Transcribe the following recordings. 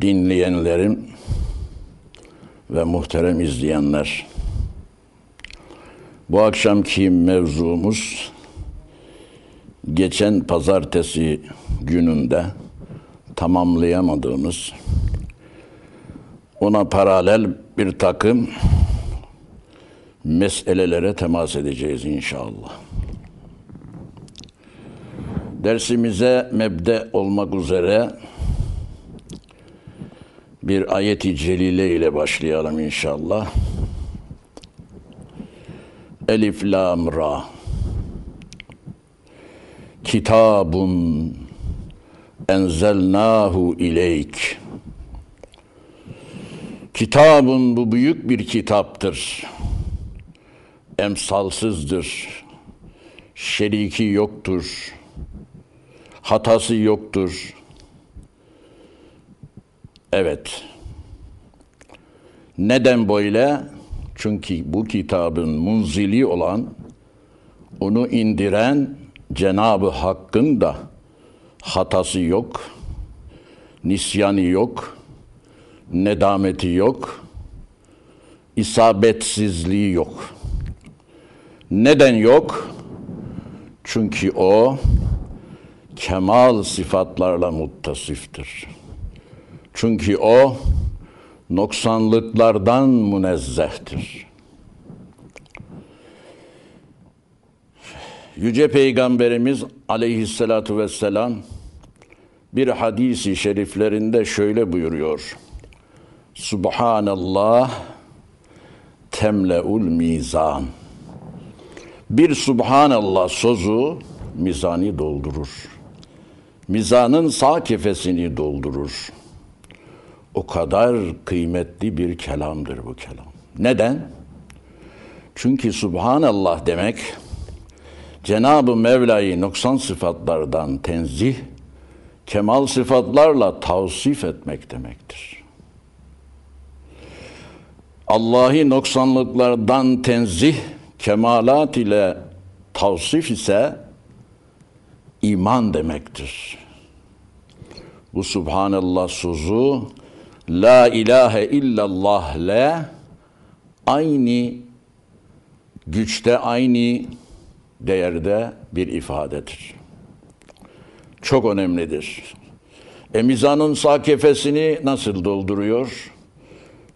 dinleyenlerim ve muhterem izleyenler. Bu akşamki mevzumuz geçen pazartesi gününde tamamlayamadığımız ona paralel bir takım meselelere temas edeceğiz inşallah. Dersimize mebde olmak üzere bir ayeti celile ile başlayalım inşallah. Elif lam ra Kitabun enzelnahu ileyk Kitabun bu büyük bir kitaptır. Emsalsızdır. Şeriki yoktur. Hatası yoktur Evet. Neden böyle? Çünkü bu kitabın munzili olan, onu indiren Cenab-ı Hakk'ın da hatası yok, nisyanı yok, nedameti yok, isabetsizliği yok. Neden yok? Çünkü o kemal sıfatlarla muttasiftir. Çünkü o noksanlıklardan münezzehtir. Yüce Peygamberimiz aleyhissalatu vesselam bir hadisi şeriflerinde şöyle buyuruyor. Subhanallah temleul mizan. Bir Subhanallah sözü mizanı doldurur. Mizanın sağ kefesini doldurur. O kadar kıymetli bir kelamdır bu kelam. Neden? Çünkü Subhanallah demek Cenab-ı Mevla'yı noksan sıfatlardan tenzih, kemal sıfatlarla tavsif etmek demektir. Allah'ı noksanlıklardan tenzih, kemalat ile tavsif ise iman demektir. Bu Subhanallah sözü La ilahe illallah le aynı güçte aynı değerde bir ifadedir. Çok önemlidir. E mizanın sağ kefesini nasıl dolduruyor?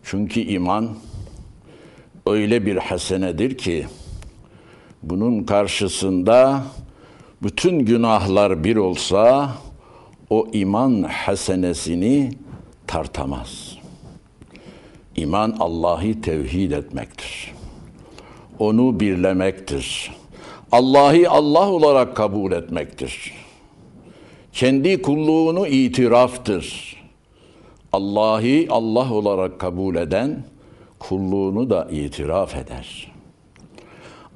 Çünkü iman öyle bir hasenedir ki bunun karşısında bütün günahlar bir olsa o iman hasenesini tartamaz. İman Allah'ı tevhid etmektir. Onu birlemektir. Allah'ı Allah olarak kabul etmektir. Kendi kulluğunu itiraftır. Allah'ı Allah olarak kabul eden kulluğunu da itiraf eder.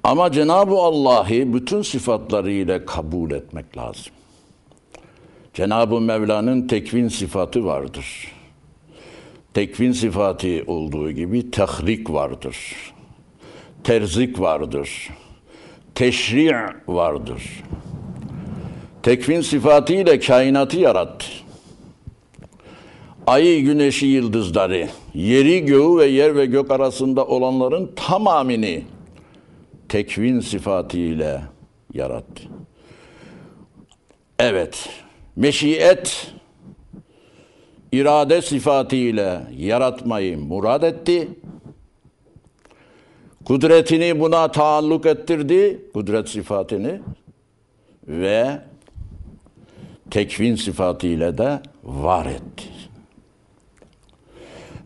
Ama Cenab-ı Allah'ı bütün sıfatlarıyla kabul etmek lazım. Cenab-ı Mevla'nın tekvin sıfatı vardır tekvin sıfatı olduğu gibi tahrik vardır. Terzik vardır. Teşri' vardır. Tekvin sıfatı ile kainatı yarattı. Ayı, güneşi, yıldızları, yeri, göğü ve yer ve gök arasında olanların tamamını tekvin sıfatı ile yarattı. Evet, meşiyet irade sıfatıyla yaratmayı murad etti. Kudretini buna taalluk ettirdi, kudret sıfatını ve tekvin sıfatıyla da var etti.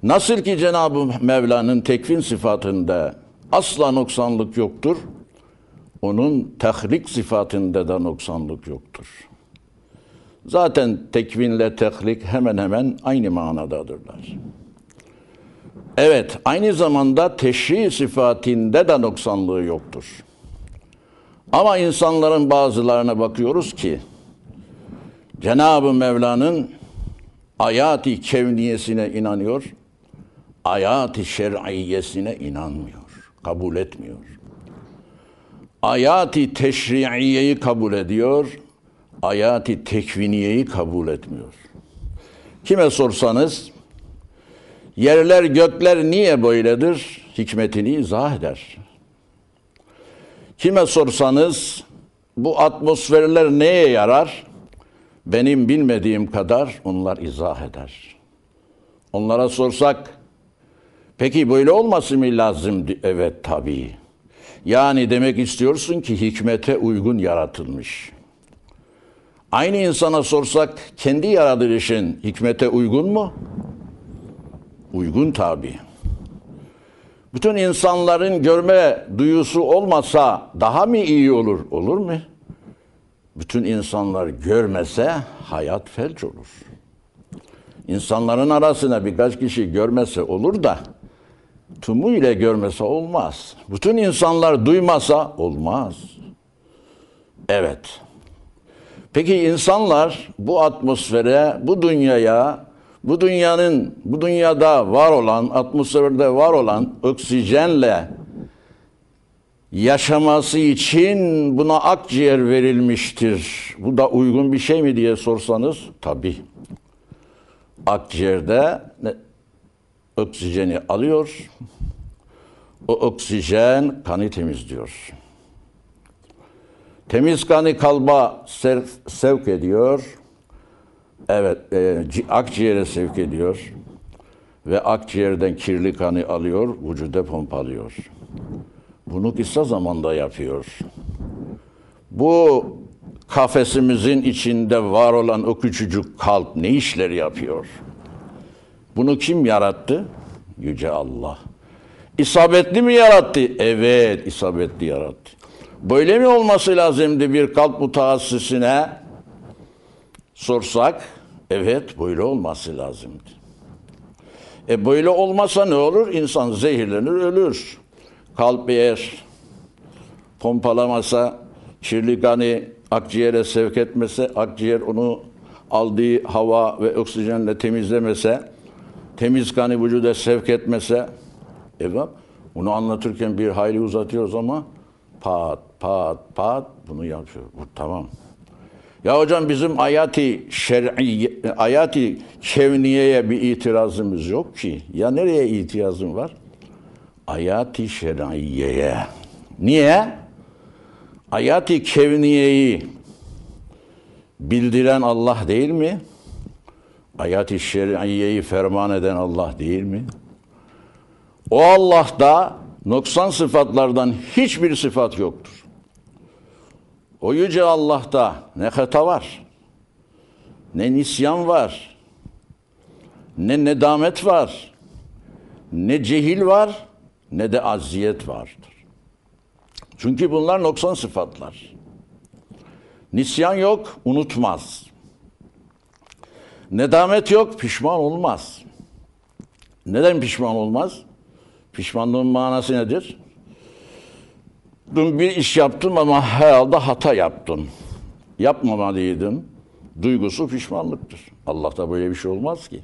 Nasıl ki Cenab-ı Mevla'nın tekvin sıfatında asla noksanlık yoktur, onun tehlik sıfatında da noksanlık yoktur. Zaten tekvinle tehlik hemen hemen aynı manadadırlar. Evet, aynı zamanda teşri sıfatinde de noksanlığı yoktur. Ama insanların bazılarına bakıyoruz ki Cenab-ı Mevla'nın ayati kevniyesine inanıyor, ayati şer'iyesine inanmıyor, kabul etmiyor. Ayati teşri'iyeyi kabul ediyor, ayati tekviniyeyi kabul etmiyor. Kime sorsanız yerler gökler niye böyledir? Hikmetini izah eder. Kime sorsanız bu atmosferler neye yarar? Benim bilmediğim kadar onlar izah eder. Onlara sorsak peki böyle olması mı lazım? Evet tabii. Yani demek istiyorsun ki hikmete uygun yaratılmış. Aynı insana sorsak kendi yaratılışın hikmete uygun mu? Uygun tabi. Bütün insanların görme duyusu olmasa daha mı iyi olur? Olur mu? Bütün insanlar görmese hayat felç olur. İnsanların arasına birkaç kişi görmese olur da tümü ile görmese olmaz. Bütün insanlar duymasa olmaz. Evet. Peki insanlar bu atmosfere, bu dünyaya, bu dünyanın, bu dünyada var olan, atmosferde var olan oksijenle yaşaması için buna akciğer verilmiştir. Bu da uygun bir şey mi diye sorsanız, tabii. Akciğerde oksijeni alıyor, o oksijen kanı temizliyor. Temiz kanı kalba sevk ediyor. Evet, e, akciğere sevk ediyor. Ve akciğerden kirli kanı alıyor, vücuda pompalıyor. Bunu kısa zamanda yapıyor. Bu kafesimizin içinde var olan o küçücük kalp ne işler yapıyor? Bunu kim yarattı? Yüce Allah. İsabetli mi yarattı? Evet, isabetli yarattı. Böyle mi olması lazımdı bir kalp mutahassisine sorsak? Evet, böyle olması lazımdı. E böyle olmasa ne olur? İnsan zehirlenir, ölür. Kalp eğer pompalamasa, kirli kanı akciğere sevk etmese, akciğer onu aldığı hava ve oksijenle temizlemese, temiz kanı vücuda sevk etmese, evet, bunu anlatırken bir hayli uzatıyoruz ama pat pat pat bunu yapıyor. Bu tamam. Ya hocam bizim ayati şer'i ayati kevniyeye bir itirazımız yok ki. Ya nereye itirazım var? Ayati şer'iyeye. Niye? Ayati kevniyeyi bildiren Allah değil mi? Ayati şer'iyeyi ferman eden Allah değil mi? O Allah'ta noksan sıfatlardan hiçbir sıfat yoktur. O yüce Allah'ta ne hata var, ne nisyan var, ne nedamet var, ne cehil var, ne de aziyet vardır. Çünkü bunlar noksan sıfatlar. Nisyan yok, unutmaz. Nedamet yok, pişman olmaz. Neden pişman olmaz? Pişmanlığın manası nedir? Dün bir iş yaptım ama herhalde hata yaptım. Yapmamalıydım. Duygusu pişmanlıktır. Allah'ta böyle bir şey olmaz ki.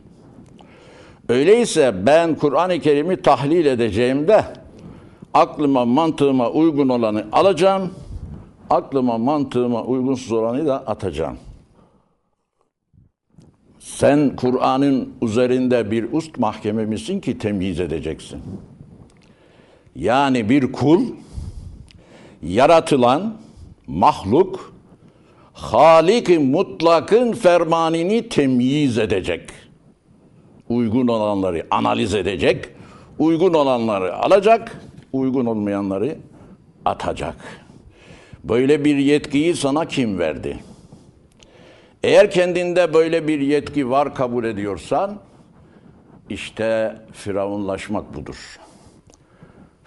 Öyleyse ben Kur'an-ı Kerim'i tahlil edeceğimde aklıma mantığıma uygun olanı alacağım. Aklıma mantığıma uygunsuz olanı da atacağım. Sen Kur'an'ın üzerinde bir ust mahkeme misin ki temyiz edeceksin. Yani bir kul yaratılan mahluk Halik-i mutlakın fermanini temyiz edecek. Uygun olanları analiz edecek. Uygun olanları alacak. Uygun olmayanları atacak. Böyle bir yetkiyi sana kim verdi? Eğer kendinde böyle bir yetki var kabul ediyorsan işte firavunlaşmak budur.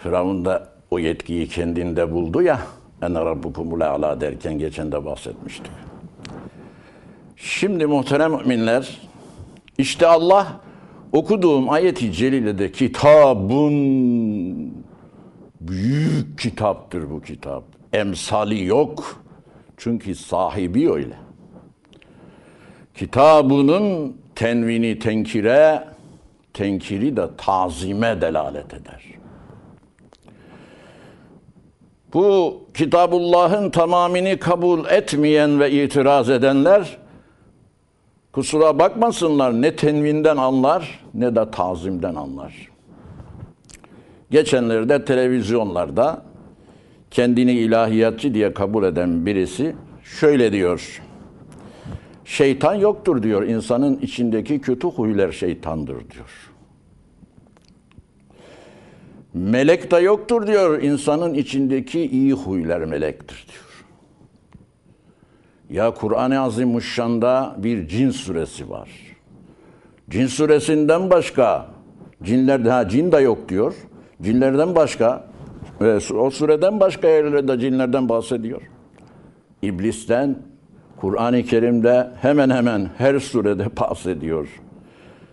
Firavun da o yetkiyi kendinde buldu ya ene rabbukumul ala derken geçen de bahsetmiştik. Şimdi muhterem müminler, işte Allah okuduğum ayeti celilede kitabun büyük kitaptır bu kitap. Emsali yok. Çünkü sahibi öyle. Kitabının tenvini tenkire, tenkiri de tazime delalet eder. Bu Kitabullah'ın tamamını kabul etmeyen ve itiraz edenler kusura bakmasınlar ne tenvinden anlar ne de tazimden anlar. Geçenlerde televizyonlarda kendini ilahiyatçı diye kabul eden birisi şöyle diyor. Şeytan yoktur diyor. İnsanın içindeki kötü huylar şeytandır diyor. Melek de yoktur diyor. İnsanın içindeki iyi huylar melektir diyor. Ya Kur'an-ı Azimuşşan'da bir cin suresi var. Cin suresinden başka cinlerde ha cin de yok diyor. Cinlerden başka ve o sureden başka yerlerde cinlerden bahsediyor. İblisten Kur'an-ı Kerim'de hemen hemen her surede bahsediyor.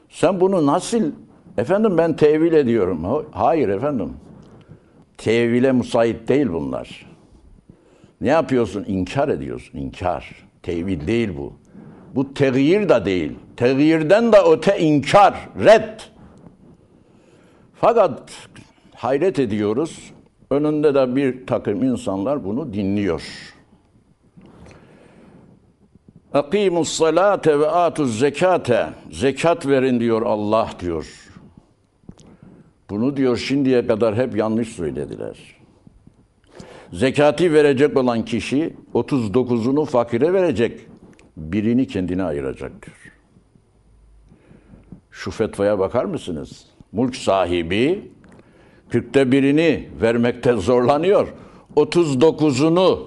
Sen bunu nasıl efendim ben tevil ediyorum. Hayır efendim. Tevile müsait değil bunlar. Ne yapıyorsun? İnkar ediyorsun. İnkar. Tevil değil bu. Bu tegyir de değil. Tegyirden de öte inkar, red. Fakat hayret ediyoruz. Önünde de bir takım insanlar bunu dinliyor. Akimus salate ve atuz zekate. Zekat verin diyor Allah diyor. Bunu diyor şimdiye kadar hep yanlış söylediler. Zekati verecek olan kişi 39'unu fakire verecek. Birini kendine ayıracak diyor. Şu fetvaya bakar mısınız? Mulk sahibi 40'te birini vermekte zorlanıyor. 39'unu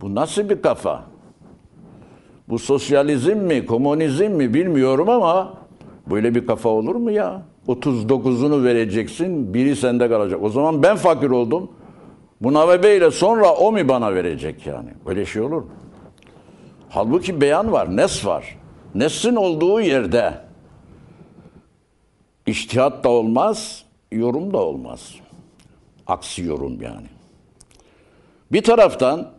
bu nasıl bir kafa? Bu sosyalizm mi, komünizm mi bilmiyorum ama böyle bir kafa olur mu ya? 39'unu vereceksin, biri sende kalacak. O zaman ben fakir oldum. Munavebe ile sonra o mu bana verecek yani? Böyle şey olur mu? Halbuki beyan var, nes var. Nesin olduğu yerde iştihat da olmaz, yorum da olmaz. Aksi yorum yani. Bir taraftan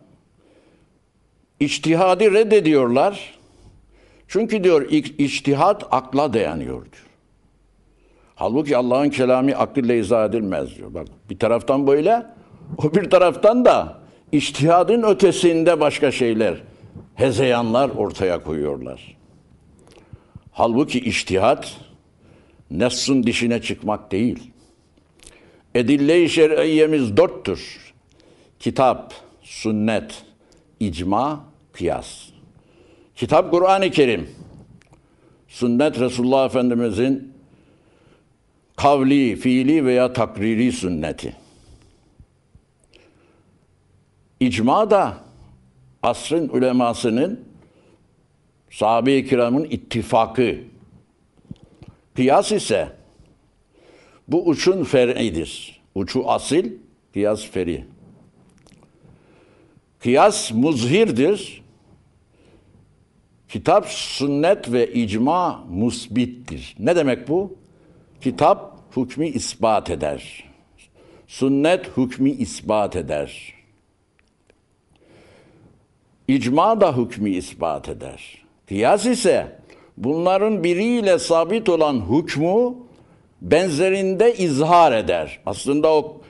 içtihadi reddediyorlar. Çünkü diyor içtihat akla dayanıyor diyor. Halbuki Allah'ın kelamı akılla izah edilmez diyor. Bak bir taraftan böyle, o bir taraftan da içtihadın ötesinde başka şeyler, hezeyanlar ortaya koyuyorlar. Halbuki içtihat Nessun dişine çıkmak değil. Edille-i şer'iyemiz dörttür. Kitap, sünnet, icma, kıyas. Kitap Kur'an-ı Kerim. Sünnet Resulullah Efendimizin kavli, fiili veya takriri sünneti. İcma da asrın ulemasının sahabe-i kiramın ittifakı. Kıyas ise bu uçun fer'idir. Uçu asil, kıyas feri. Kıyas muzhirdir. Kitap, sünnet ve icma musbittir. Ne demek bu? Kitap hükmü ispat eder. Sünnet hükmü ispat eder. İcma da hükmü ispat eder. Kıyas ise bunların biriyle sabit olan hükmü benzerinde izhar eder. Aslında o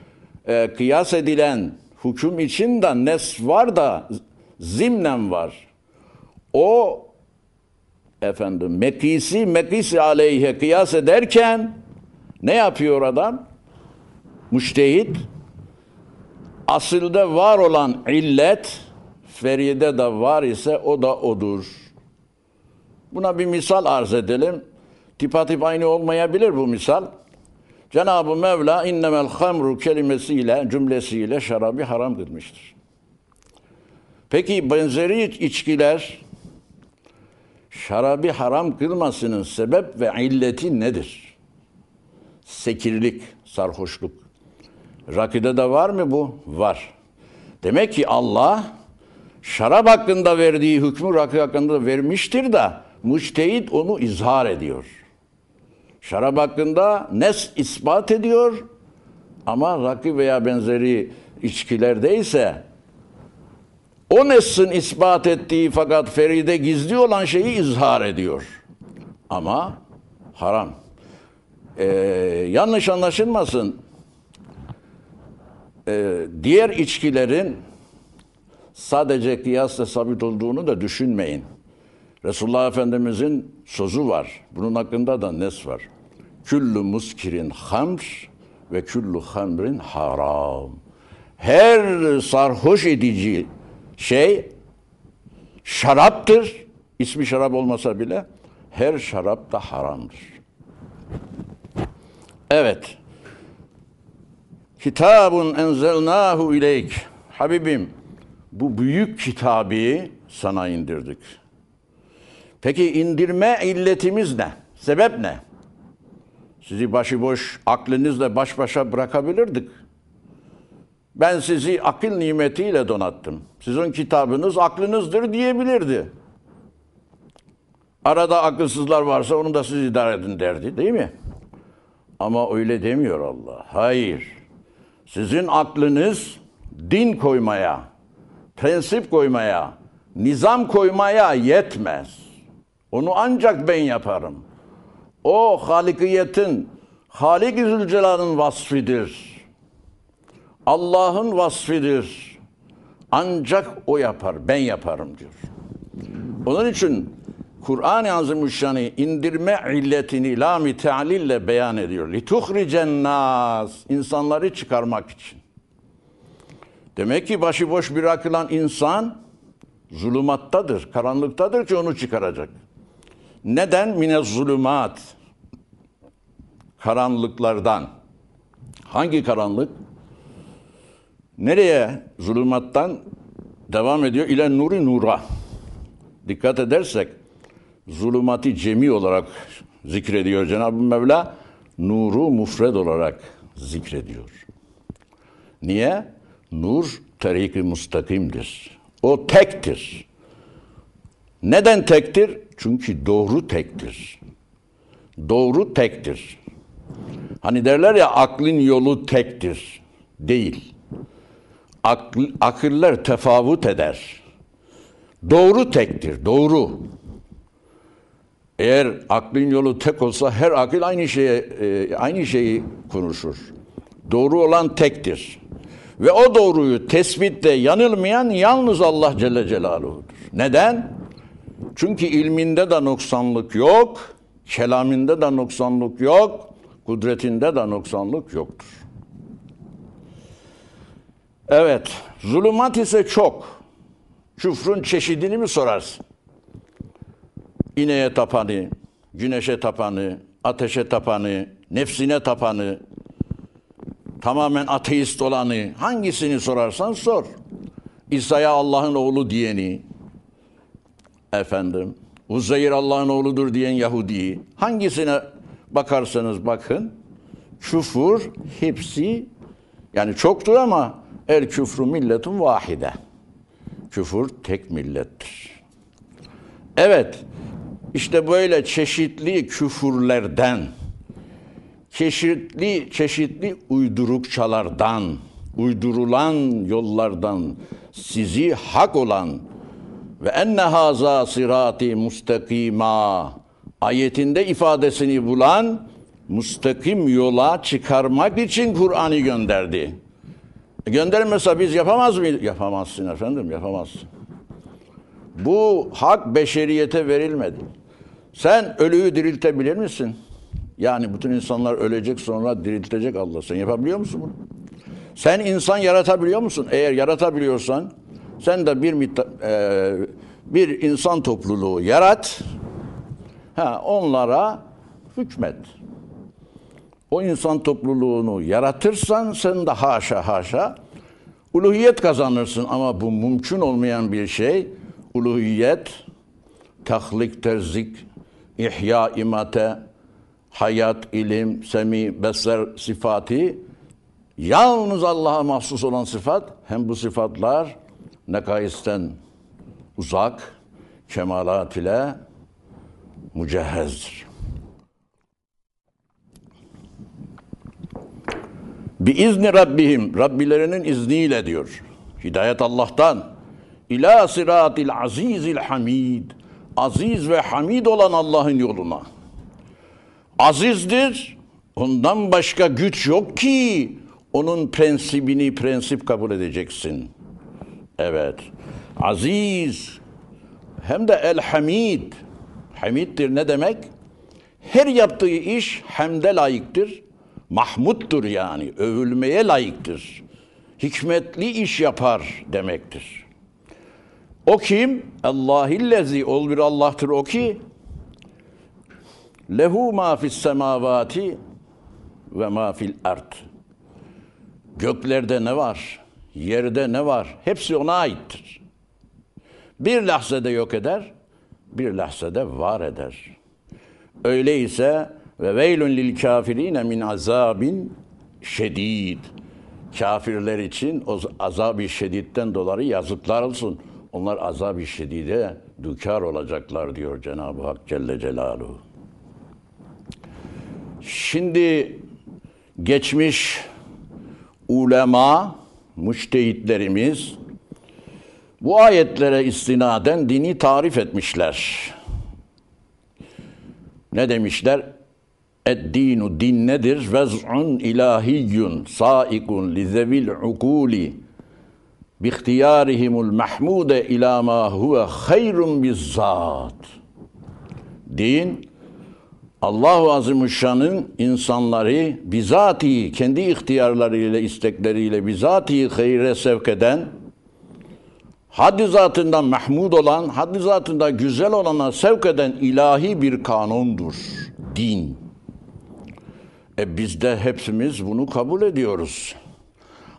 e, kıyas edilen hüküm için de nes var da zimnen var. O efendim mekisi mekisi aleyhe kıyas ederken ne yapıyor adam? Müştehit asılda var olan illet feride de var ise o da odur. Buna bir misal arz edelim. Tipatip aynı olmayabilir bu misal. Cenab-ı Mevla innemel hamru kelimesiyle, cümlesiyle şarabı haram kılmıştır. Peki benzeri içkiler şarabı haram kılmasının sebep ve illeti nedir? Sekirlik, sarhoşluk. Rakide de var mı bu? Var. Demek ki Allah şarap hakkında verdiği hükmü rakı hakkında vermiştir da müçtehit onu izhar ediyor. Şarap hakkında nes ispat ediyor ama rakı veya benzeri içkilerde ise o nesin ispat ettiği fakat Feride gizli olan şeyi izhar ediyor. Ama haram. Ee, yanlış anlaşılmasın. Ee, diğer içkilerin sadece kıyasla sabit olduğunu da düşünmeyin. Resulullah Efendimizin sözü var. Bunun hakkında da nes var. Küllü muskirin hamr ve küllü hamrin haram. Her sarhoş edici şey şaraptır. İsmi şarap olmasa bile her şarap da haramdır. Evet. Kitabun enzelnahu ileyk. Habibim bu büyük kitabı sana indirdik. Peki indirme illetimiz ne? Sebep ne? Sizi başıboş aklınızla baş başa bırakabilirdik. Ben sizi akıl nimetiyle donattım. Sizin kitabınız aklınızdır diyebilirdi. Arada akılsızlar varsa onu da siz idare edin derdi değil mi? Ama öyle demiyor Allah. Hayır. Sizin aklınız din koymaya, prensip koymaya, nizam koymaya yetmez. Onu ancak ben yaparım. O halikiyetin, Halik-i Zülcelal'ın vasfidir. Allah'ın vasfidir. Ancak o yapar, ben yaparım diyor. Onun için Kur'an-ı Azimüşşan'ı indirme illetini lami te'lille beyan ediyor. Lituhricen nas, insanları çıkarmak için. Demek ki başıboş bırakılan insan zulümattadır, karanlıktadır ki onu çıkaracak. Neden? Mine zulümat. Karanlıklardan. Hangi karanlık? Nereye? Zulümattan devam ediyor. İle nuri nura. Dikkat edersek zulümati cemi olarak zikrediyor Cenab-ı Mevla. Nuru mufred olarak zikrediyor. Niye? Nur mustakimdir. O tektir. Neden tektir? Çünkü doğru tektir. Doğru tektir. Hani derler ya aklın yolu tektir. Değil. Akl, akıller tefavut eder. Doğru tektir, doğru. Eğer aklın yolu tek olsa her akıl aynı şeye e, aynı şeyi konuşur. Doğru olan tektir. Ve o doğruyu tespitte yanılmayan yalnız Allah Celle Celaluhu'dur. Neden? Çünkü ilminde de noksanlık yok, kelaminde de noksanlık yok, kudretinde de noksanlık yoktur. Evet, zulümat ise çok. Küfrün çeşidini mi sorarsın? İneğe tapanı, güneşe tapanı, ateşe tapanı, nefsine tapanı, tamamen ateist olanı, hangisini sorarsan sor. İsa'ya Allah'ın oğlu diyeni, efendim, Uzeyr Allah'ın oğludur diyen Yahudi'yi, hangisine bakarsanız bakın, küfür hepsi, yani çoktur ama el küfrü milletun vahide. Küfür tek millettir. Evet, işte böyle çeşitli küfürlerden, çeşitli çeşitli uydurukçalardan, uydurulan yollardan sizi hak olan ve enne haza sirati mustakima ayetinde ifadesini bulan mustakim yola çıkarmak için Kur'an'ı gönderdi. E göndermese biz yapamaz mıyız? Yapamazsın efendim, yapamazsın. Bu hak beşeriyete verilmedi. Sen ölüyü diriltebilir misin? Yani bütün insanlar ölecek sonra diriltecek Allah. Sen yapabiliyor musun bunu? Sen insan yaratabiliyor musun? Eğer yaratabiliyorsan sen de bir e, bir insan topluluğu yarat. Ha, onlara hükmet. O insan topluluğunu yaratırsan sen de haşa haşa uluhiyet kazanırsın ama bu mümkün olmayan bir şey. Uluhiyet, tahlik, terzik, ihya, imate, hayat, ilim, semi, beser sıfatı yalnız Allah'a mahsus olan sıfat hem bu sıfatlar nekaisten uzak, kemalat ile mücehhezdir. Bi izni Rabbihim, Rabbilerinin izniyle diyor. Hidayet Allah'tan. İlâ sıratil azizil hamid. Aziz ve hamid olan Allah'ın yoluna. Azizdir, ondan başka güç yok ki onun prensibini prensip kabul edeceksin. Evet, aziz hem de el hamid. Hamiddir ne demek? Her yaptığı iş hemde layıktır. Mahmuttur yani, övülmeye layıktır. Hikmetli iş yapar demektir. O kim? Allahillezi ol bir Allah'tır o ki lehu ma fis semavati ve ma fil ard. Göklerde ne var? Yerde ne var? Hepsi ona aittir. Bir lahzede yok eder, bir lahzede var eder. Öyleyse ve veylün lil kafirine min azabin şedid. Kafirler için o azab-ı şedidden dolayı yazıklar olsun. Onlar azab-ı şedide dükar olacaklar diyor Cenab-ı Hak Celle Celaluhu. Şimdi geçmiş ulema, müştehitlerimiz bu ayetlere istinaden dini tarif etmişler. Ne demişler? Ed-dinu din nedir? Vez'un ilahiyyun saikun li zevil ukuli bi ihtiyarihimul mahmude ila ma huve hayrun bizzat. Din Allahu Azimüşşan'ın insanları bizatihi kendi ihtiyarlarıyla, istekleriyle bizatihi hayre sevk eden, haddi zatından mahmud olan, haddi zatında güzel olana sevk eden ilahi bir kanundur. Din. E biz de hepsimiz bunu kabul ediyoruz.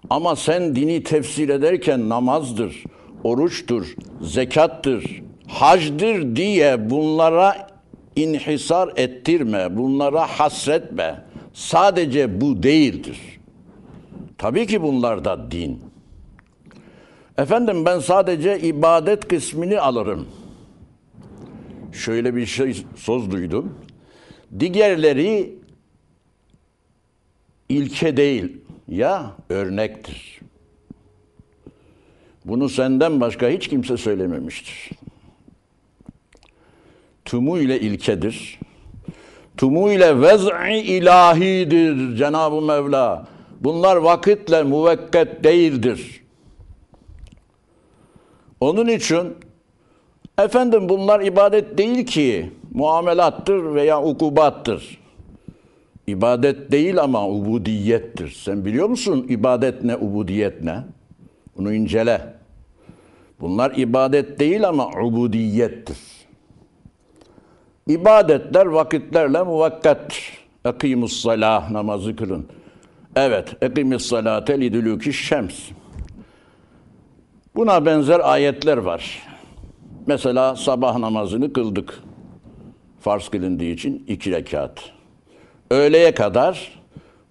Ama sen dini tefsir ederken namazdır, oruçtur, zekattır, hacdır diye bunlara inhisar ettirme, bunlara hasretme. Sadece bu değildir. Tabii ki bunlar da din. Efendim ben sadece ibadet kısmını alırım. Şöyle bir şey söz duydum. Diğerleri ilke değil ya örnektir. Bunu senden başka hiç kimse söylememiştir. Tumu ile ilkedir. Tumu ile vez'i ilahidir Cenab-ı Mevla. Bunlar vakitle müvekket değildir. Onun için efendim bunlar ibadet değil ki muamelattır veya ukubattır. İbadet değil ama ubudiyettir. Sen biliyor musun ibadet ne, ubudiyet ne? Bunu incele. Bunlar ibadet değil ama ubudiyettir. İbadetler vakitlerle muvakkattir. Ekimus salah namazı kılın. Evet, ekimus salate lidülükü şems. Buna benzer ayetler var. Mesela sabah namazını kıldık. Farz kılındığı için iki rekat. Öğleye kadar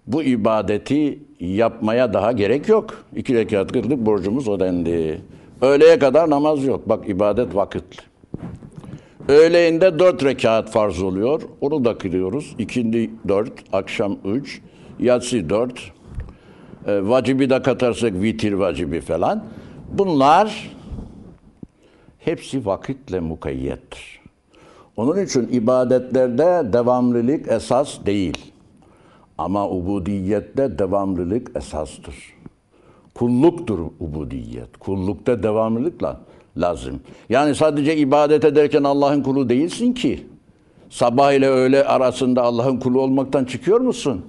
bu ibadeti yapmaya daha gerek yok. İki rekat kıldık, borcumuz ödendi. Öğleye kadar namaz yok. Bak ibadet vakitli. Öğleyinde dört rekat farz oluyor. Onu da kılıyoruz. İkindi dört, akşam üç, yatsı dört. E, vacibi de katarsak vitir vacibi falan. Bunlar hepsi vakitle mukayyettir. Onun için ibadetlerde devamlılık esas değil. Ama ubudiyette devamlılık esastır. Kulluktur ubudiyet. Kullukta devamlılıkla lazım. Yani sadece ibadet ederken Allah'ın kulu değilsin ki. Sabah ile öğle arasında Allah'ın kulu olmaktan çıkıyor musun?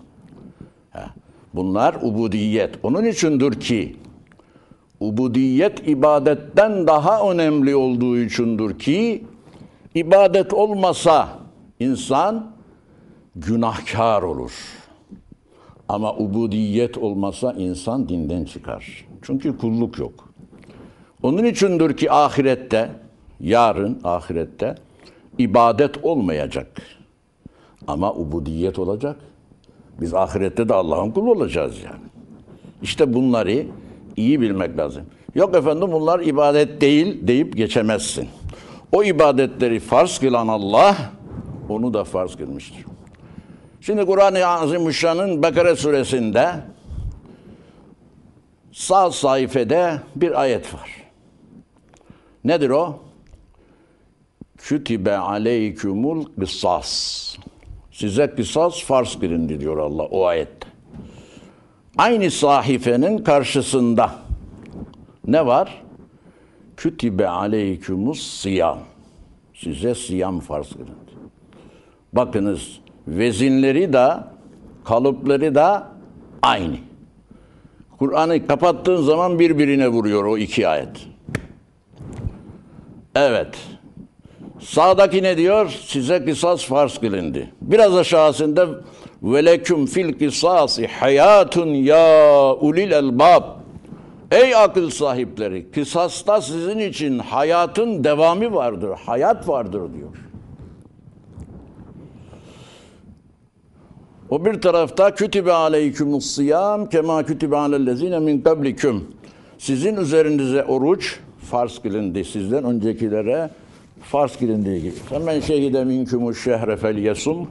Bunlar ubudiyet. Onun içindir ki ubudiyet ibadetten daha önemli olduğu içindir ki ibadet olmasa insan günahkar olur. Ama ubudiyet olmasa insan dinden çıkar. Çünkü kulluk yok. Onun içindir ki ahirette, yarın ahirette ibadet olmayacak. Ama ubudiyet olacak. Biz ahirette de Allah'ın kulu olacağız yani. İşte bunları iyi bilmek lazım. Yok efendim bunlar ibadet değil deyip geçemezsin. O ibadetleri farz kılan Allah onu da farz kılmıştır. Şimdi Kur'an-ı Azimüşşan'ın Bekara suresinde sağ sayfede bir ayet var. Nedir o? Kütibe aleykümul kısas. Size kısas farz kılındı diyor Allah o ayette. Aynı sahifenin karşısında ne var? Kütibe aleykümus siyam. Size siyam farz kılındı. Bakınız vezinleri de kalıpları da aynı. Kur'an'ı kapattığın zaman birbirine vuruyor o iki ayet. Evet. Sağdaki ne diyor? Size kısas farz kılındı. Biraz aşağısında veleküm fil kısası hayatun ya ulil elbab. Ey akıl sahipleri, kısasta sizin için hayatın devamı vardır, hayat vardır diyor. O bir tarafta kütübe aleykümus siyam kema kütübe alellezine min kablikum. Sizin üzerinize oruç farz kılındı sizden öncekilere farz kılındığı gibi. Hemen şehide minkumuş şehre fel yesum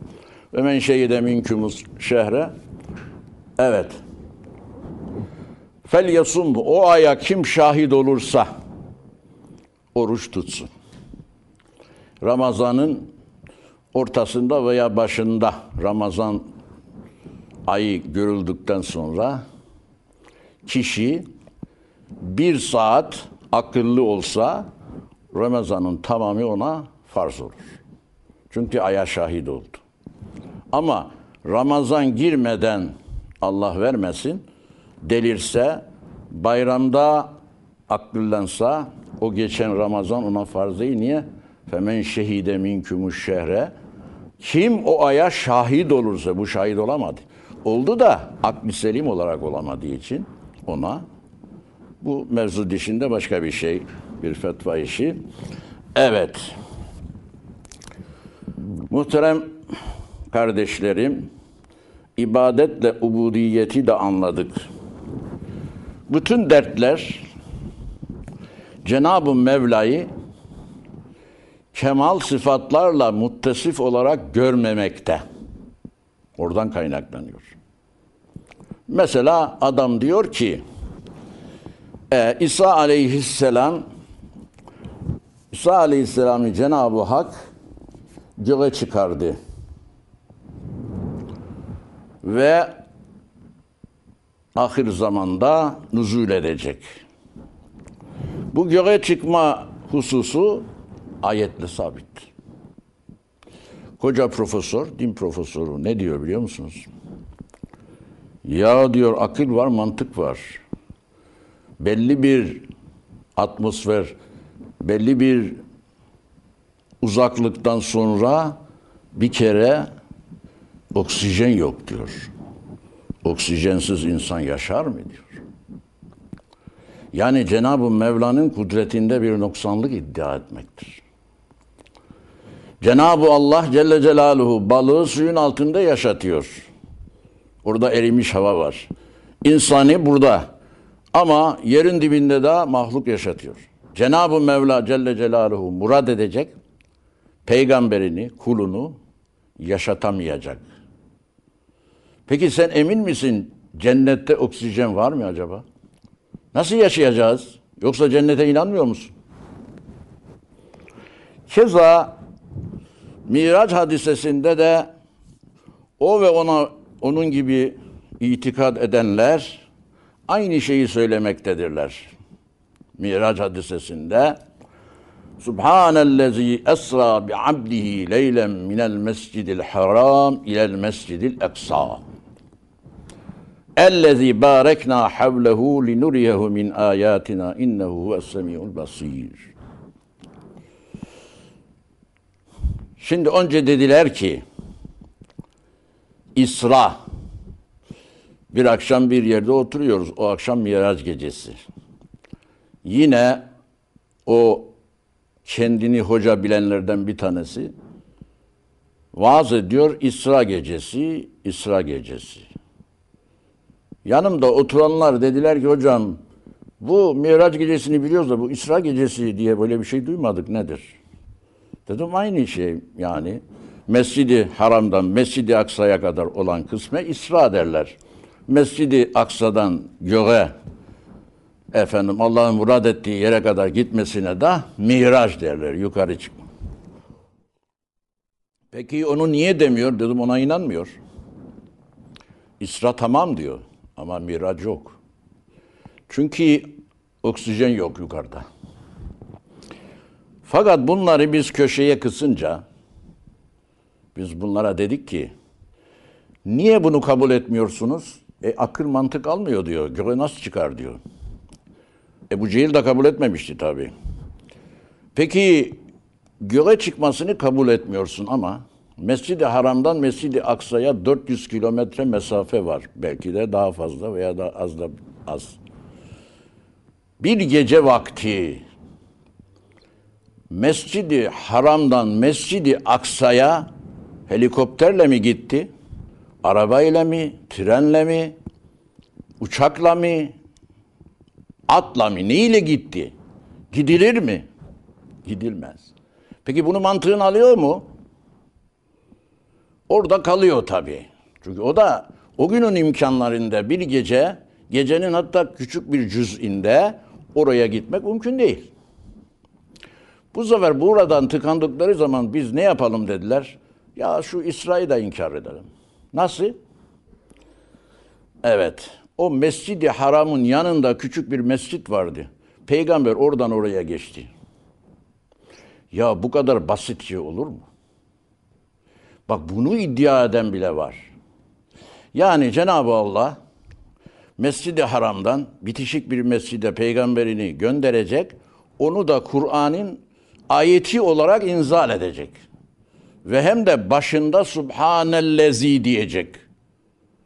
ve men şehide minkumus şehre evet fel yasum o aya kim şahit olursa oruç tutsun. Ramazan'ın ortasında veya başında Ramazan ayı görüldükten sonra kişi bir saat akıllı olsa Ramazan'ın tamamı ona farz olur. Çünkü aya şahit oldu. Ama Ramazan girmeden Allah vermesin delirse bayramda akıllansa o geçen Ramazan ona farz değil. Niye? Femen şehide minkumuş şehre kim o aya şahit olursa bu şahit olamadı. Oldu da akli selim olarak olamadığı için ona bu mevzu dışında başka bir şey, bir fetva işi. Evet. Muhterem kardeşlerim, ibadetle ubudiyeti de anladık. Bütün dertler Cenab-ı Mevla'yı kemal sıfatlarla muttesif olarak görmemekte. Oradan kaynaklanıyor. Mesela adam diyor ki e, İsa aleyhisselam İsa aleyhisselam'ı Cenab-ı Hak göğe çıkardı. Ve ahir zamanda nuzul edecek. Bu göğe çıkma hususu ayetle sabit. Koca profesör, din profesörü ne diyor biliyor musunuz? Ya diyor akıl var, mantık var. Belli bir atmosfer, belli bir uzaklıktan sonra bir kere oksijen yok diyor. Oksijensiz insan yaşar mı diyor. Yani Cenab-ı Mevla'nın kudretinde bir noksanlık iddia etmektir. Cenab-ı Allah Celle Celaluhu balığı suyun altında yaşatıyor. Orada erimiş hava var. İnsanı burada ama yerin dibinde de mahluk yaşatıyor. Cenab-ı Mevla Celle Celaluhu murad edecek, peygamberini, kulunu yaşatamayacak. Peki sen emin misin cennette oksijen var mı acaba? Nasıl yaşayacağız? Yoksa cennete inanmıyor musun? Keza Miraç hadisesinde de o ve ona onun gibi itikad edenler aynı şeyi söylemektedirler. Miraç hadisesinde Subhanellezi esra bi abdihi leylen minel mescidil haram ilel mescidil eksa. Ellezî bâreknâ havlehu linuriyehu min âyâtina innehu huves-semî'ul basîr. Şimdi önce dediler ki İsra bir akşam bir yerde oturuyoruz. O akşam Miraç gecesi. Yine o kendini hoca bilenlerden bir tanesi vaaz ediyor İsra gecesi, İsra gecesi. Yanımda oturanlar dediler ki hocam Bu Miraç gecesini biliyoruz da bu İsra gecesi diye böyle bir şey duymadık nedir? Dedim aynı şey yani. Mescidi Haram'dan Mescidi Aksa'ya kadar olan kısme İsra derler. Mescidi Aksa'dan göğe efendim Allah'ın murad ettiği yere kadar gitmesine de Miraç derler. Yukarı çıkma. Peki onu niye demiyor? Dedim ona inanmıyor. İsra tamam diyor ama Miraç yok. Çünkü oksijen yok yukarıda. Fakat bunları biz köşeye kısınca biz bunlara dedik ki niye bunu kabul etmiyorsunuz? E akıl mantık almıyor diyor. Göğe nasıl çıkar diyor. Ebu Cehil de kabul etmemişti tabii. Peki göğe çıkmasını kabul etmiyorsun ama Mescid-i Haram'dan Mescid-i Aksa'ya 400 kilometre mesafe var. Belki de daha fazla veya da az da az. Bir gece vakti Mescid-i Haram'dan Mescid-i Aksa'ya helikopterle mi gitti? Arabayla mı? Trenle mi? Uçakla mı? Atla mı? Neyle gitti? Gidilir mi? Gidilmez. Peki bunu mantığın alıyor mu? Orada kalıyor tabii. Çünkü o da o günün imkanlarında bir gece, gecenin hatta küçük bir cüz'inde oraya gitmek mümkün değil. Bu sefer buradan tıkandıkları zaman biz ne yapalım dediler. Ya şu İsra'yı da inkar edelim. Nasıl? Evet. O Mescid-i Haram'ın yanında küçük bir mescit vardı. Peygamber oradan oraya geçti. Ya bu kadar basit şey olur mu? Bak bunu iddia eden bile var. Yani Cenab-ı Allah Mescid-i Haram'dan bitişik bir mescide peygamberini gönderecek. Onu da Kur'an'ın ayeti olarak inzal edecek. Ve hem de başında Subhanellezi diyecek.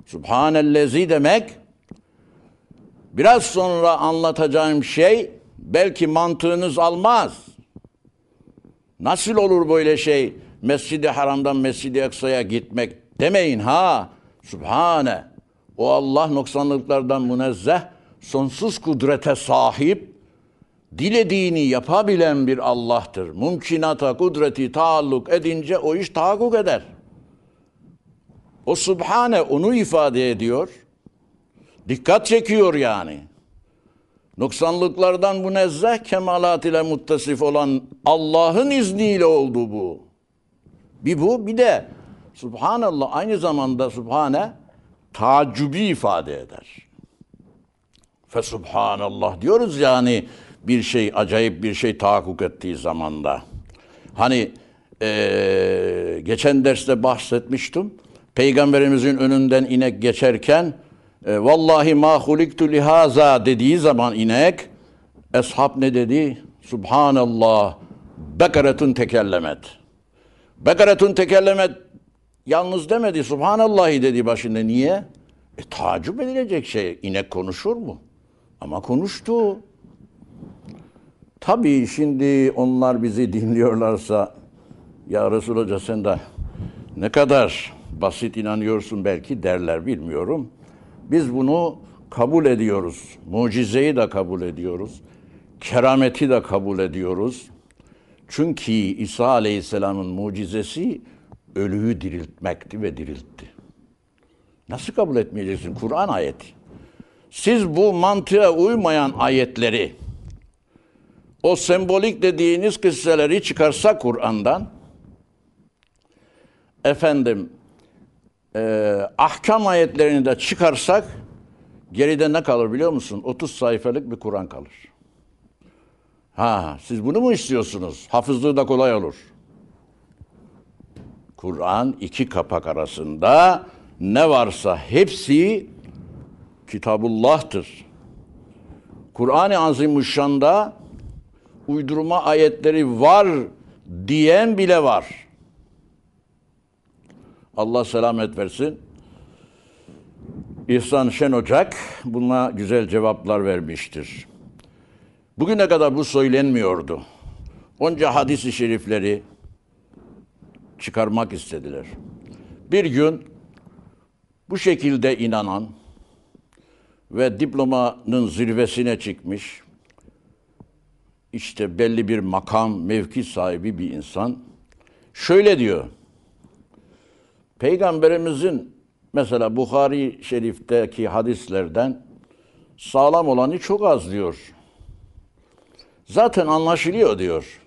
Subhanellezi demek biraz sonra anlatacağım şey belki mantığınız almaz. Nasıl olur böyle şey? Mescid-i Haram'dan Mescid-i Aksa'ya gitmek demeyin ha. Subhane. O Allah noksanlıklardan münezzeh, sonsuz kudrete sahip, dilediğini yapabilen bir Allah'tır. Mümkinata, kudreti taalluk edince o iş tahakkuk eder. O Subhane onu ifade ediyor. Dikkat çekiyor yani. Noksanlıklardan münezzeh, kemalat ile muttasif olan Allah'ın izniyle oldu bu. Bir bu, bir de Subhanallah aynı zamanda Subhane tacübi ifade eder. Fe Subhanallah diyoruz yani bir şey, acayip bir şey tahakkuk ettiği zamanda. Hani ee, geçen derste bahsetmiştim. Peygamberimizin önünden inek geçerken e, vallahi ma huliktu lihaza dediği zaman inek eshab ne dedi? Subhanallah bekaretun tekellemet. Bekaretun tekellemet yalnız demedi. Subhanallahi dedi başında. Niye? E tacip edilecek şey. İnek konuşur mu? Ama konuştu. Tabii şimdi onlar bizi dinliyorlarsa ya Resul Hoca sen de ne kadar basit inanıyorsun belki derler bilmiyorum. Biz bunu kabul ediyoruz. Mucizeyi de kabul ediyoruz. Kerameti de kabul ediyoruz. Çünkü İsa Aleyhisselam'ın mucizesi ölüyü diriltmekti ve diriltti. Nasıl kabul etmeyeceksin? Kur'an ayeti. Siz bu mantığa uymayan ayetleri, o sembolik dediğiniz kısseleri çıkarsa Kur'an'dan, efendim, e, ahkam ayetlerini de çıkarsak, geride ne kalır biliyor musun? 30 sayfalık bir Kur'an kalır. Ha, siz bunu mu istiyorsunuz? Hafızlığı da kolay olur. Kur'an iki kapak arasında ne varsa hepsi Kitabullah'tır. Kur'an-ı Azimuşşan'da uydurma ayetleri var diyen bile var. Allah selamet versin. İhsan Şen Ocak buna güzel cevaplar vermiştir. Bugüne kadar bu söylenmiyordu. Onca hadis-i şerifleri çıkarmak istediler. Bir gün bu şekilde inanan ve diplomanın zirvesine çıkmış. İşte belli bir makam, mevki sahibi bir insan. Şöyle diyor. Peygamberimizin mesela Bukhari Şerif'teki hadislerden sağlam olanı çok az diyor. Zaten anlaşılıyor diyor.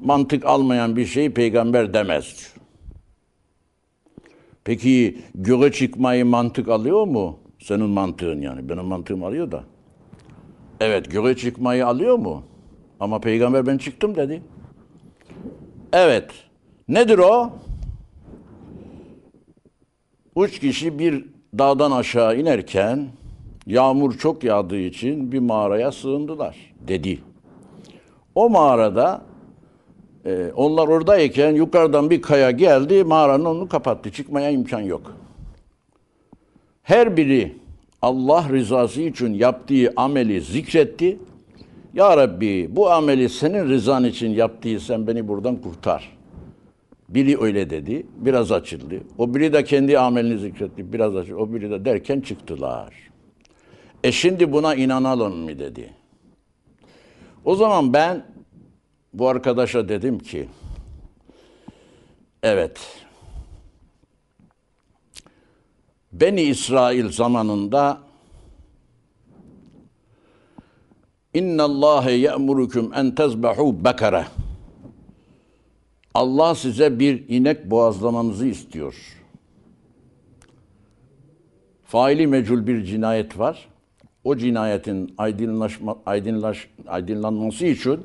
Mantık almayan bir şeyi peygamber demez diyor. Peki göğe çıkmayı mantık alıyor mu? Senin mantığın yani. Benim mantığım alıyor da. Evet göğe çıkmayı alıyor mu? Ama peygamber ben çıktım dedi. Evet. Nedir o? Üç kişi bir dağdan aşağı inerken yağmur çok yağdığı için bir mağaraya sığındılar dedi. O mağarada e, onlar oradayken yukarıdan bir kaya geldi mağaranın onu kapattı. Çıkmaya imkan yok. Her biri Allah rızası için yaptığı ameli zikretti. Ya Rabbi bu ameli senin rızan için yaptıysan beni buradan kurtar. Biri öyle dedi, biraz açıldı. O biri de kendi amelini zikretti, biraz açıldı. O biri de derken çıktılar. E şimdi buna inanalım mı dedi. O zaman ben bu arkadaşa dedim ki, evet, Beni İsrail zamanında İnna Allah ye'murukum en tezbahu bekare. Allah size bir inek boğazlamanızı istiyor. Faili mecul bir cinayet var. O cinayetin aydınlaşma, aydınlaş, aydınlanması için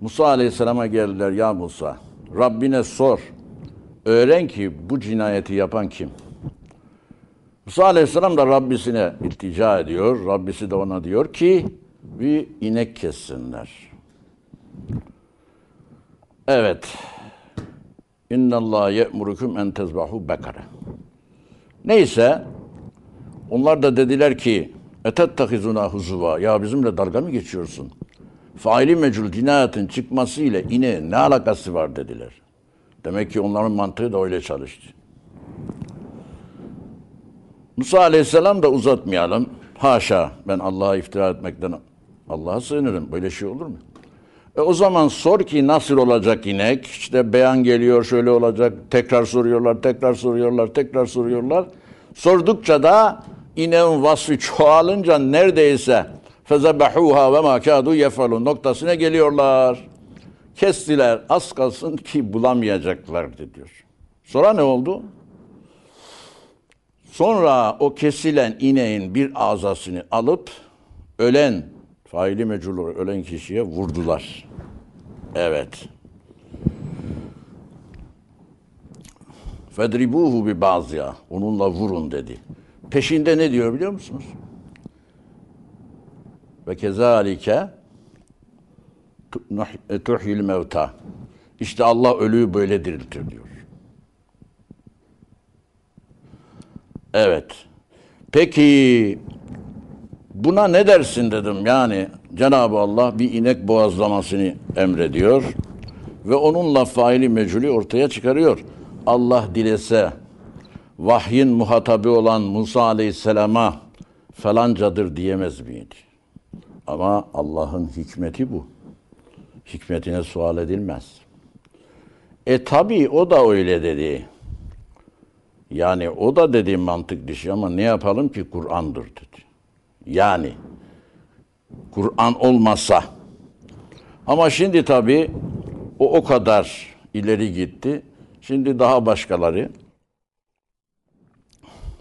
Musa Aleyhisselam'a geldiler. Ya Musa, Rabbine sor. Öğren ki bu cinayeti yapan kim? Musa Aleyhisselam da Rabbisine iltica ediyor. Rabbisi de ona diyor ki bir inek kessinler. Evet. İnna Allah ye'murukum en tezbahu bekare. Neyse onlar da dediler ki etettehizuna huzuva ya bizimle dalga mı geçiyorsun? Faili mecul cinayetin çıkması ile ineğin ne alakası var dediler. Demek ki onların mantığı da öyle çalıştı. Musa Aleyhisselam da uzatmayalım. Haşa ben Allah'a iftira etmekten Allah'a sığınırım. Böyle şey olur mu? E o zaman sor ki nasıl olacak inek? İşte beyan geliyor şöyle olacak. Tekrar soruyorlar, tekrar soruyorlar, tekrar soruyorlar. Sordukça da ineğin vasfı çoğalınca neredeyse fezebehuha ve ma kadu yefalun noktasına geliyorlar. Kestiler az kalsın ki bulamayacaklardı diyor. Sonra ne oldu? Sonra o kesilen ineğin bir azasını alıp ölen faili meculu ölen kişiye vurdular. Evet. Fedribuhu bi bazya. Onunla vurun dedi. Peşinde ne diyor biliyor musunuz? Ve kezalike tuhil mevta. İşte Allah ölüyü böyle diriltir diyor. Evet. Peki buna ne dersin dedim. Yani Cenab-ı Allah bir inek boğazlamasını emrediyor ve onunla faili meculi ortaya çıkarıyor. Allah dilese vahyin muhatabı olan Musa Aleyhisselam'a falancadır diyemez miydi? Ama Allah'ın hikmeti bu. Hikmetine sual edilmez. E tabi o da öyle dedi. Yani o da dediğim mantık dışı ama ne yapalım ki Kur'an'dır dedi. Yani Kur'an olmasa ama şimdi tabii o o kadar ileri gitti. Şimdi daha başkaları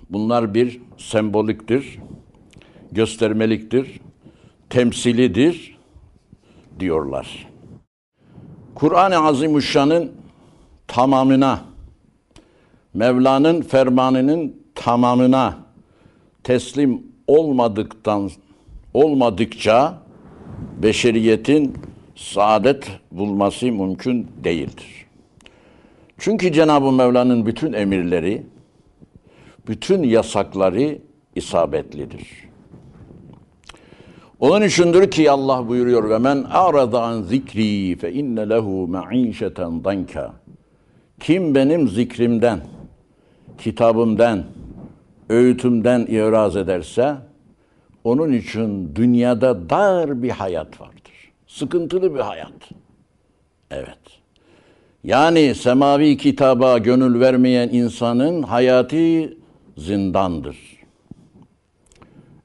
bunlar bir semboliktir, göstermeliktir, temsilidir diyorlar. Kur'an-ı Azimüşşan'ın tamamına Mevla'nın fermanının tamamına teslim olmadıktan olmadıkça beşeriyetin saadet bulması mümkün değildir. Çünkü Cenab-ı Mevla'nın bütün emirleri, bütün yasakları isabetlidir. Onun içindir ki Allah buyuruyor ve men arada an zikri fe inne lehu ma'işeten danka. Kim benim zikrimden kitabımdan, öğütümden iraz ederse Onun için dünyada dar bir hayat vardır. Sıkıntılı bir hayat. Evet. Yani semavi kitaba gönül vermeyen insanın hayatı zindandır.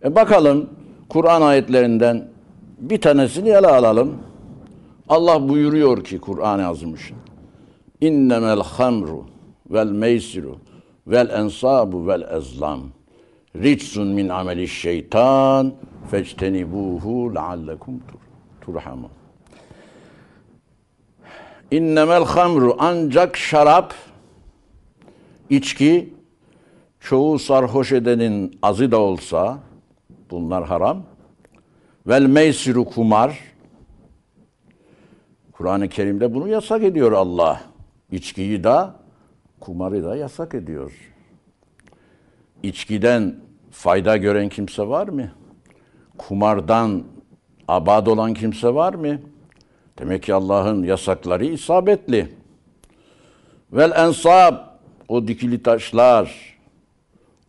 E bakalım Kur'an ayetlerinden bir tanesini ele alalım. Allah buyuruyor ki Kur'an-ı Azimüşşin. İnnemel hamru vel meysiru vel ensabu vel ezlam ricsun min ameli şeytan fectenibuhu leallekum turhamun. İnnemel hamru ancak şarap, içki, çoğu sarhoş edenin azı da olsa bunlar haram. Vel meysiru kumar. Kur'an-ı Kerim'de bunu yasak ediyor Allah. İçkiyi de kumarı da yasak ediyor. İçkiden fayda gören kimse var mı? Kumardan abad olan kimse var mı? Demek ki Allah'ın yasakları isabetli. Vel ensab, o dikili taşlar,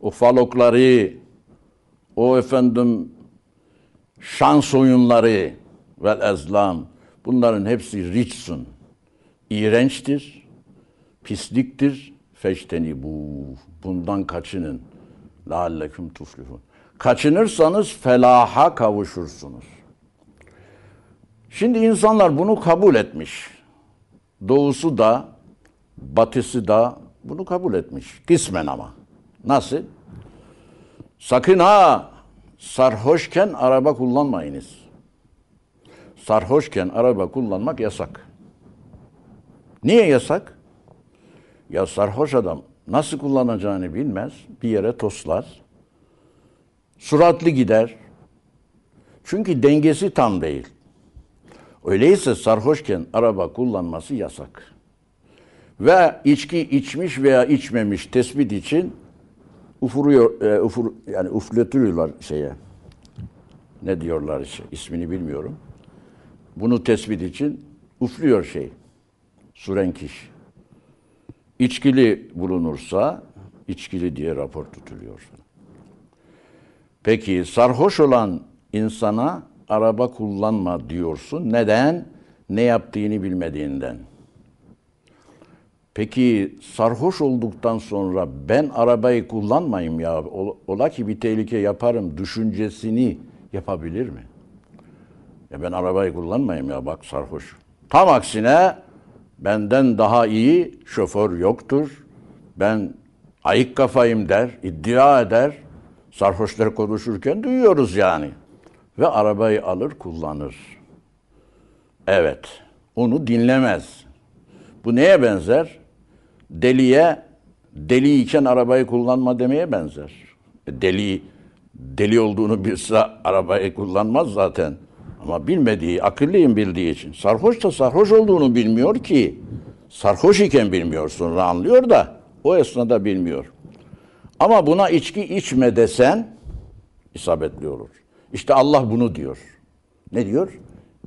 o falokları, o efendim şans oyunları vel ezlam, bunların hepsi riçsun, iğrençtir, pisliktir, feşteni bu, bundan kaçının. Lealleküm tuflihun. Kaçınırsanız felaha kavuşursunuz. Şimdi insanlar bunu kabul etmiş. Doğusu da, batısı da bunu kabul etmiş. Kısmen ama. Nasıl? Sakın ha sarhoşken araba kullanmayınız. Sarhoşken araba kullanmak yasak. Niye yasak? Ya sarhoş adam nasıl kullanacağını bilmez. Bir yere toslar. Suratlı gider. Çünkü dengesi tam değil. Öyleyse sarhoşken araba kullanması yasak. Ve içki içmiş veya içmemiş tespit için ufuruyor, e, ufur, yani ufletiriyorlar şeye. Ne diyorlar işte, ismini bilmiyorum. Bunu tespit için ufluyor şey. Surenkiş. İçkili bulunursa içkili diye rapor tutuluyor. Peki sarhoş olan insana araba kullanma diyorsun. Neden? Ne yaptığını bilmediğinden. Peki sarhoş olduktan sonra ben arabayı kullanmayayım ya ola ki bir tehlike yaparım düşüncesini yapabilir mi? Ya ben arabayı kullanmayayım ya bak sarhoş. Tam aksine benden daha iyi şoför yoktur. Ben ayık kafayım der, iddia eder. Sarhoşlar konuşurken duyuyoruz yani. Ve arabayı alır kullanır. Evet, onu dinlemez. Bu neye benzer? Deliye, deliyken arabayı kullanma demeye benzer. E, deli, deli olduğunu bilse arabayı kullanmaz zaten. Ama bilmediği, akıllıyım bildiği için. Sarhoş da sarhoş olduğunu bilmiyor ki. Sarhoş iken bilmiyor sonra anlıyor da o esnada bilmiyor. Ama buna içki içme desen isabetli olur. İşte Allah bunu diyor. Ne diyor?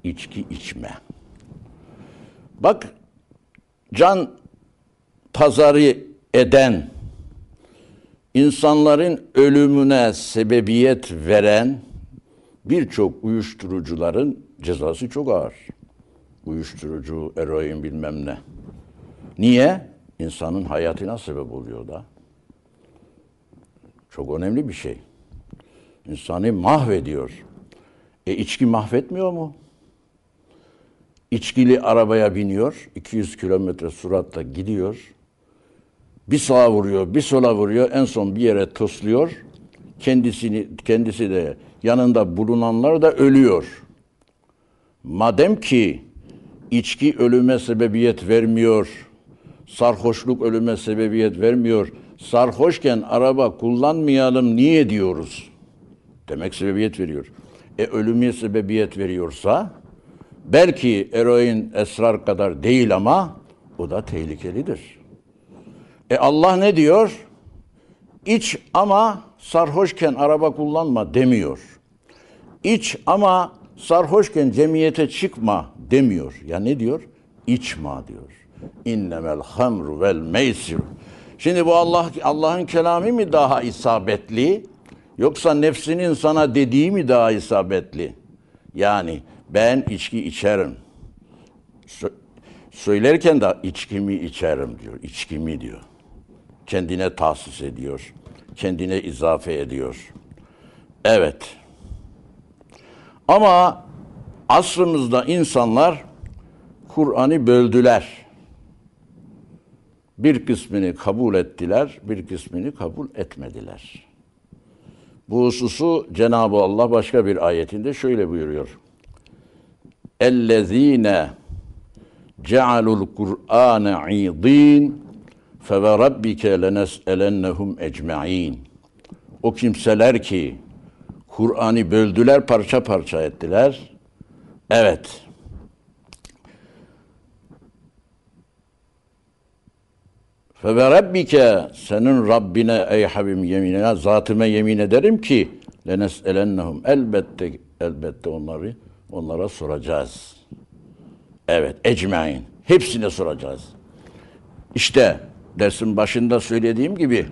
İçki içme. Bak can pazarı eden, insanların ölümüne sebebiyet veren birçok uyuşturucuların cezası çok ağır. Uyuşturucu, eroin bilmem ne. Niye? İnsanın hayatına sebep oluyor da. Çok önemli bir şey. İnsanı mahvediyor. E içki mahvetmiyor mu? İçkili arabaya biniyor, 200 kilometre suratla gidiyor. Bir sağa vuruyor, bir sola vuruyor, en son bir yere tosluyor. Kendisini kendisi de yanında bulunanlar da ölüyor. Madem ki içki ölüme sebebiyet vermiyor, sarhoşluk ölüme sebebiyet vermiyor, sarhoşken araba kullanmayalım niye diyoruz? Demek sebebiyet veriyor. E ölüme sebebiyet veriyorsa belki eroin esrar kadar değil ama o da tehlikelidir. E Allah ne diyor? İç ama sarhoşken araba kullanma demiyor. İç ama sarhoşken cemiyete çıkma demiyor. Ya ne diyor? İçma diyor. İnnemel hamru vel meysir. Şimdi bu Allah Allah'ın kelamı mı daha isabetli Yoksa nefsinin sana dediği mi daha isabetli? Yani ben içki içerim. Sö- söylerken de içkimi içerim diyor. İçkimi diyor Kendine tahsis ediyor. Kendine izafe ediyor. Evet. Ama asrımızda insanlar Kur'an'ı böldüler. Bir kısmını kabul ettiler, bir kısmını kabul etmediler. Bu hususu Cenab-ı Allah başka bir ayetinde şöyle buyuruyor. اَلَّذ۪ينَ جَعَلُوا الْقُرْآنَ عِيض۪ينَ فَوَرَبِّكَ لَنَسْأَلَنَّهُمْ اَجْمَع۪ينَ O kimseler ki Kur'an'ı böldüler, parça parça ettiler. Evet. Feverabbike senin Rabbine ey Habibim yeminine zatıma yemin ederim ki lenes'elennehum elbette elbette onları onlara soracağız. Evet ecmain hepsine soracağız. İşte dersin başında söylediğim gibi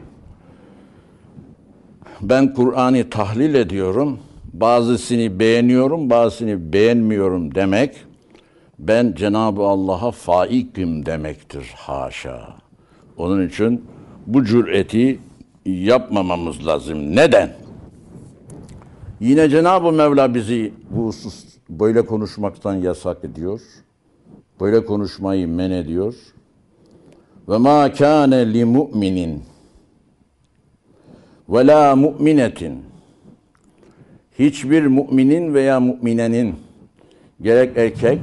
ben Kur'an'ı tahlil ediyorum. Bazısını beğeniyorum, bazısını beğenmiyorum demek ben Cenab-ı Allah'a faikim demektir haşa. Onun için bu cüreti yapmamamız lazım. Neden? Yine Cenab-ı Mevla bizi bu husus böyle konuşmaktan yasak ediyor. Böyle konuşmayı men ediyor. Ve ma kâne li mu'minin ve la mu'minetin hiçbir müminin veya müminenin gerek erkek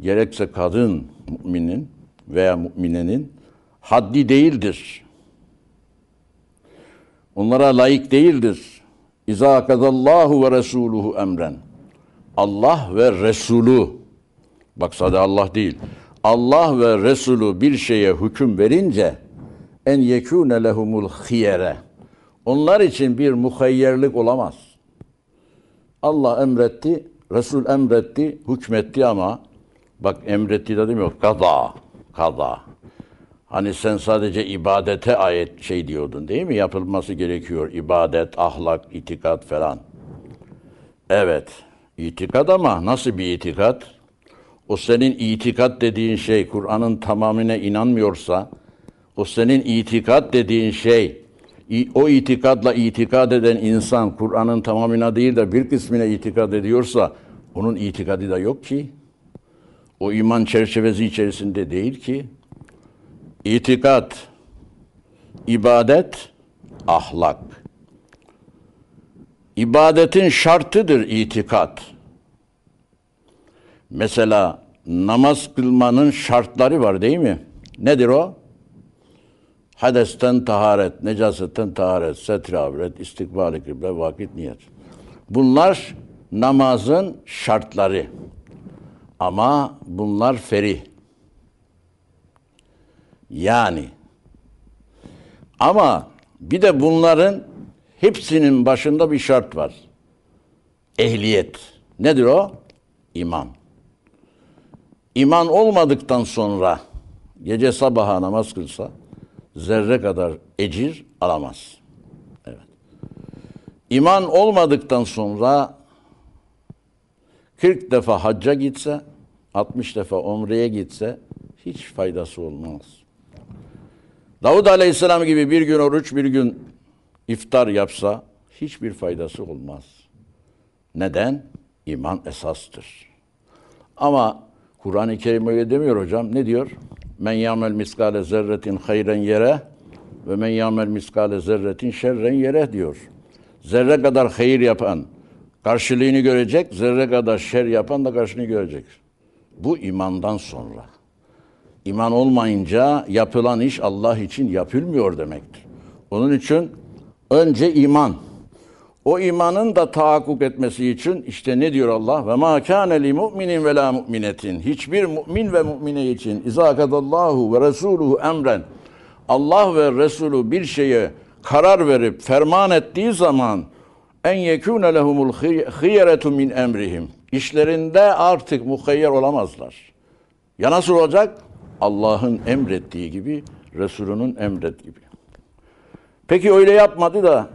gerekse kadın müminin veya müminenin haddi değildir. Onlara layık değildir. İza kadallahu ve resuluhu emren. Allah ve Resulü bak sadece Allah değil. Allah ve Resulü bir şeye hüküm verince en yekûne lehumul khiyere. Onlar için bir muhayyerlik olamaz. Allah emretti, Resul emretti, hükmetti ama bak emretti dedim yok, kaza, kaza. Hani sen sadece ibadete ayet şey diyordun değil mi? Yapılması gerekiyor. İbadet, ahlak, itikat falan. Evet. İtikat ama nasıl bir itikat? O senin itikat dediğin şey Kur'an'ın tamamına inanmıyorsa, o senin itikat dediğin şey, o itikadla itikad eden insan Kur'an'ın tamamına değil de bir kısmına itikad ediyorsa, onun itikadı da yok ki. O iman çerçevesi içerisinde değil ki. İtikat, ibadet, ahlak. İbadetin şartıdır itikat. Mesela namaz kılmanın şartları var değil mi? Nedir o? Hadesten taharet, necasetten taharet, setri avret, istikbal-i kıble, vakit niyet. Bunlar namazın şartları. Ama bunlar ferih. Yani ama bir de bunların hepsinin başında bir şart var. Ehliyet. Nedir o? İman. İman olmadıktan sonra gece sabaha namaz kılsa zerre kadar ecir alamaz. Evet. İman olmadıktan sonra 40 defa hacca gitse, 60 defa umreye gitse hiç faydası olmaz. Davud Aleyhisselam gibi bir gün oruç, bir gün iftar yapsa hiçbir faydası olmaz. Neden? İman esastır. Ama Kur'an-ı Kerim öyle demiyor hocam. Ne diyor? Men yamel miskale zerretin hayren yere ve men yamel miskale zerretin şerren yere diyor. Zerre kadar hayır yapan karşılığını görecek, zerre kadar şer yapan da karşılığını görecek. Bu imandan sonra. İman olmayınca yapılan iş Allah için yapılmıyor demektir. Onun için önce iman. O imanın da tahakkuk etmesi için işte ne diyor Allah? Ve ma kana li mu'minin ve la mu'minetin. Hiçbir mümin ve mümine için izâ kadallahu ve resuluhu emren. Allah ve Resulü bir şeye karar verip ferman ettiği zaman en yekûne lehumul hiyeretu min emrihim. İşlerinde artık muhayyer olamazlar. Ya nasıl olacak? Allah'ın emrettiği gibi, Resulünün emret gibi. Peki öyle yapmadı da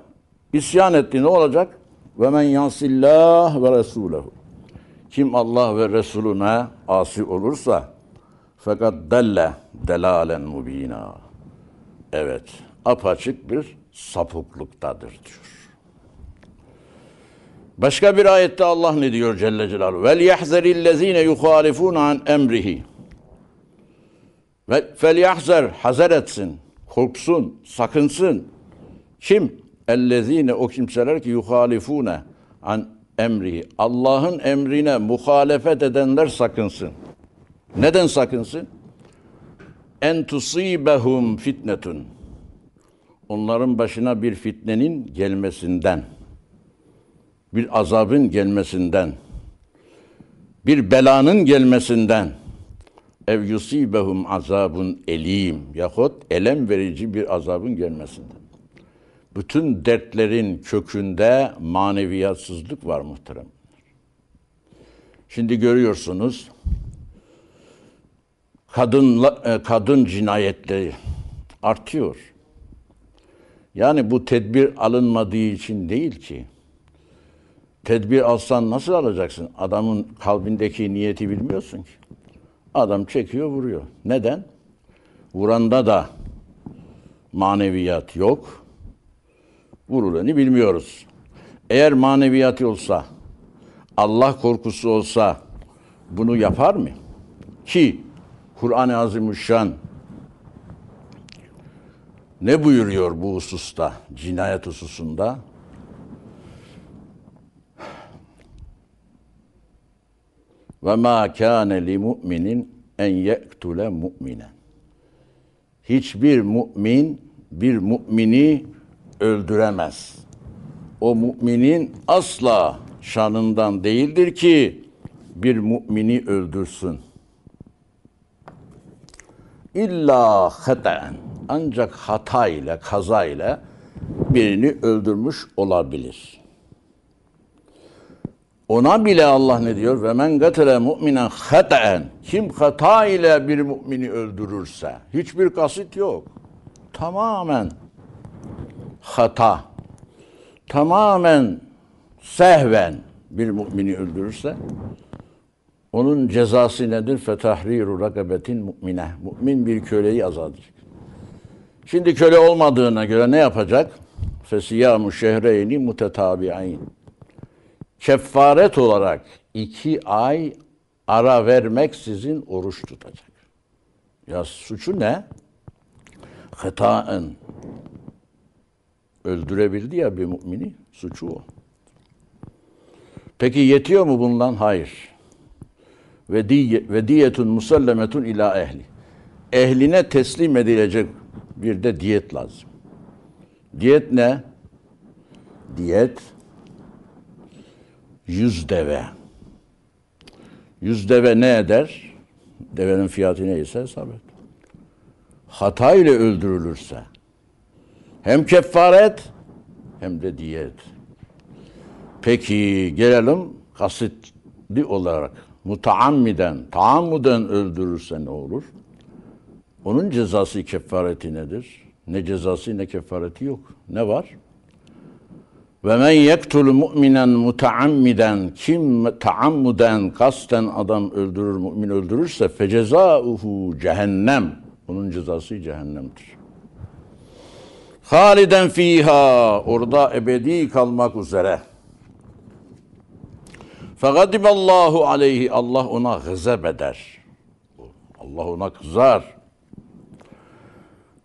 İsyan etti ne olacak? Ve men yansillah ve resulehu. Kim Allah ve Resulüne asi olursa fakat delle delalen mubina. Evet, apaçık bir sapıklıktadır diyor. Başka bir ayette Allah ne diyor Celle Celaluhu? Vel yahzerillezine yuhalifun an emrihi. Fel yahzer hazer etsin, korksun, sakınsın. Kim? Ellezine o kimseler ki yuhalifune an emrihi. Allah'ın emrine muhalefet edenler sakınsın. Neden sakınsın? En tusibehum fitnetun. Onların başına bir fitnenin gelmesinden, bir azabın gelmesinden, bir belanın gelmesinden, ev yusibehum azabun elim yahut elem verici bir azabın gelmesinden. Bütün dertlerin kökünde maneviyatsızlık var muhterem. Şimdi görüyorsunuz kadın e, kadın cinayetleri artıyor. Yani bu tedbir alınmadığı için değil ki. Tedbir alsan nasıl alacaksın? Adamın kalbindeki niyeti bilmiyorsun ki. Adam çekiyor, vuruyor. Neden? Vuranda da maneviyat yok. Vurulanı bilmiyoruz. Eğer maneviyat olsa, Allah korkusu olsa bunu yapar mı? Ki Kur'an-ı Azimüşşan ne buyuruyor bu hususta, cinayet hususunda? Ve ma kâne li mu'minin en yektule mu'minen. Hiçbir mümin bir mümini öldüremez. O müminin asla şanından değildir ki bir mümini öldürsün. İlla hataen ancak hata ile, kaza ile birini öldürmüş olabilir. Ona bile Allah ne diyor? Ve men gatele mu'minen hataen. Kim hata ile bir mümini öldürürse, hiçbir kasıt yok. Tamamen hata, tamamen sehven bir mümini öldürürse, onun cezası nedir? Fetahriru rakabetin mu'mine. Mümin bir köleyi azat edecek. Şimdi köle olmadığına göre ne yapacak? Fesiyamu şehreyni mutetabi'ayn. Kefaret olarak iki ay ara vermek sizin oruç tutacak. Ya suçu ne? Hetaen. Öldürebildi ya bir mümini. Suçu o. Peki yetiyor mu bundan? Hayır. Ve, diye, ve diyetun musallemetun ila ehli. Ehline teslim edilecek bir de diyet lazım. Diyet ne? Diyet yüz deve. Yüz deve ne eder? Devenin fiyatı neyse hesap et. Hata ile öldürülürse hem kefaret hem de diyet. Peki gelelim kasıtlı olarak mutaammiden, taammuden öldürürse ne olur? Onun cezası kefareti nedir? Ne cezası ne kefareti yok. Ne var? Ve men yektul mu'minen mutaammiden kim taammuden kasten adam öldürür, mümin öldürürse fecezauhu cehennem. Onun cezası cehennemdir. Haliden fiha orada ebedi kalmak üzere. Fegadiballahu aleyhi Allah ona gızep eder. Allah ona kızar.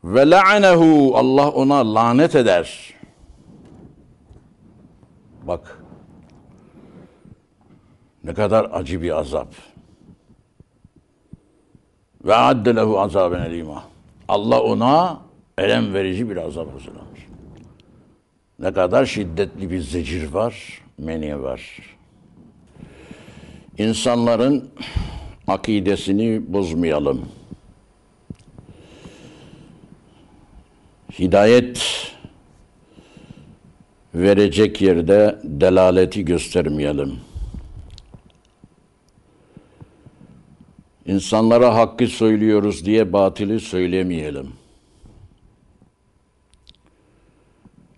Ve la'anehu Allah ona lanet eder. Bak ne kadar acı bir azap. Ve adde lehu azaben elima. Allah ona elem verici bir azap hazırlamış. Ne kadar şiddetli bir zecir var, meni var. İnsanların akidesini bozmayalım. Hidayet verecek yerde delaleti göstermeyelim. İnsanlara hakkı söylüyoruz diye batili söylemeyelim.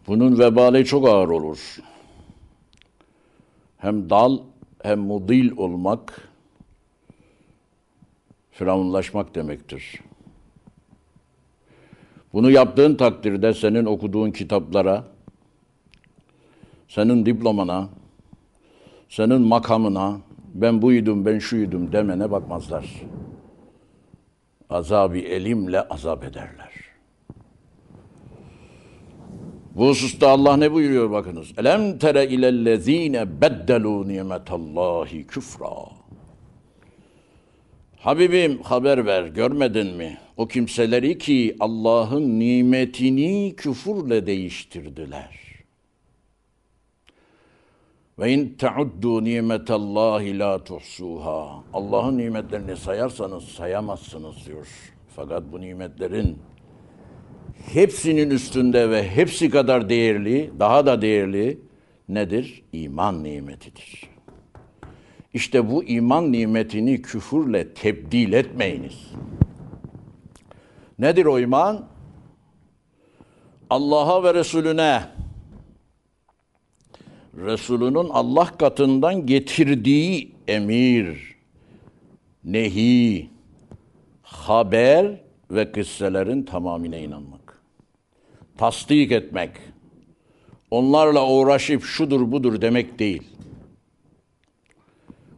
Bunun vebali çok ağır olur. Hem dal hem mudil olmak firavunlaşmak demektir. Bunu yaptığın takdirde senin okuduğun kitaplara, senin diplomana, senin makamına, ben buydum, ben şuydum demene bakmazlar. Azabı elimle azap ederler. Bu hususta Allah ne buyuruyor bakınız. Elem tere ilellezine beddelu nimetallahi küfra. Habibim haber ver görmedin mi? O kimseleri ki Allah'ın nimetini küfürle değiştirdiler. Ve in teuddu nimetallahi la tuhsuha. Allah'ın nimetlerini sayarsanız sayamazsınız diyor. Fakat bu nimetlerin hepsinin üstünde ve hepsi kadar değerli, daha da değerli nedir? İman nimetidir. İşte bu iman nimetini küfürle tebdil etmeyiniz. Nedir o iman? Allah'a ve Resulüne, Resulünün Allah katından getirdiği emir, nehi, haber ve kısselerin tamamına inanmak. Tasdik etmek. Onlarla uğraşıp şudur budur demek değil.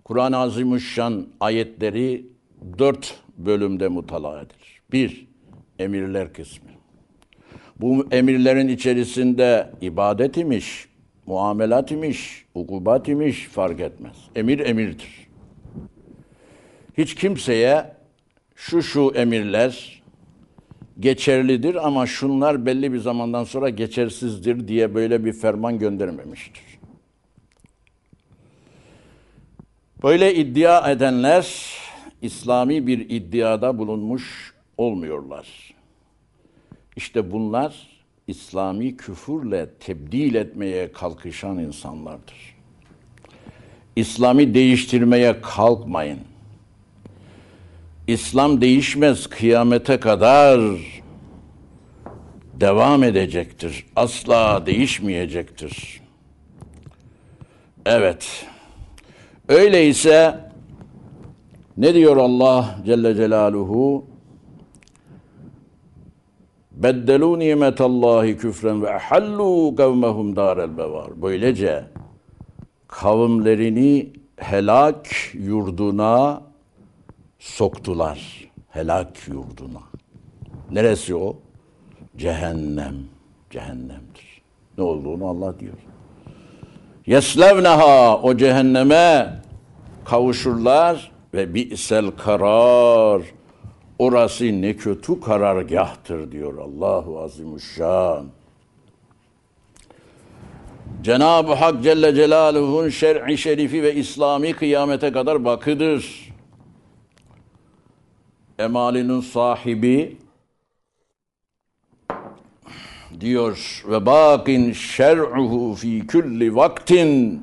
Kur'an-ı Azimüşşan ayetleri dört bölümde mutala. Bir, emirler kısmı. Bu emirlerin içerisinde ibadet imiş, muamelat imiş, ukubat imiş fark etmez. Emir emirdir. Hiç kimseye şu şu emirler geçerlidir ama şunlar belli bir zamandan sonra geçersizdir diye böyle bir ferman göndermemiştir. Böyle iddia edenler İslami bir iddiada bulunmuş olmuyorlar. İşte bunlar İslami küfürle tebdil etmeye kalkışan insanlardır. İslami değiştirmeye kalkmayın. İslam değişmez kıyamete kadar devam edecektir. Asla değişmeyecektir. Evet. Öyleyse ne diyor Allah Celle Celaluhu? Beddelu nimetallahi küfren ve ahallu kavmehum darel bevar. Böylece kavimlerini helak yurduna soktular. Helak yurduna. Neresi o? Cehennem. Cehennemdir. Ne olduğunu Allah diyor. Yeslevneha o cehenneme kavuşurlar ve bi'sel karar orası ne kötü karargahtır diyor Allahu Azimuşşan. Cenab-ı Hak Celle Celaluhu'nun şer'i şerifi ve İslami kıyamete kadar bakıdır. Emalinin sahibi diyor ve bakin şer'uhu fi kulli vaktin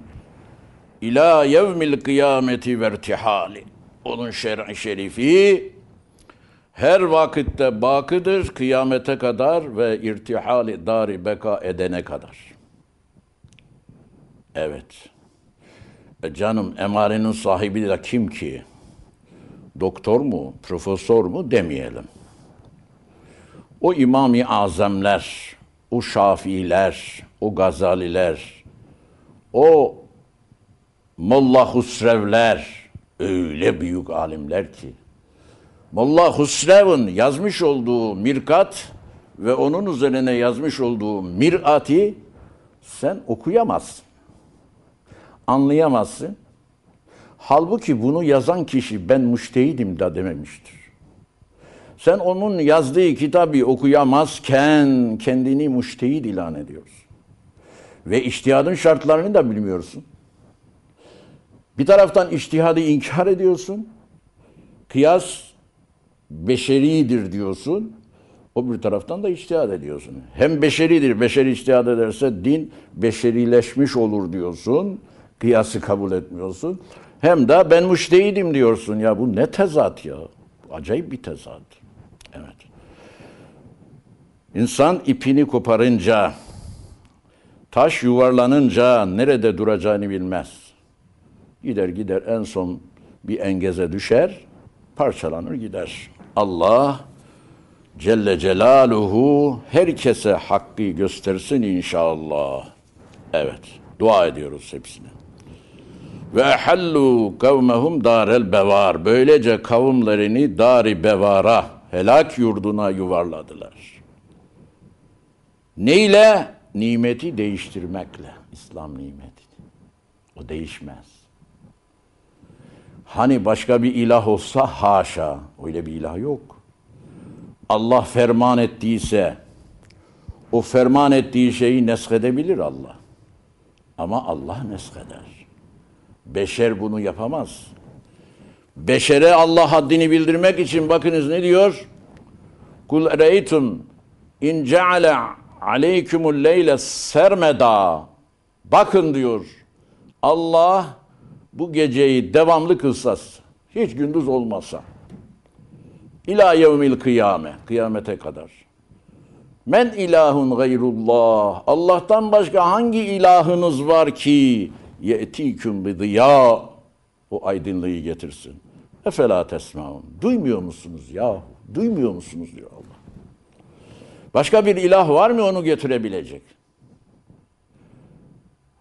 ila yevmil kıyameti ve irtihali. Onun şer'i şerifi her vakitte bakıdır kıyamete kadar ve irtihali dari beka edene kadar. Evet. E canım emarenin sahibi de kim ki? Doktor mu, profesör mu demeyelim. O imami azamlar, o şafiiler, o gazaliler, o Molla Husrevler öyle büyük alimler ki Molla Husrev'in yazmış olduğu mirkat ve onun üzerine yazmış olduğu mirati sen okuyamazsın. Anlayamazsın. Halbuki bunu yazan kişi ben müştehidim da dememiştir. Sen onun yazdığı kitabı okuyamazken kendini müştehid ilan ediyorsun. Ve iştihadın şartlarını da bilmiyorsun. Bir taraftan iştihadı inkar ediyorsun. Kıyas beşeridir diyorsun. O bir taraftan da iştihad ediyorsun. Hem beşeridir, beşeri iştihad ederse din beşerileşmiş olur diyorsun. Kıyası kabul etmiyorsun. Hem de ben müştehidim diyorsun. Ya bu ne tezat ya. Acayip bir tezat. Evet. İnsan ipini koparınca Taş yuvarlanınca nerede duracağını bilmez. Gider gider en son bir engeze düşer, parçalanır gider. Allah Celle Celaluhu herkese hakkı göstersin inşallah. Evet, dua ediyoruz hepsine. Ve ehallu kavmehum darel bevar. Böylece kavimlerini dari bevara, helak yurduna yuvarladılar. Neyle? Nimeti değiştirmekle. İslam nimeti. O değişmez. Hani başka bir ilah olsa haşa. Öyle bir ilah yok. Allah ferman ettiyse o ferman ettiği şeyi neskedebilir Allah. Ama Allah neskeder. Beşer bunu yapamaz. Beşere Allah haddini bildirmek için bakınız ne diyor? Kul ereytum in ceale aleykumul leyle sermeda. Bakın diyor. Allah bu geceyi devamlı kılsas. Hiç gündüz olmasa. İlâ yevmil kıyame. Kıyamete kadar. Men ilahun gayrullah. Allah'tan başka hangi ilahınız var ki ye'tiküm bidiya o aydınlığı getirsin. Efela tesmaun. Duymuyor musunuz ya? Duymuyor musunuz diyor Allah. Başka bir ilah var mı onu getirebilecek?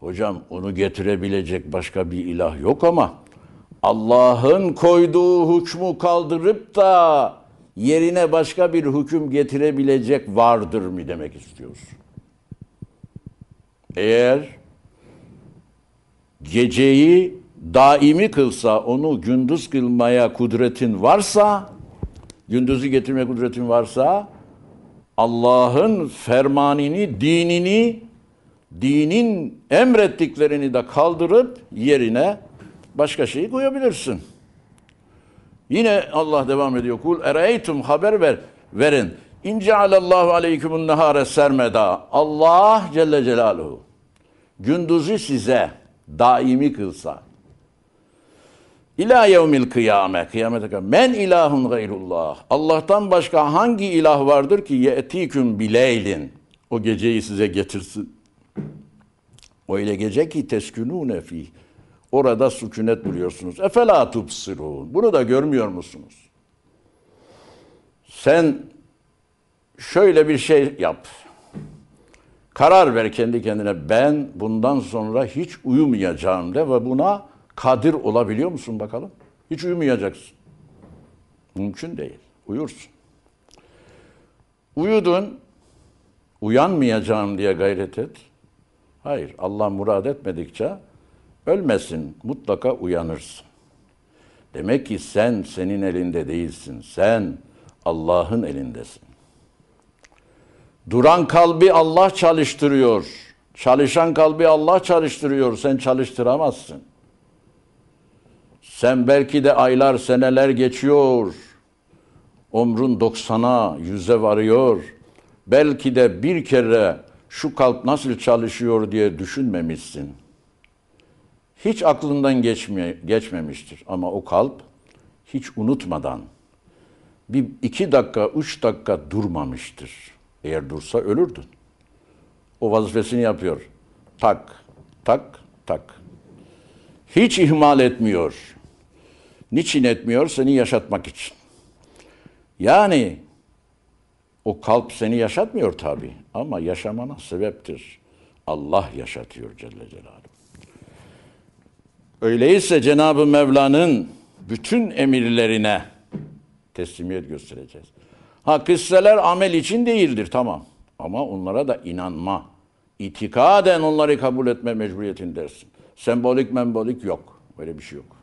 Hocam onu getirebilecek başka bir ilah yok ama Allah'ın koyduğu hükmü kaldırıp da yerine başka bir hüküm getirebilecek vardır mı demek istiyoruz. Eğer geceyi daimi kılsa, onu gündüz kılmaya kudretin varsa, gündüzü getirme kudretin varsa, Allah'ın fermanini, dinini, dinin emrettiklerini de kaldırıp yerine başka şeyi koyabilirsin. Yine Allah devam ediyor. Kul ereytum haber ver verin. İn cealallahu aleykumun nehare sermeda. Allah Celle Celaluhu gündüzü size daimi kılsa. İlâ yevmil kıyame. Kıyamete kadar. Men ilahun gayrullah. Allah'tan başka hangi ilah vardır ki ye'tiküm bileylin. O geceyi size getirsin. O ile gece ki teskünûne fîh. Orada sükunet buluyorsunuz. Efela tubsirun. Bunu da görmüyor musunuz? Sen şöyle bir şey yap. Karar ver kendi kendine. Ben bundan sonra hiç uyumayacağım de ve buna kadir olabiliyor musun bakalım? Hiç uyumayacaksın. Mümkün değil. Uyursun. Uyudun. Uyanmayacağım diye gayret et. Hayır. Allah murad etmedikçe ölmesin. Mutlaka uyanırsın. Demek ki sen senin elinde değilsin. Sen Allah'ın elindesin. Duran kalbi Allah çalıştırıyor. Çalışan kalbi Allah çalıştırıyor. Sen çalıştıramazsın. Sen belki de aylar, seneler geçiyor. Omrun 90'a, yüze varıyor. Belki de bir kere şu kalp nasıl çalışıyor diye düşünmemişsin. Hiç aklından geçmeye, geçmemiştir. Ama o kalp hiç unutmadan bir iki dakika, üç dakika durmamıştır. Eğer dursa ölürdün. O vazifesini yapıyor. Tak, tak, tak. Hiç ihmal etmiyor. Niçin etmiyor? Seni yaşatmak için. Yani o kalp seni yaşatmıyor tabi ama yaşamana sebeptir. Allah yaşatıyor Celle Celaluhu. Öyleyse Cenab-ı Mevla'nın bütün emirlerine teslimiyet göstereceğiz. Ha kısseler amel için değildir tamam. Ama onlara da inanma. İtikaden onları kabul etme mecburiyetindesin. Sembolik membolik yok. Böyle bir şey yok.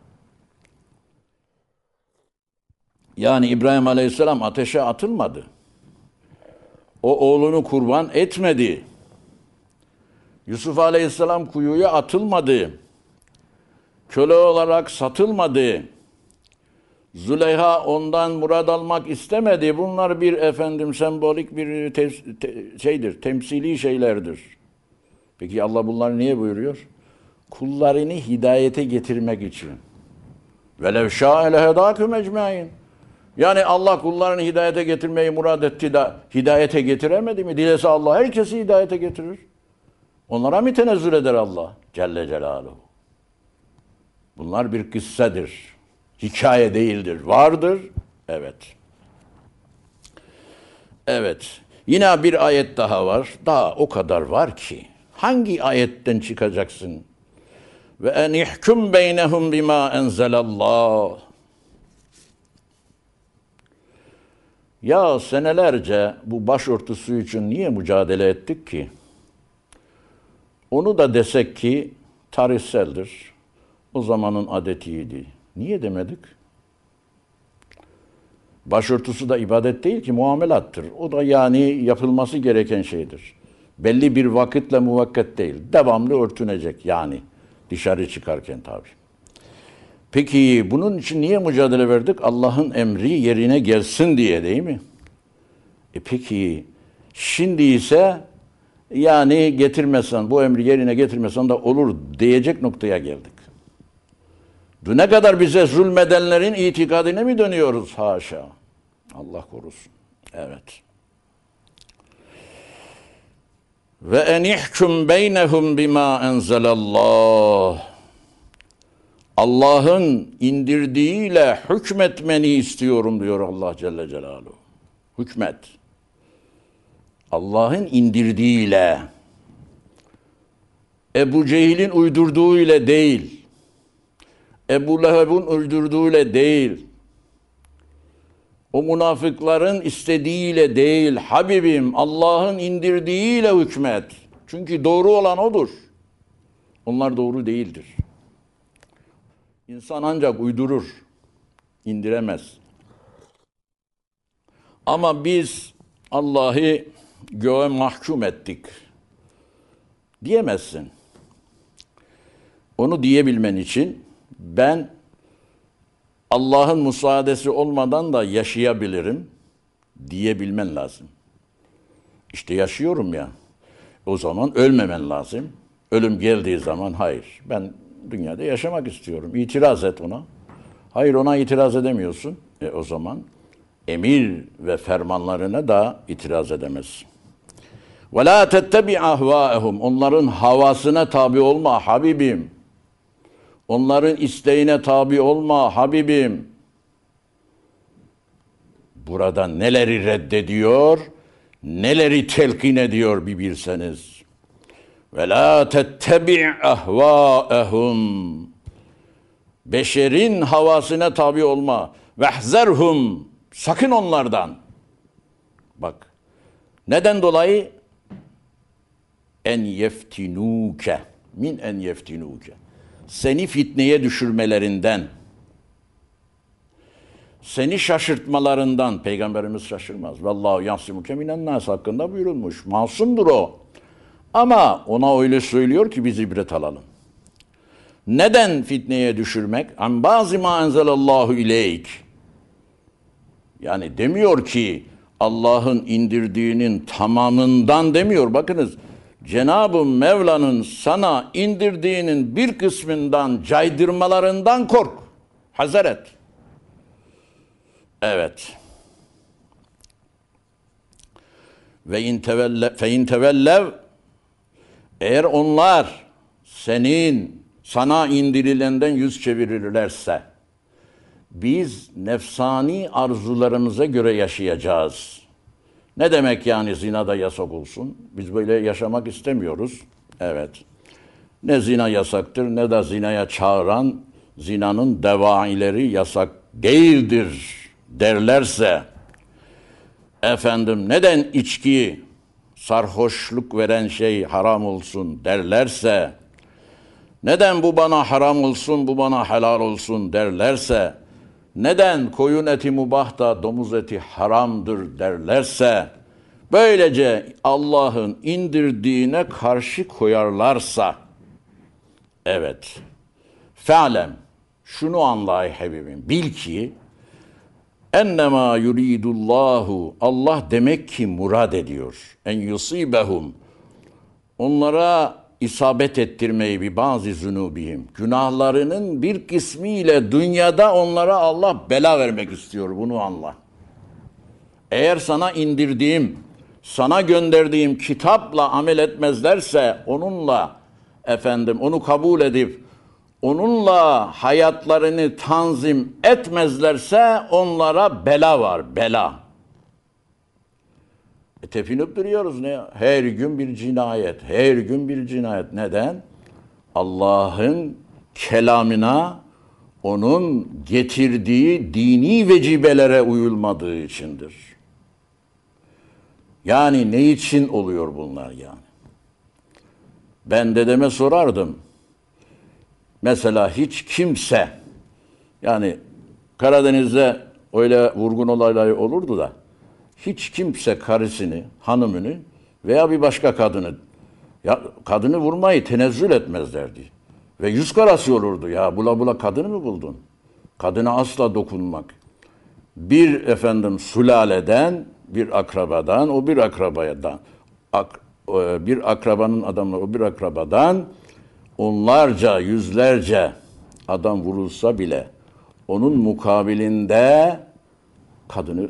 Yani İbrahim Aleyhisselam ateşe atılmadı. O oğlunu kurban etmedi. Yusuf Aleyhisselam kuyuya atılmadı. Köle olarak satılmadı. Züleyha ondan murad almak istemedi. Bunlar bir efendim sembolik bir te, te, şeydir, temsili şeylerdir. Peki Allah bunları niye buyuruyor? Kullarını hidayete getirmek için. Velev şâ'e lehedâküm ecmaîn. Yani Allah kullarını hidayete getirmeyi murad etti de hidayete getiremedi mi? Dilese Allah herkesi hidayete getirir. Onlara mı tenezzül eder Allah Celle Celaluhu? Bunlar bir kissedir. Hikaye değildir. Vardır. Evet. Evet. Yine bir ayet daha var. Daha o kadar var ki. Hangi ayetten çıkacaksın? Ve en ihkum beynehum bima enzelallah. Ya senelerce bu başörtüsü için niye mücadele ettik ki? Onu da desek ki tarihseldir. O zamanın adetiydi. Niye demedik? Başörtüsü de ibadet değil ki muamelattır. O da yani yapılması gereken şeydir. Belli bir vakitle muvakkat değil. Devamlı örtünecek yani dışarı çıkarken tabi. Peki bunun için niye mücadele verdik? Allah'ın emri yerine gelsin diye değil mi? E peki şimdi ise yani getirmesen, bu emri yerine getirmesen de olur diyecek noktaya geldik. Düne kadar bize zulmedenlerin itikadine mi dönüyoruz? Haşa. Allah korusun. Evet. Ve en ihkum beynehum bima enzelallah. Allah'ın indirdiğiyle hükmetmeni istiyorum diyor Allah Celle Celaluhu. Hükmet. Allah'ın indirdiğiyle Ebu Cehil'in uydurduğuyla değil. Ebu Leheb'in uydurduğuyla değil. O münafıkların istediğiyle değil. Habibim Allah'ın indirdiğiyle hükmet. Çünkü doğru olan odur. Onlar doğru değildir. İnsan ancak uydurur, indiremez. Ama biz Allah'ı göğe mahkum ettik diyemezsin. Onu diyebilmen için ben Allah'ın müsaadesi olmadan da yaşayabilirim diyebilmen lazım. İşte yaşıyorum ya. O zaman ölmemen lazım. Ölüm geldiği zaman hayır. Ben dünyada yaşamak istiyorum. İtiraz et ona. Hayır ona itiraz edemiyorsun. E o zaman emir ve fermanlarına da itiraz edemezsin. Ve la tettebi ahvaehum. Onların havasına tabi olma Habibim. Onların isteğine tabi olma Habibim. Burada neleri reddediyor, neleri telkin ediyor bir bilseniz. Ve la tettebi ahvaehum. Beşerin havasına tabi olma. Vehzerhum. Sakın onlardan. Bak. Neden dolayı? En yeftinuke. Min en yeftinuke. Seni fitneye düşürmelerinden. Seni şaşırtmalarından. Peygamberimiz şaşırmaz. Vallahu yasimuke minen nas hakkında buyurulmuş. Masumdur o. Ama ona öyle söylüyor ki biz ibret alalım. Neden fitneye düşürmek? An bazı ma enzelallahu ileyk. Yani demiyor ki Allah'ın indirdiğinin tamamından demiyor. Bakınız Cenab-ı Mevla'nın sana indirdiğinin bir kısmından caydırmalarından kork. Hazır et. Evet. Ve in tevelle fe in tevellev eğer onlar senin sana indirilenden yüz çevirirlerse biz nefsani arzularımıza göre yaşayacağız. Ne demek yani zinada yasak olsun? Biz böyle yaşamak istemiyoruz. Evet. Ne zina yasaktır ne de zinaya çağıran zinanın devaileri yasak değildir derlerse efendim neden içki sarhoşluk veren şey haram olsun derlerse neden bu bana haram olsun bu bana helal olsun derlerse neden koyun eti mubah da domuz eti haramdır derlerse, böylece Allah'ın indirdiğine karşı koyarlarsa, evet, fe'lem, şunu anla ey Habibim, bil ki, ennemâ yuridullahu, Allah demek ki murad ediyor, en yusibehum, onlara isabet ettirmeyi bir bazı zunubihim. Günahlarının bir kısmı ile dünyada onlara Allah bela vermek istiyor. Bunu anla. Eğer sana indirdiğim sana gönderdiğim kitapla amel etmezlerse onunla efendim onu kabul edip onunla hayatlarını tanzim etmezlerse onlara bela var, bela. E tepinip duruyoruz ne? Her gün bir cinayet, her gün bir cinayet. Neden? Allah'ın kelamına, onun getirdiği dini vecibelere uyulmadığı içindir. Yani ne için oluyor bunlar yani? Ben dedeme sorardım. Mesela hiç kimse yani Karadeniz'de öyle vurgun olayları olurdu da hiç kimse karısını, hanımını veya bir başka kadını ya kadını vurmayı tenezzül etmezlerdi. Ve yüz karası olurdu ya bula bula kadını mı buldun? Kadına asla dokunmak. Bir efendim sülaleden, bir akrabadan, o bir akrabadan, ak, e, bir akrabanın adamla o bir akrabadan onlarca, yüzlerce adam vurulsa bile onun mukabilinde kadını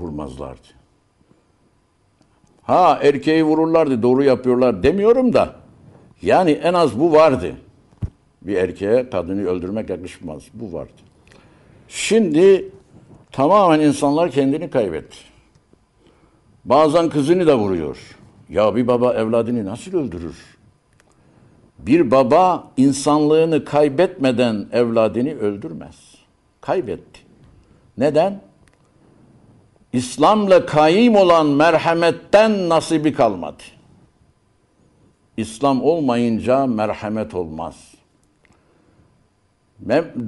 vurmazlardı. Ha erkeği vururlardı, doğru yapıyorlar demiyorum da yani en az bu vardı. Bir erkeğe kadını öldürmek yakışmaz. Bu vardı. Şimdi tamamen insanlar kendini kaybetti. Bazen kızını da vuruyor. Ya bir baba evladını nasıl öldürür? Bir baba insanlığını kaybetmeden evladını öldürmez. Kaybetti. Neden? İslam'la kaim olan merhametten nasibi kalmadı. İslam olmayınca merhamet olmaz.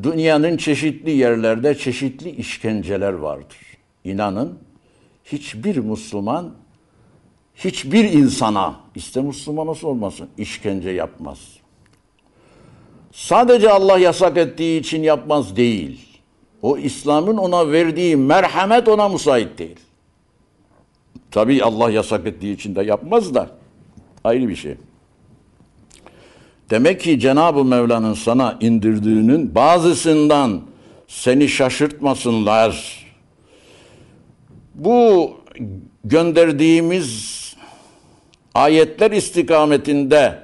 Dünyanın çeşitli yerlerde çeşitli işkenceler vardır. İnanın hiçbir Müslüman hiçbir insana iste Müslüman nasıl olmasın işkence yapmaz. Sadece Allah yasak ettiği için yapmaz değil. O İslam'ın ona verdiği merhamet ona müsait değil. Tabii Allah yasak ettiği için de yapmaz da ayrı bir şey. Demek ki Cenab-ı Mevla'nın sana indirdiğinin bazısından seni şaşırtmasınlar. Bu gönderdiğimiz ayetler istikametinde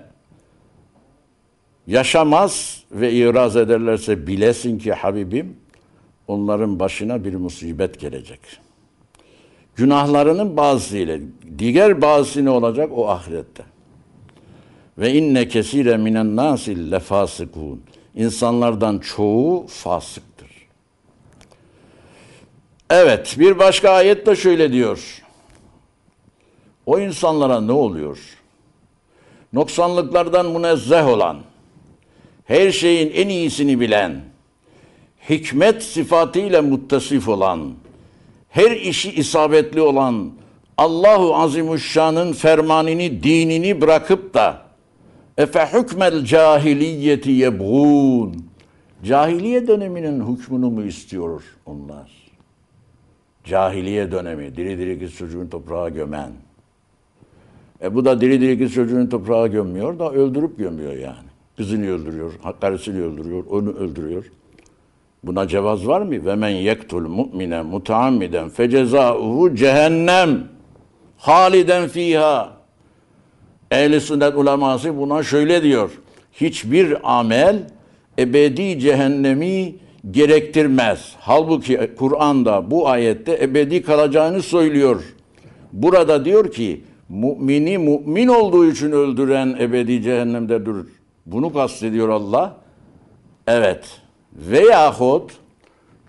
yaşamaz ve iraz ederlerse bilesin ki Habibim onların başına bir musibet gelecek. Günahlarının bazısıyla, diğer bazısı ne olacak o ahirette. Ve inne kesire minen nasil lefasıkun. İnsanlardan çoğu fasıktır. Evet, bir başka ayet de şöyle diyor. O insanlara ne oluyor? Noksanlıklardan münezzeh olan, her şeyin en iyisini bilen, hikmet sıfatıyla muttasif olan, her işi isabetli olan Allahu Azimuşşan'ın fermanini, dinini bırakıp da efe hükmel cahiliyeti yebğun cahiliye döneminin hükmünü mü istiyor onlar? Cahiliye dönemi, diri diri kız çocuğunu toprağa gömen. E bu da diri diri kız çocuğunu toprağa gömmüyor da öldürüp gömüyor yani. Kızını öldürüyor, karısını öldürüyor, onu öldürüyor. Buna cevaz var mı? Ve men yektul mu'mine mutaammiden fecezauhu cehennem haliden fiha. Ehli sünnet uleması buna şöyle diyor. Hiçbir amel ebedi cehennemi gerektirmez. Halbuki Kur'an'da bu ayette ebedi kalacağını söylüyor. Burada diyor ki mümini mümin olduğu için öldüren ebedi cehennemde durur. Bunu kastediyor Allah. Evet veyahut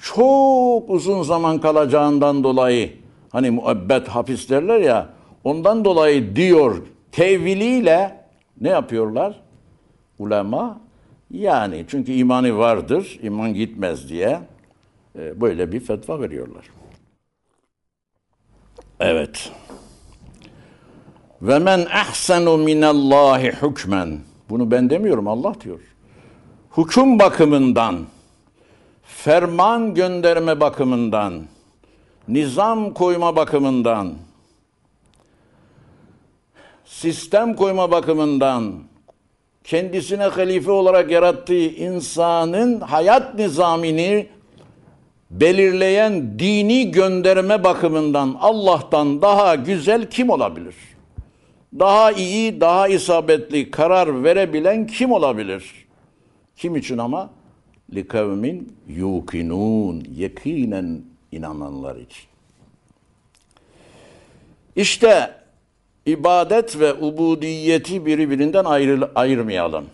çok uzun zaman kalacağından dolayı hani müebbet hapis derler ya ondan dolayı diyor teviliyle ne yapıyorlar? Ulema yani çünkü imanı vardır, iman gitmez diye e, böyle bir fetva veriyorlar. Evet. Ve men ahsenu minallahi hukmen. Bunu ben demiyorum Allah diyor. Hüküm bakımından ferman gönderme bakımından, nizam koyma bakımından, sistem koyma bakımından, kendisine halife olarak yarattığı insanın hayat nizamini belirleyen dini gönderme bakımından Allah'tan daha güzel kim olabilir? Daha iyi, daha isabetli karar verebilen kim olabilir? Kim için ama? لِكَوْمٍ يُوقِنُونَ Yakinen inananlar için. İşte ibadet ve ubudiyeti birbirinden ayrı, ayırmayalım.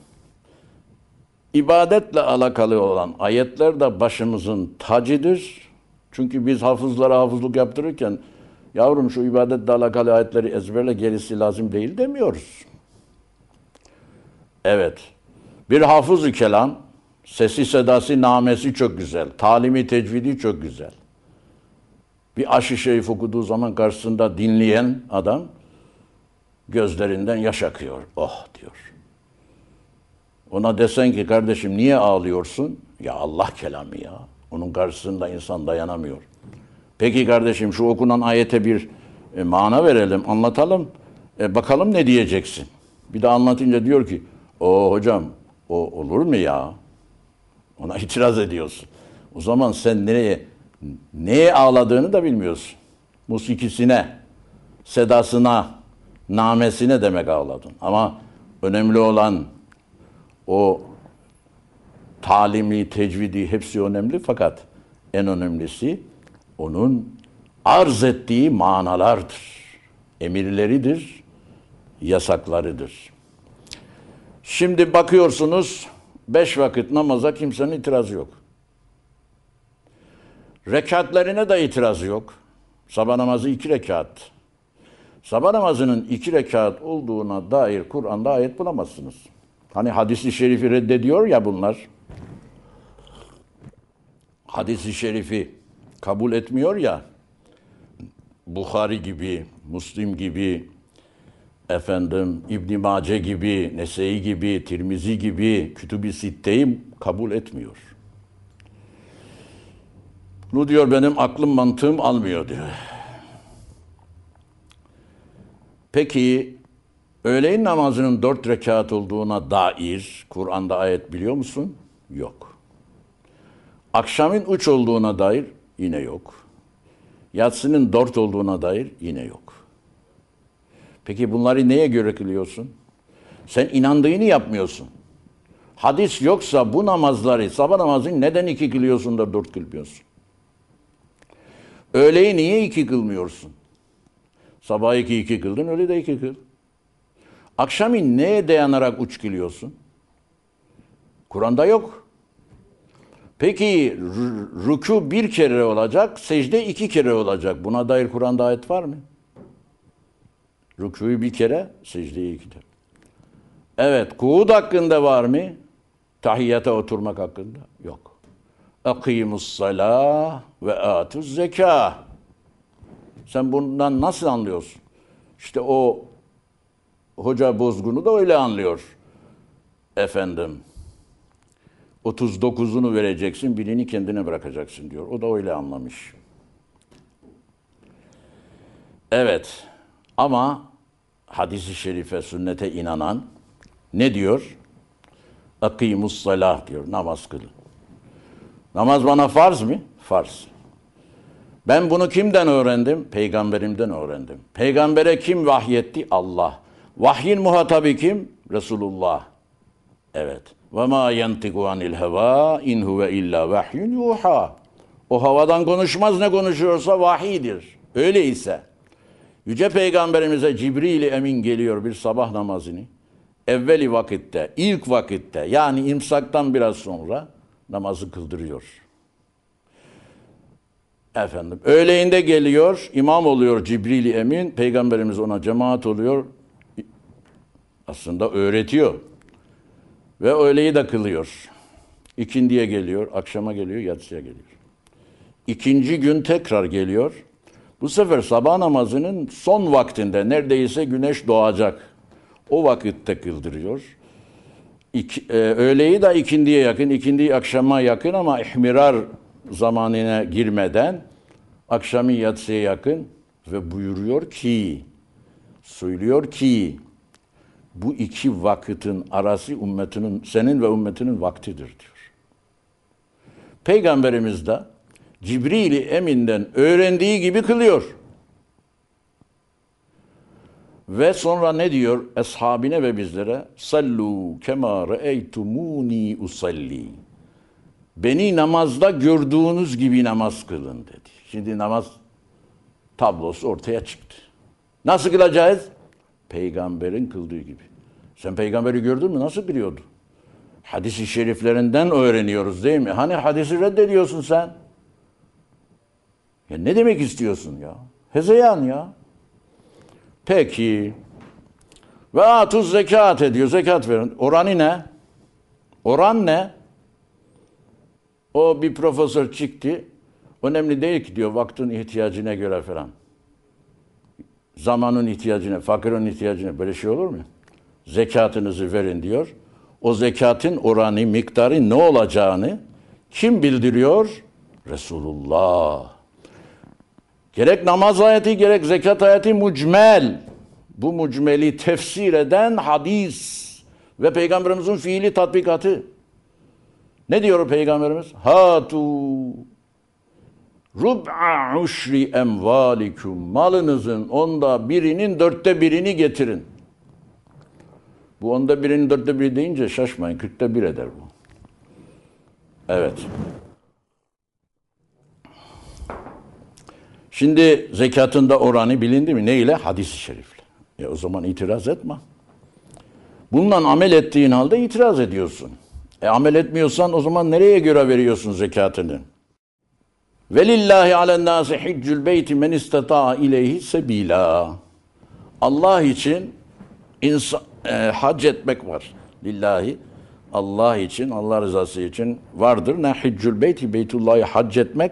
İbadetle alakalı olan ayetler de başımızın tacıdır. Çünkü biz hafızlara hafızlık yaptırırken yavrum şu ibadetle alakalı ayetleri ezberle gerisi lazım değil demiyoruz. Evet. Bir hafız-ı kelam sesi sedası namesi çok güzel. Talimi tecvidi çok güzel. Bir aşı şerif okuduğu zaman karşısında dinleyen adam gözlerinden yaş akıyor. Oh diyor. Ona desen ki kardeşim niye ağlıyorsun? Ya Allah kelamı ya. Onun karşısında insan dayanamıyor. Peki kardeşim şu okunan ayete bir e, mana verelim, anlatalım. E, bakalım ne diyeceksin? Bir de anlatınca diyor ki, o hocam o olur mu ya? Ona itiraz ediyorsun. O zaman sen nereye, neye ağladığını da bilmiyorsun. Musikisine, sedasına, namesine demek ağladın. Ama önemli olan o talimi, tecvidi hepsi önemli fakat en önemlisi onun arz ettiği manalardır. Emirleridir, yasaklarıdır. Şimdi bakıyorsunuz beş vakit namaza kimsenin itirazı yok. Rekatlerine de itirazı yok. Sabah namazı iki rekat. Sabah namazının iki rekat olduğuna dair Kur'an'da ayet bulamazsınız. Hani hadisi şerifi reddediyor ya bunlar. Hadisi şerifi kabul etmiyor ya. Bukhari gibi, Müslim gibi, efendim İbn Mace gibi, Nese'i gibi, Tirmizi gibi Kütüb-i Sitte'yi kabul etmiyor. Bu diyor benim aklım mantığım almıyor diyor. Peki öğleyin namazının dört rekat olduğuna dair Kur'an'da ayet biliyor musun? Yok. Akşamın üç olduğuna dair yine yok. Yatsının dört olduğuna dair yine yok. Peki bunları neye göre kılıyorsun? Sen inandığını yapmıyorsun. Hadis yoksa bu namazları, sabah namazını neden iki kılıyorsun da dört kılmıyorsun? Öğleyi niye iki kılmıyorsun? Sabah iki iki kıldın, öyle de iki kıl. Akşamı neye dayanarak üç kılıyorsun? Kur'an'da yok. Peki rükû bir kere olacak, secde iki kere olacak. Buna dair Kur'an'da ayet var mı? Rükûyu bir kere, secdeyi iki kere. Evet, kuğud hakkında var mı? Tahiyyata oturmak hakkında? Yok. Akimus salah ve atuz zeka. Sen bundan nasıl anlıyorsun? İşte o hoca bozgunu da öyle anlıyor. Efendim. 39'unu vereceksin, birini kendine bırakacaksın diyor. O da öyle anlamış. Evet. Ama hadisi şerife, sünnete inanan ne diyor? Akimus salah diyor. Namaz kılın. Namaz bana farz mı? Farz. Ben bunu kimden öğrendim? Peygamberimden öğrendim. Peygambere kim vahyetti? Allah. Vahyin muhatabı kim? Resulullah. Evet. Ve ma yantiku anil heva in huve illa vahyun yuha. O havadan konuşmaz ne konuşuyorsa vahidir. Öyleyse Yüce Peygamberimize Cibril Emin geliyor bir sabah namazını. Evveli vakitte, ilk vakitte yani imsaktan biraz sonra namazı kıldırıyor. Efendim öğleğinde geliyor, imam oluyor Cibril Emin, Peygamberimiz ona cemaat oluyor. Aslında öğretiyor. Ve öğleyi de kılıyor. İkindiye geliyor, akşama geliyor, yatsıya geliyor. İkinci gün tekrar geliyor. Bu sefer sabah namazının son vaktinde neredeyse güneş doğacak. O vakitte kıldırıyor. İki, e, öğleyi de ikindiye yakın, ikindiyi akşama yakın ama ihmirar zamanına girmeden akşamı yatsıya yakın ve buyuruyor ki, söylüyor ki bu iki vakitin arası ümmetinin, senin ve ümmetinin vaktidir diyor. Peygamberimiz de Cibril-i Emin'den öğrendiği gibi kılıyor. Ve sonra ne diyor eshabine ve bizlere? Sallu kema re'eytumuni usalli. Beni namazda gördüğünüz gibi namaz kılın dedi. Şimdi namaz tablosu ortaya çıktı. Nasıl kılacağız? Peygamberin kıldığı gibi. Sen peygamberi gördün mü? Nasıl kılıyordu? Hadis-i şeriflerinden öğreniyoruz değil mi? Hani hadisi reddediyorsun sen? Ya ne demek istiyorsun ya? Hezeyan ya. Peki. Ve atuz zekat ediyor. Zekat verin. Oranı ne? Oran ne? O bir profesör çıktı. Önemli değil ki diyor vaktin ihtiyacına göre falan. Zamanın ihtiyacına, fakirin ihtiyacına böyle şey olur mu? Zekatınızı verin diyor. O zekatın oranı, miktarı ne olacağını kim bildiriyor? Resulullah. Gerek namaz ayeti gerek zekat ayeti mucmel. Bu mucmeli tefsir eden hadis ve peygamberimizin fiili tatbikatı. Ne diyor peygamberimiz? Hatu rub'a uşri emvalikum. Malınızın onda birinin dörtte birini getirin. Bu onda birinin dörtte biri deyince şaşmayın. Kırkta bir eder bu. Evet. Şimdi zekatında oranı bilindi mi? Ne ile? Hadis-i şerifle. E o zaman itiraz etme. Bundan amel ettiğin halde itiraz ediyorsun. E amel etmiyorsan o zaman nereye göre veriyorsun zekatını? Velillahi alen nasi hiccül beyti men istata ileyhi sebila. Allah için insan, e, hac etmek var. Lillahi Allah için, Allah rızası için vardır. Ne hiccül beyti, beytullah'ı hac etmek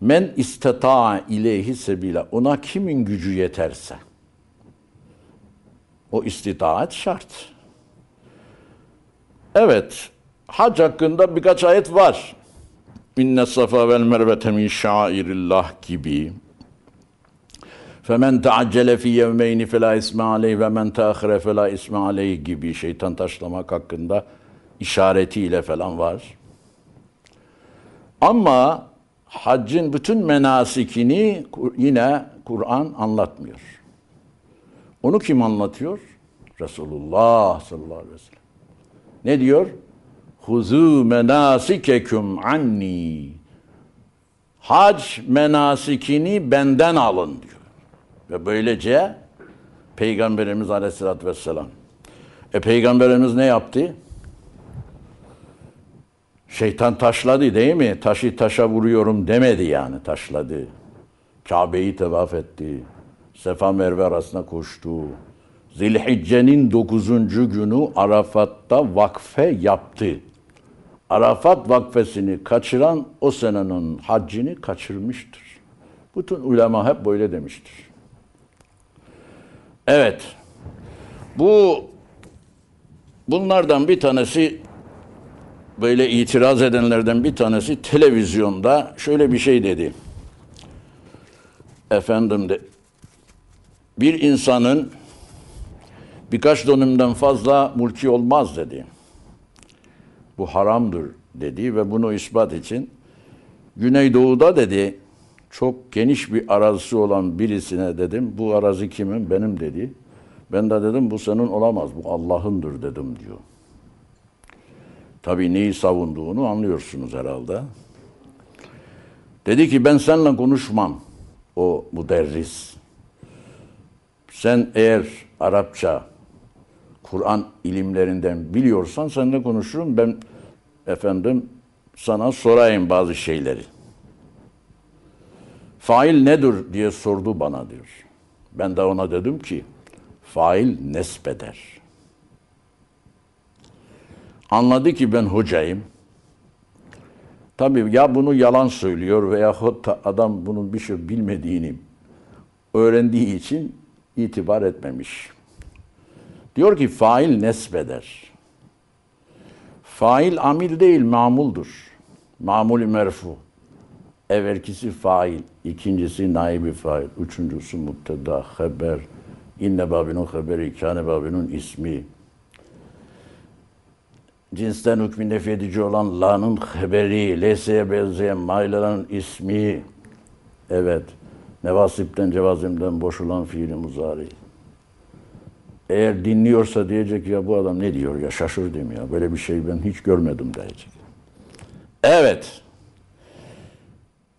Men istata ileyhi sebila. Ona kimin gücü yeterse. O istitaat şart. Evet. Hac hakkında birkaç ayet var. İnne safa vel mervete min şairillah gibi. Femen teaccele fi yevmeyni fela isme aleyh ve men teahire fela isme aleyh gibi şeytan taşlamak hakkında işaretiyle falan var. Ama haccın bütün menasikini yine Kur'an anlatmıyor. Onu kim anlatıyor? Resulullah sallallahu aleyhi ve sellem. Ne diyor? Huzu menasikekum anni. Hac menasikini benden alın diyor. Ve böylece Peygamberimiz aleyhissalatü vesselam. E Peygamberimiz ne yaptı? Şeytan taşladı değil mi? Taşı taşa vuruyorum demedi yani taşladı. Kabe'yi tevaf etti. Sefa Merve arasına koştu. Zilhicce'nin dokuzuncu günü Arafat'ta vakfe yaptı. Arafat vakfesini kaçıran o senenin haccını kaçırmıştır. Bütün ulema hep böyle demiştir. Evet. Bu bunlardan bir tanesi böyle itiraz edenlerden bir tanesi televizyonda şöyle bir şey dedi. Efendim de bir insanın birkaç dönümden fazla mülki olmaz dedi. Bu haramdır dedi ve bunu ispat için Güneydoğu'da dedi çok geniş bir arazisi olan birisine dedim bu arazi kimin benim dedi. Ben de dedim bu senin olamaz bu Allah'ındır dedim diyor. Tabii neyi savunduğunu anlıyorsunuz herhalde. Dedi ki ben seninle konuşmam o müderris. Sen eğer Arapça, Kur'an ilimlerinden biliyorsan seninle konuşurum. Ben efendim sana sorayım bazı şeyleri. Fail nedir diye sordu bana diyor. Ben de ona dedim ki fail nesbeder. Anladı ki ben hocayım. Tabii ya bunu yalan söylüyor veya adam bunun bir şey bilmediğini öğrendiği için itibar etmemiş. Diyor ki fail nesbeder. Fail amil değil, mamuldur. Mamul merfu. Evvelkisi fail, ikincisi naibi fail, üçüncüsü mutteda, haber, inne babinin haberi, kâne babinin ismi. Cinsten hükmü nefyedici olan la'nın haberi, leyseye benzeyen mailerin ismi, evet, nevasipten, cevazimden boşulan fiili muzari. Eğer dinliyorsa diyecek ya bu adam ne diyor ya şaşırdım ya böyle bir şey ben hiç görmedim diyecek. Evet.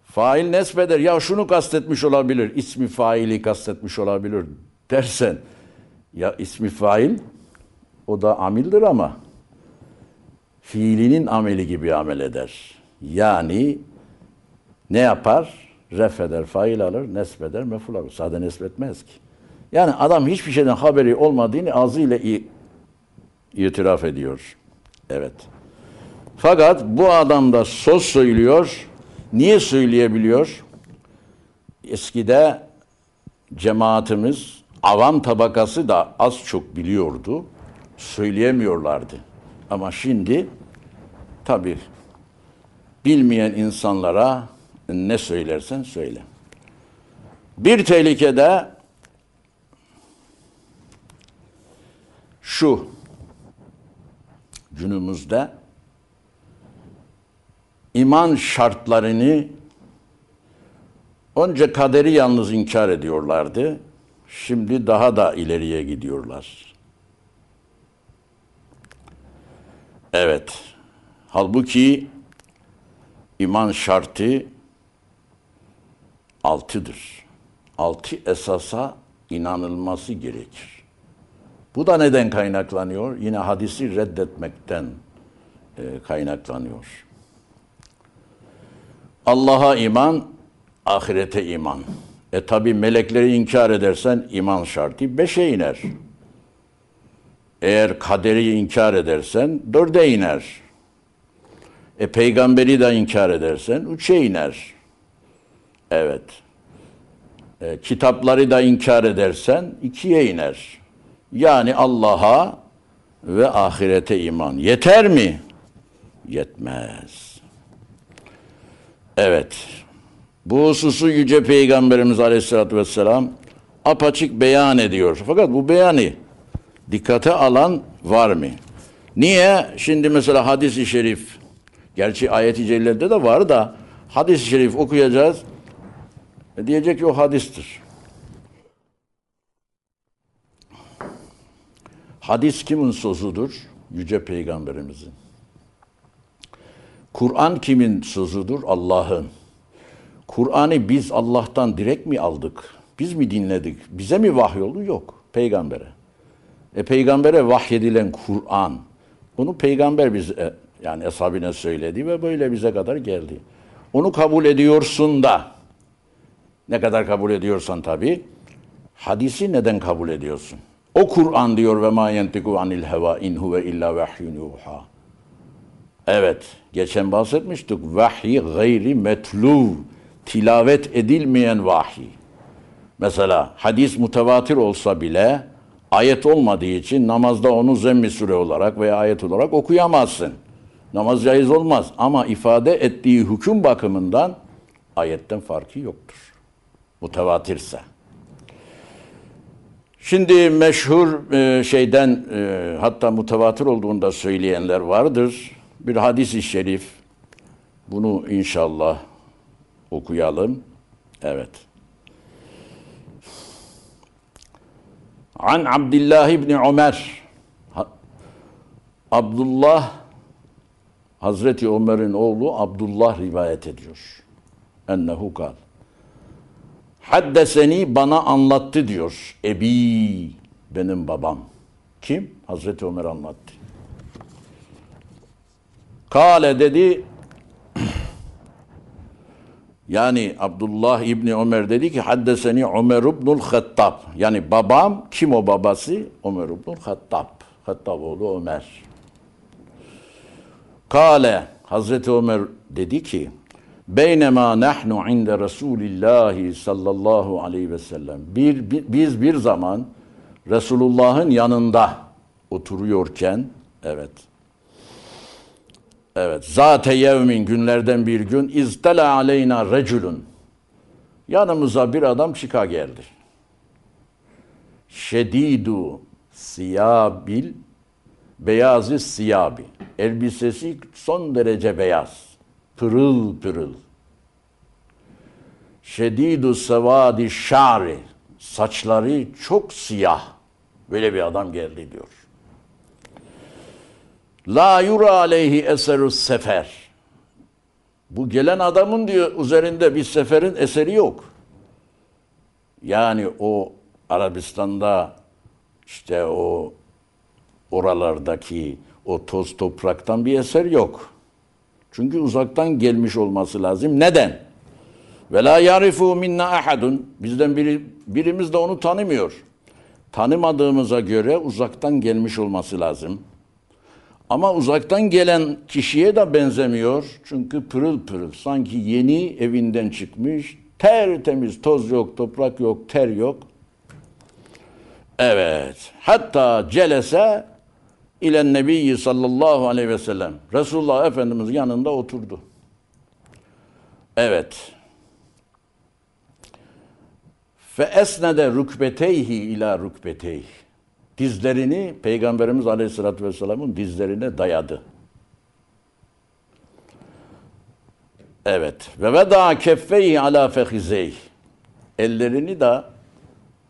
Fail nesbeder. Ya şunu kastetmiş olabilir. ismi faili kastetmiş olabilir dersen. Ya ismi fail o da amildir ama fiilinin ameli gibi amel eder. Yani ne yapar? Ref eder, fail alır, nesbeder, meful alır. Sade nesbetmez ki. Yani adam hiçbir şeyden haberi olmadığını ağzıyla itiraf ediyor. Evet. Fakat bu adam da söz söylüyor. Niye söyleyebiliyor? Eskide cemaatimiz, avam tabakası da az çok biliyordu. Söyleyemiyorlardı. Ama şimdi tabii bilmeyen insanlara ne söylersen söyle. Bir tehlikede şu günümüzde iman şartlarını önce kaderi yalnız inkar ediyorlardı. Şimdi daha da ileriye gidiyorlar. Evet. Halbuki iman şartı altıdır. Altı esasa inanılması gerekir. Bu da neden kaynaklanıyor? Yine hadisi reddetmekten e, kaynaklanıyor. Allah'a iman, ahirete iman. E tabi melekleri inkar edersen iman şartı beşe iner. Eğer kaderi inkar edersen dörde iner. E peygamberi de inkar edersen üçe iner. Evet. E, kitapları da inkar edersen ikiye iner. Yani Allah'a ve ahirete iman. Yeter mi? Yetmez. Evet. Bu hususu Yüce Peygamberimiz Aleyhisselatü Vesselam apaçık beyan ediyor. Fakat bu beyanı dikkate alan var mı? Niye? Şimdi mesela hadis-i şerif, gerçi ayet-i cellede de var da hadis-i şerif okuyacağız. E diyecek ki o hadistir. Hadis kimin sözüdür? Yüce Peygamberimizin. Kur'an kimin sözüdür? Allah'ın. Kur'an'ı biz Allah'tan direkt mi aldık? Biz mi dinledik? Bize mi vahyoldu? Yok. Peygambere. E peygambere vahyedilen Kur'an. Bunu peygamber bize yani eshabine söyledi ve böyle bize kadar geldi. Onu kabul ediyorsun da ne kadar kabul ediyorsan tabi hadisi neden kabul ediyorsun? O Kur'an diyor ve ma yentiku anil heva in huve illa vahyun yuha. Evet, geçen bahsetmiştik. Vahiy gayri metlu, tilavet edilmeyen vahiy. Mesela hadis mutevatir olsa bile ayet olmadığı için namazda onu zemmi süre olarak veya ayet olarak okuyamazsın. Namaz caiz olmaz ama ifade ettiği hüküm bakımından ayetten farkı yoktur. Mutevatirse. Şimdi meşhur e, şeyden e, hatta mutevatir olduğunda söyleyenler vardır. Bir hadis-i şerif. Bunu inşallah okuyalım. Evet. An Abdullah İbni Ömer Abdullah Hazreti Ömer'in oğlu Abdullah rivayet ediyor. Ennehu kal. Haddeseni bana anlattı diyor. Ebi benim babam. Kim? Hazreti Ömer anlattı. Kale dedi yani Abdullah İbni Ömer dedi ki haddeseni Ömer İbnül Hattab. Yani babam kim o babası? Ömer İbnül Hattab. Hattab oğlu Ömer. Kale Hazreti Ömer dedi ki Beynema nahnu inde Resulillahi sallallahu aleyhi ve sellem. Bir, bir, biz bir zaman Resulullah'ın yanında oturuyorken, evet, evet, zate yevmin günlerden bir gün iztela aleyna reculun. Yanımıza bir adam çıka geldi. Şedidu siyabil Beyazı siyabi. Elbisesi son derece beyaz. Pırıl pırıl. Şedidu sevadi şari. Saçları çok siyah. Böyle bir adam geldi diyor. La yura aleyhi eserus sefer. Bu gelen adamın diyor üzerinde bir seferin eseri yok. Yani o Arabistan'da işte o oralardaki o toz topraktan bir eser yok. Çünkü uzaktan gelmiş olması lazım. Neden? Ve la yarifu minna ahadun. Bizden biri, birimiz de onu tanımıyor. Tanımadığımıza göre uzaktan gelmiş olması lazım. Ama uzaktan gelen kişiye de benzemiyor. Çünkü pırıl pırıl. Sanki yeni evinden çıkmış. Tertemiz, toz yok, toprak yok, ter yok. Evet. Hatta celese ile nebiyyi sallallahu aleyhi ve sellem. Resulullah Efendimiz yanında oturdu. Evet. Fe esnede rükbeteyhi ila rükbeteyhi. Dizlerini Peygamberimiz Aleyhisselatü Vesselam'ın dizlerine dayadı. Evet. Ve veda keffeyhi ala fehizeyh. Ellerini de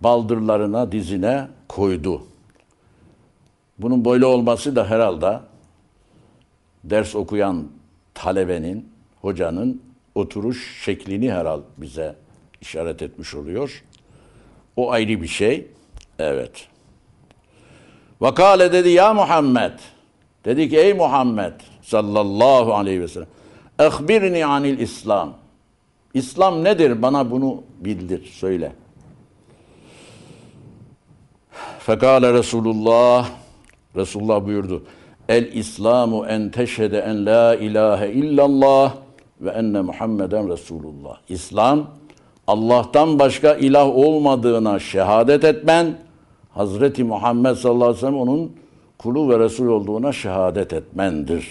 baldırlarına, dizine koydu. Bunun böyle olması da herhalde ders okuyan talebenin, hocanın oturuş şeklini herhal bize işaret etmiş oluyor. O ayrı bir şey. Evet. Vakale dedi ya Muhammed. Dedi ki ey Muhammed sallallahu aleyhi ve sellem. Ehbirni anil İslam. İslam nedir? Bana bunu bildir, söyle. Fekale Resulullah Resulullah buyurdu. El İslamu en teşhede en la ilahe illallah ve enne Muhammeden Resulullah. İslam Allah'tan başka ilah olmadığına şehadet etmen, Hazreti Muhammed sallallahu aleyhi ve sellem onun kulu ve Resul olduğuna şehadet etmendir.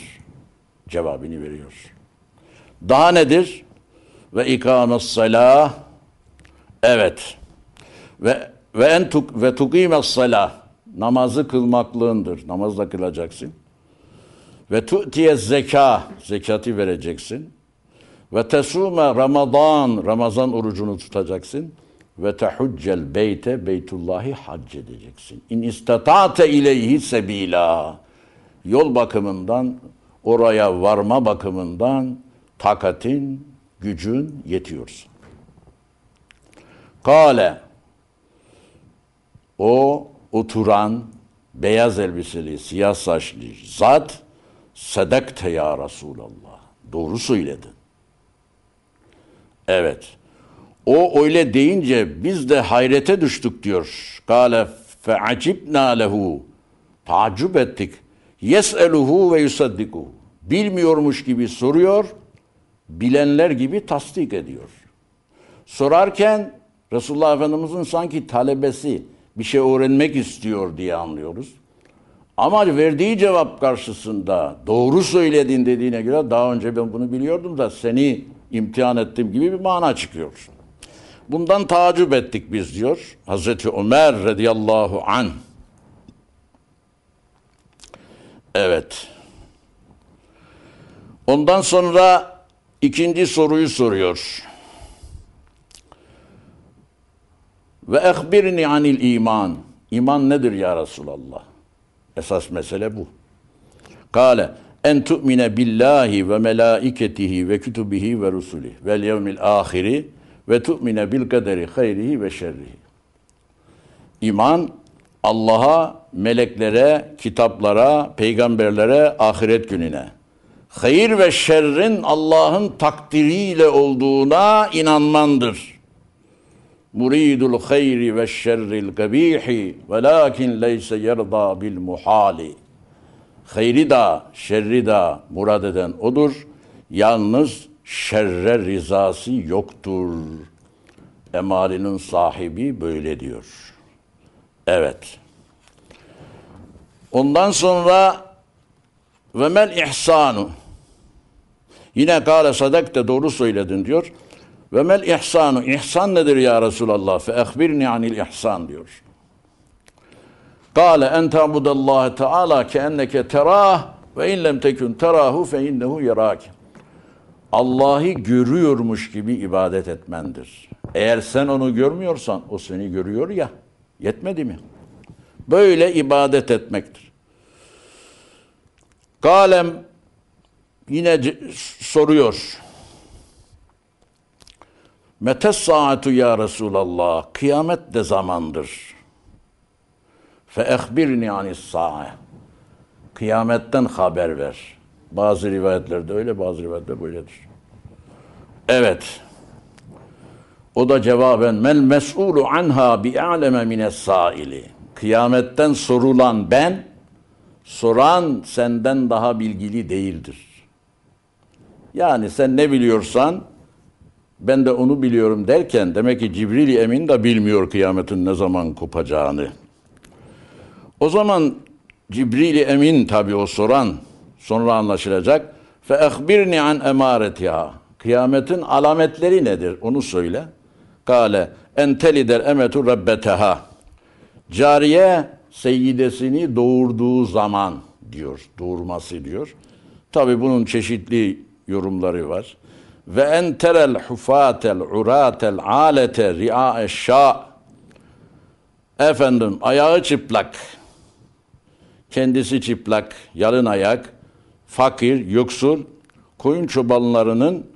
Cevabını veriyor. Daha nedir? Ve ikames salah. Evet. Ve ve en tuk ve tukimes salah. Namazı kılmaklığındır. Namazla kılacaksın. Ve tu'tiye zeka. Zekatı vereceksin. Ve tesume Ramazan. Ramazan orucunu tutacaksın. Ve tehuccel beyte beytullahi hac edeceksin. İn istata'te ileyhi sebila. Yol bakımından, oraya varma bakımından takatin, gücün yetiyorsa. Kale o oturan beyaz elbiseli, siyah saçlı zat sedekte ya Resulallah. Doğru söyledin. Evet. O öyle deyince biz de hayrete düştük diyor. Kale fe'acibna lehu. Tacip ettik. Yes'eluhu ve yusaddikuhu. Bilmiyormuş gibi soruyor, bilenler gibi tasdik ediyor. Sorarken Resulullah Efendimiz'in sanki talebesi bir şey öğrenmek istiyor diye anlıyoruz. Ama verdiği cevap karşısında doğru söyledin dediğine göre daha önce ben bunu biliyordum da seni imtihan ettim gibi bir mana çıkıyor. Bundan tacip ettik biz diyor Hazreti Ömer radıyallahu an. Evet. Ondan sonra ikinci soruyu soruyor. Ve ehbirni anil iman. İman nedir ya Resulallah? Esas mesele bu. Kale en tu'mine billahi ve melaiketihi ve kütübihi ve rusulih vel yevmil ahiri ve tu'mine bil kaderi hayrihi ve şerrihi. İman Allah'a, meleklere, kitaplara, peygamberlere, ahiret gününe, hayır ve şerrin Allah'ın takdiriyle olduğuna inanmandır. Muridul hayri ve şerril kabihi velakin leyse yerda bil muhali. Hayri da, şerri da murad eden odur. Yalnız şerre rizası yoktur. Emarinin sahibi böyle diyor. Evet. Ondan sonra ve mel ihsanu. Yine kâle sadakte doğru söyledin diyor. Ve mel ihsanu. İhsan nedir ya Resulallah? Fe ehbirni anil ihsan diyor. Kale en ta'budallaha teala ke enneke terah ve in lem tekun terahu fe innehu yarak. Allah'ı görüyormuş gibi ibadet etmendir. Eğer sen onu görmüyorsan o seni görüyor ya. Yetmedi mi? Böyle ibadet etmektir. Kalem yine soruyor. Metes saatu ya Resulallah. Kıyamet de zamandır. Fe ehbirni anis sa'a. Kıyametten haber ver. Bazı rivayetlerde öyle, bazı rivayetlerde böyledir. Evet. O da cevaben mel mes'ulu anha bi a'leme mines saili. Kıyametten sorulan ben, soran senden daha bilgili değildir. Yani sen ne biliyorsan ben de onu biliyorum derken demek ki Cibril Emin de bilmiyor kıyametin ne zaman kopacağını. O zaman Cibril Emin tabi o soran sonra anlaşılacak. Fe ehbirni an emaretiha. Kıyametin alametleri nedir? Onu söyle. Kale entelider emetu rabbeteha. Cariye seyyidesini doğurduğu zaman diyor. Doğurması diyor. Tabi bunun çeşitli yorumları var. Ve enterel hufatel uratel alete ri'a şa efendim ayağı çıplak kendisi çıplak yalın ayak fakir yoksul koyun çobanlarının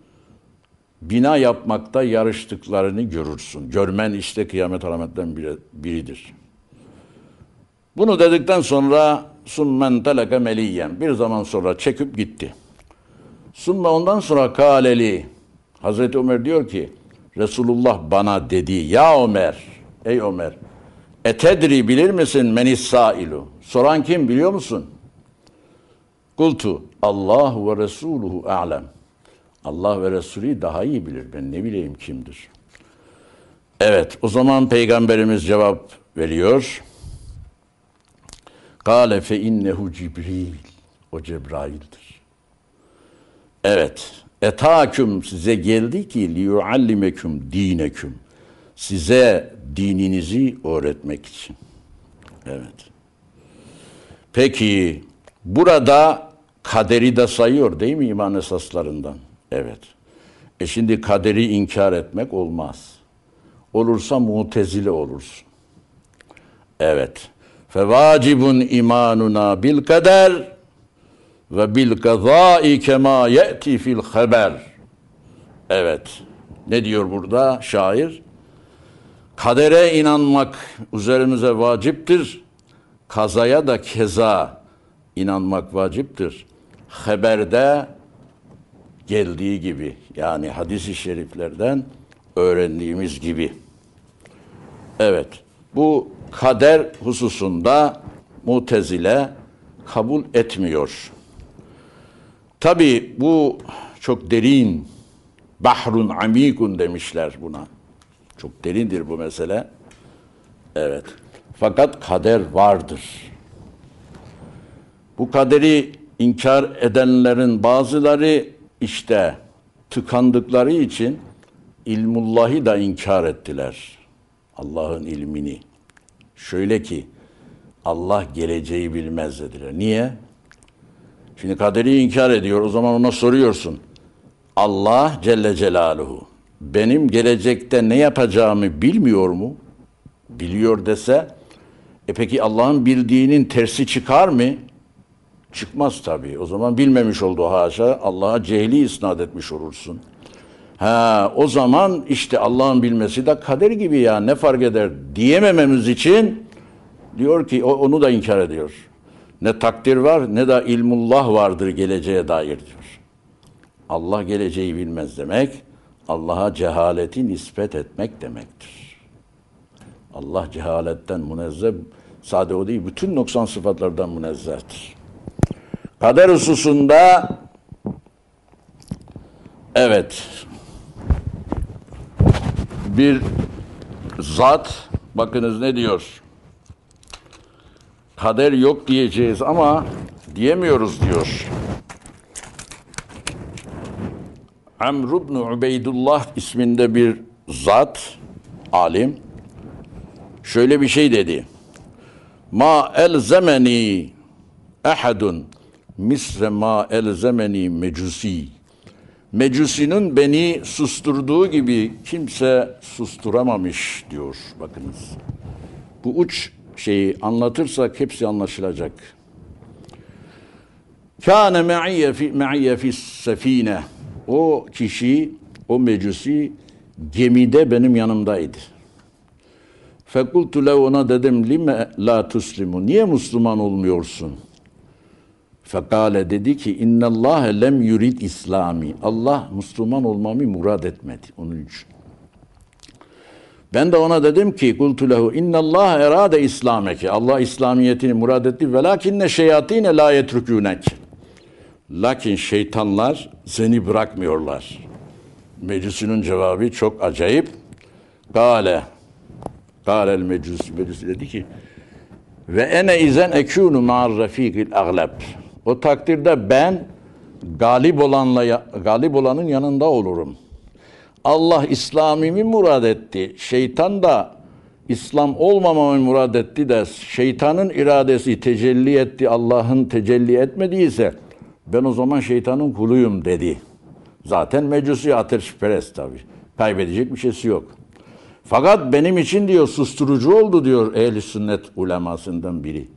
bina yapmakta yarıştıklarını görürsün. Görmen işte kıyamet alametten biri, biridir. Bunu dedikten sonra summen teleke meliyen bir zaman sonra çekip gitti. Sümme ondan sonra kaleli Hazreti Ömer diyor ki Resulullah bana dedi ya Ömer ey Ömer etedri bilir misin menis sailu soran kim biliyor musun? Kultu Allah ve Resuluhu a'lem Allah ve Resulü daha iyi bilir ben ne bileyim kimdir. Evet o zaman peygamberimiz cevap veriyor. Kale fe innehu Cibril o Cebrail'dir. Evet. Etaküm size geldi ki liyuallimeküm dineküm. Size dininizi öğretmek için. Evet. Peki burada kaderi de sayıyor değil mi iman esaslarından? Evet. E şimdi kaderi inkar etmek olmaz. Olursa mutezile olursun. Evet. Fevacibun imanuna bil kader ve bil kazai kema ye'ti fil haber. Evet. Ne diyor burada şair? Kadere inanmak üzerimize vaciptir. Kazaya da keza inanmak vaciptir. Haberde geldiği gibi yani hadis-i şeriflerden öğrendiğimiz gibi. Evet. Bu kader hususunda mutezile kabul etmiyor. Tabi bu çok derin, bahrun amikun demişler buna. Çok derindir bu mesele. Evet. Fakat kader vardır. Bu kaderi inkar edenlerin bazıları işte tıkandıkları için ilmullahı da inkar ettiler. Allah'ın ilmini. Şöyle ki Allah geleceği bilmez dediler. Niye? Şimdi kaderi inkar ediyor. O zaman ona soruyorsun. Allah Celle Celaluhu benim gelecekte ne yapacağımı bilmiyor mu? Biliyor dese e peki Allah'ın bildiğinin tersi çıkar mı? Çıkmaz tabii. O zaman bilmemiş oldu haşa. Allah'a cehli isnat etmiş olursun. Ha, o zaman işte Allah'ın bilmesi de kader gibi ya ne fark eder diyemememiz için diyor ki onu da inkar ediyor. Ne takdir var ne de ilmullah vardır geleceğe dair diyor. Allah geleceği bilmez demek, Allah'a cehaleti nispet etmek demektir. Allah cehaletten münezzeh, sade o değil, bütün noksan sıfatlardan münezzehtir. Kader hususunda evet bir zat bakınız ne diyor? kader yok diyeceğiz ama diyemiyoruz diyor. Amr ibn Ubeydullah isminde bir zat, alim, şöyle bir şey dedi. ma elzemeni ehadun misre ma elzemeni mecusi. Mecusinin beni susturduğu gibi kimse susturamamış diyor. Bakınız. Bu uç şeyi anlatırsak hepsi anlaşılacak. Kâne me'iyye fi me'iyye fi sefine. O kişi, o mecusi gemide benim yanımdaydı. Fekultu lev ona dedim lime la tuslimu. Niye Müslüman olmuyorsun? Fekale dedi ki innallâhe lem yurid İslami. Allah Müslüman olmamı murad etmedi onun için. Ben de ona dedim ki kultu lehu innallâhe erade İslameke. Allah İslamiyetini murad etti. Velakinne şeyatine la yetrükûnek. Lakin şeytanlar seni bırakmıyorlar. Meclisinin cevabı çok acayip. Gale. Gale el meclis. Meclis dedi ki ve ene izen ekûnu ma'ar rafikil agleb. O takdirde ben galip olanla galip olanın yanında olurum. Allah İslam'imi murad etti. Şeytan da İslam olmamamı murad etti de şeytanın iradesi tecelli etti. Allah'ın tecelli etmediyse ben o zaman şeytanın kuluyum dedi. Zaten mecusi ateşperest tabi. Kaybedecek bir şeysi yok. Fakat benim için diyor susturucu oldu diyor ehli sünnet ulemasından biri.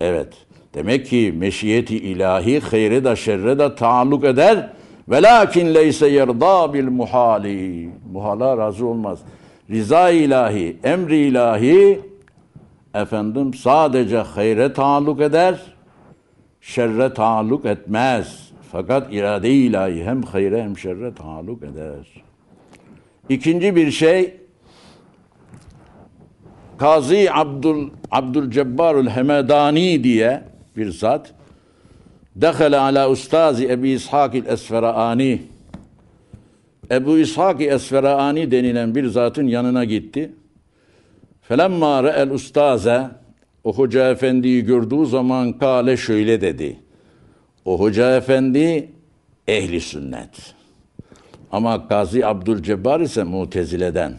Evet. Demek ki meşiyeti ilahi hayre da şerre de taalluk eder. Velakin leyse yerda bil muhali. Muhala razı olmaz. Riza ilahi, emri ilahi efendim sadece hayre taalluk eder, şerre taalluk etmez. Fakat irade ilahi hem hayre hem şerre taalluk eder. İkinci bir şey Kazi Abdul Abdülcebbarul Hemedani diye bir zat Dehale ala ustazi Ebu İshak el-Esferaani Ebu İshak el-Esferaani denilen bir zatın yanına gitti. Felemma re'el ustaze o hoca efendiyi gördüğü zaman kale şöyle dedi. O hoca efendi ehli sünnet. Ama Gazi Abdülcebbar ise mutezileden.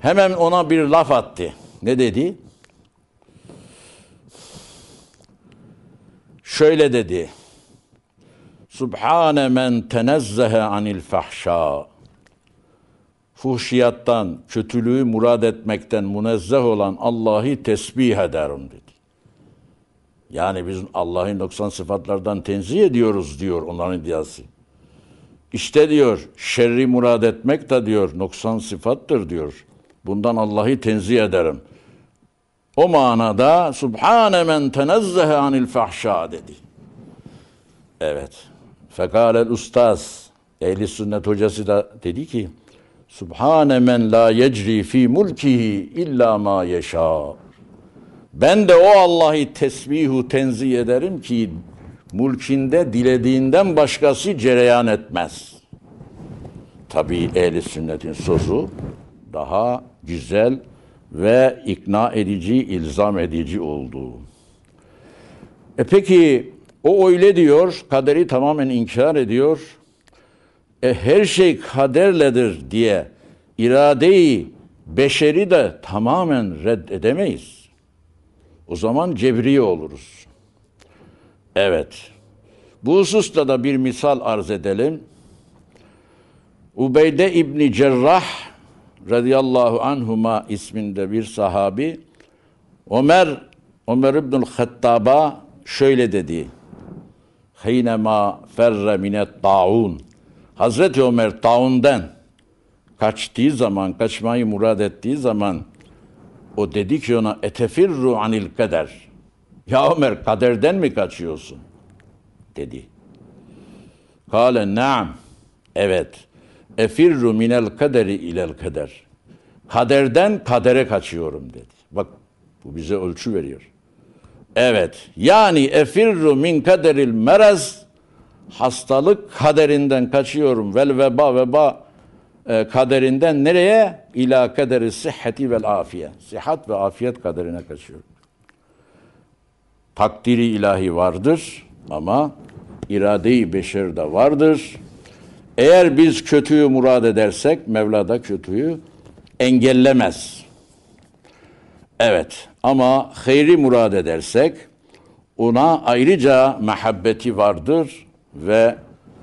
Hemen ona bir laf attı. Ne dedi? Şöyle dedi. Subhane men tenezzehe anil fahşa. Fuhşiyattan, kötülüğü murad etmekten münezzeh olan Allah'ı tesbih ederim dedi. Yani biz Allah'ın 90 sıfatlardan tenzih ediyoruz diyor onların iddiası. İşte diyor şerri murad etmek de diyor 90 sıfattır diyor. Bundan Allah'ı tenzih ederim. O manada Subhane men tenezzehe anil fahşa dedi. Evet. Fekalel ustaz ehli sünnet hocası da dedi ki Subhane men la yecri fi mulkihi illa ma yeşâ. Ben de o Allah'ı tesbihu tenzih ederim ki mulkinde dilediğinden başkası cereyan etmez. Tabi ehli sünnetin sözü daha güzel ve ikna edici, ilzam edici oldu. E peki o öyle diyor, kaderi tamamen inkar ediyor. E her şey kaderledir diye iradeyi beşeri de tamamen reddedemeyiz. O zaman cebri oluruz. Evet. Bu hususta da bir misal arz edelim. Ubeyde İbni Cerrah radıyallahu anhuma isminde bir sahabi Ömer Ömer İbnül Hattab'a şöyle dedi. Hinema ferre minet taun. Hazreti Ömer taundan kaçtığı zaman, kaçmayı murad ettiği zaman o dedi ki ona etefirru anil kader. Ya Ömer kaderden mi kaçıyorsun? dedi. Kale naam. Evet. Efirru minel kaderi ilel kader. Kaderden kadere kaçıyorum dedi. Bak bu bize ölçü veriyor. Evet. Yani efirru min kaderil meraz hastalık kaderinden kaçıyorum. Vel veba veba e, kaderinden nereye? İla kaderi sıhhati vel afiye. Sıhhat ve afiyet kaderine kaçıyorum. Takdiri ilahi vardır ama irade-i beşer de vardır. Eğer biz kötüyü murad edersek Mevla da kötüyü engellemez. Evet. Ama hayri murad edersek ona ayrıca mehabbeti vardır ve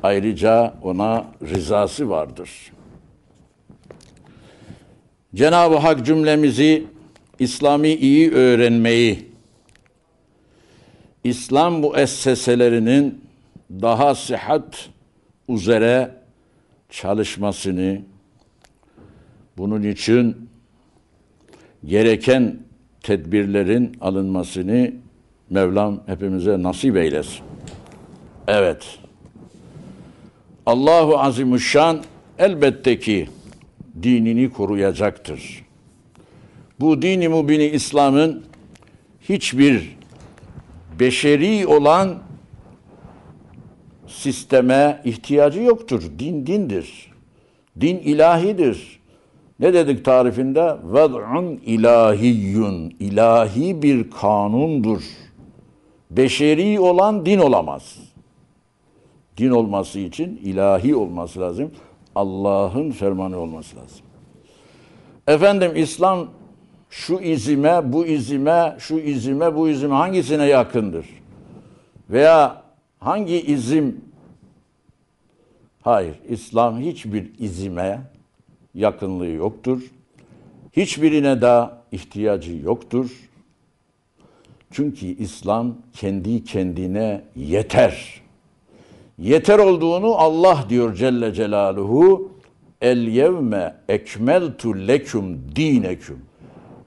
ayrıca ona rızası vardır. Cenab-ı Hak cümlemizi İslami iyi öğrenmeyi, İslam müesseselerinin daha sıhhat üzere çalışmasını, bunun için gereken tedbirlerin alınmasını Mevlam hepimize nasip eylesin. Evet. Allahu Azimüşşan elbette ki dinini koruyacaktır. Bu dini mubini İslam'ın hiçbir beşeri olan sisteme ihtiyacı yoktur. Din dindir. Din ilahidir. Ne dedik tarifinde? Ved'un ilahiyyun. İlahi bir kanundur. Beşeri olan din olamaz. Din olması için ilahi olması lazım. Allah'ın fermanı olması lazım. Efendim İslam şu izime, bu izime, şu izime, bu izime hangisine yakındır? Veya hangi izim? Hayır, İslam hiçbir izime yakınlığı yoktur. Hiçbirine de ihtiyacı yoktur. Çünkü İslam kendi kendine yeter. Yeter olduğunu Allah diyor Celle Celaluhu. El yevme ekmeltu leküm dineküm.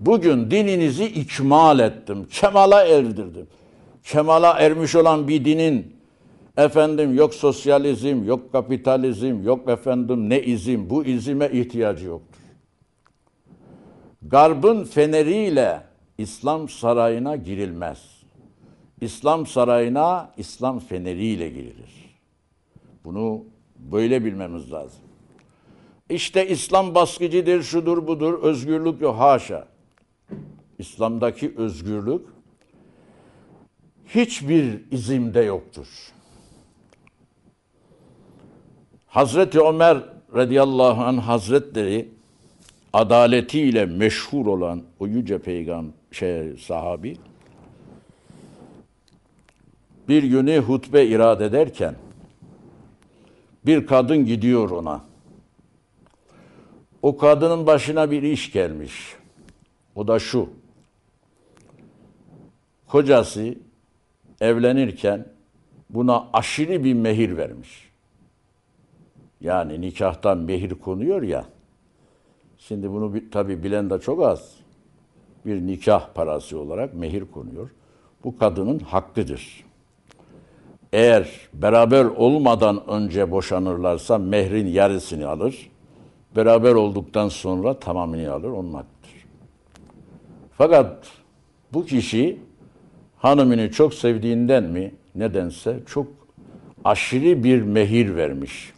Bugün dininizi ikmal ettim, kemala erdirdim. Kemala ermiş olan bir dinin efendim yok sosyalizm, yok kapitalizm, yok efendim ne izim, bu izime ihtiyacı yoktur. Garbın feneriyle İslam sarayına girilmez. İslam sarayına İslam feneriyle girilir. Bunu böyle bilmemiz lazım. İşte İslam baskıcıdır, şudur budur, özgürlük yok, haşa. İslam'daki özgürlük hiçbir izimde yoktur. Hazreti Ömer radıyallahu anh hazretleri adaletiyle meşhur olan o yüce peygamber şey, sahabi bir günü hutbe irad ederken bir kadın gidiyor ona. O kadının başına bir iş gelmiş. O da şu. Kocası evlenirken buna aşırı bir mehir vermiş. Yani nikahtan mehir konuyor ya. Şimdi bunu tabi bilen de çok az. Bir nikah parası olarak mehir konuyor. Bu kadının hakkıdır. Eğer beraber olmadan önce boşanırlarsa mehrin yarısını alır. Beraber olduktan sonra tamamını alır. Onun hakkıdır. Fakat bu kişi hanımını çok sevdiğinden mi nedense çok aşırı bir mehir vermiş.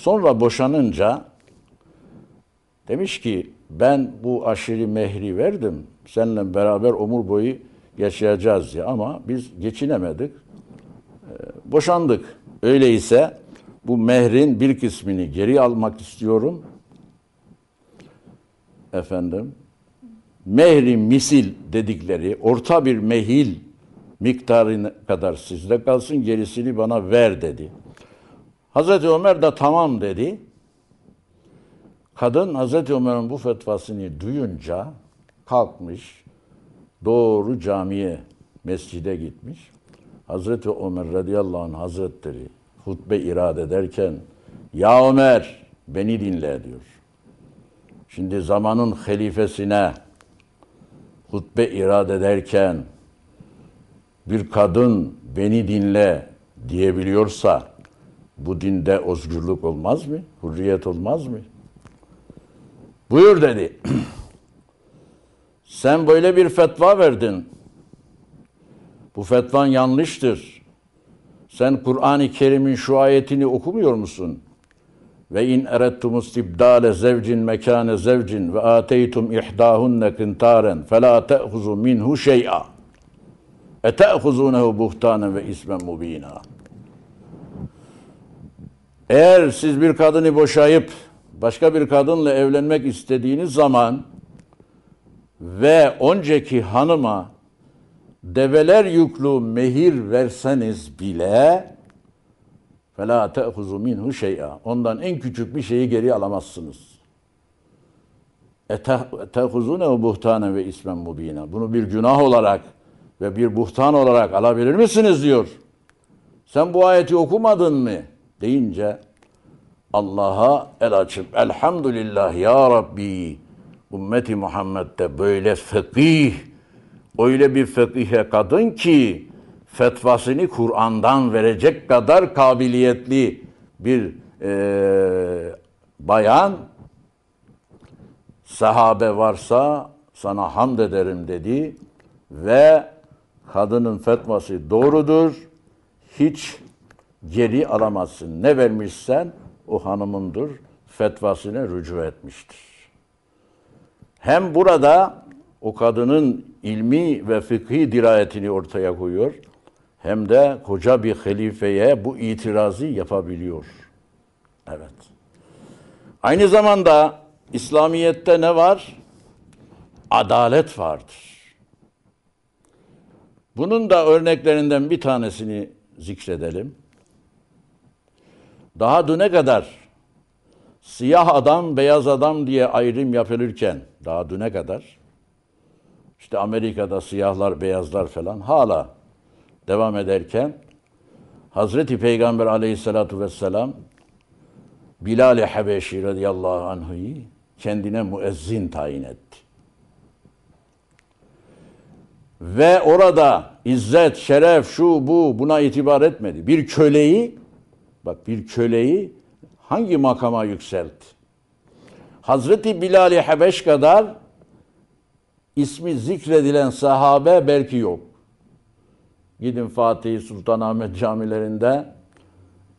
Sonra boşanınca demiş ki ben bu aşırı mehri verdim. Seninle beraber omur boyu yaşayacağız ya ama biz geçinemedik. Ee, boşandık. Öyleyse bu mehrin bir kısmını geri almak istiyorum. Efendim mehri misil dedikleri orta bir mehil miktarı kadar sizde kalsın gerisini bana ver dedi. Hazreti Ömer de tamam dedi. Kadın Hazreti Ömer'in bu fetvasını duyunca kalkmış, doğru camiye, mescide gitmiş. Hazreti Ömer radıyallahu anh hazretleri hutbe irade ederken ya Ömer beni dinle diyor. Şimdi zamanın halifesine hutbe irade ederken bir kadın beni dinle diyebiliyorsa bu dinde özgürlük olmaz mı? Hürriyet olmaz mı? Buyur dedi. Sen böyle bir fetva verdin. Bu fetvan yanlıştır. Sen Kur'an-ı Kerim'in şu ayetini okumuyor musun? Ve in erettum istibdale zevcin mekane zevcin ve ateytum ihdahunne kintaren fela te'huzu minhu şey'a. Ete'huzunehu buhtanen ve ismen mubina. Eğer siz bir kadını boşayıp başka bir kadınla evlenmek istediğiniz zaman ve önceki hanıma develer yüklü mehir verseniz bile فَلَا تَأْخُذُ مِنْهُ شَيْئًا Ondan en küçük bir şeyi geri alamazsınız. اَتَخُذُونَهُ buhtanen ve ismen mubina. Bunu bir günah olarak ve bir buhtan olarak alabilir misiniz diyor. Sen bu ayeti okumadın mı? Deyince Allah'a el açıp elhamdülillah ya Rabbi ümmeti Muhammed'de böyle fekih öyle bir fekihe kadın ki fetvasını Kur'an'dan verecek kadar kabiliyetli bir e, bayan sahabe varsa sana hamd ederim dedi ve kadının fetvası doğrudur. Hiç geri alamazsın. Ne vermişsen o hanımındır. Fetvasını rücu etmiştir. Hem burada o kadının ilmi ve fıkhi dirayetini ortaya koyuyor. Hem de koca bir halifeye bu itirazı yapabiliyor. Evet. Aynı zamanda İslamiyet'te ne var? Adalet vardır. Bunun da örneklerinden bir tanesini zikredelim. Daha düne kadar siyah adam, beyaz adam diye ayrım yapılırken, daha düne kadar, işte Amerika'da siyahlar, beyazlar falan hala devam ederken, Hazreti Peygamber aleyhissalatu vesselam, Bilal-i Habeşi radıyallahu anh'ı kendine müezzin tayin etti. Ve orada izzet, şeref, şu bu buna itibar etmedi. Bir köleyi, bak bir köleyi hangi makama yükseltti? Hazreti Bilal-i Habeş kadar ismi zikredilen sahabe belki yok. Gidin Fatih Sultanahmet camilerinde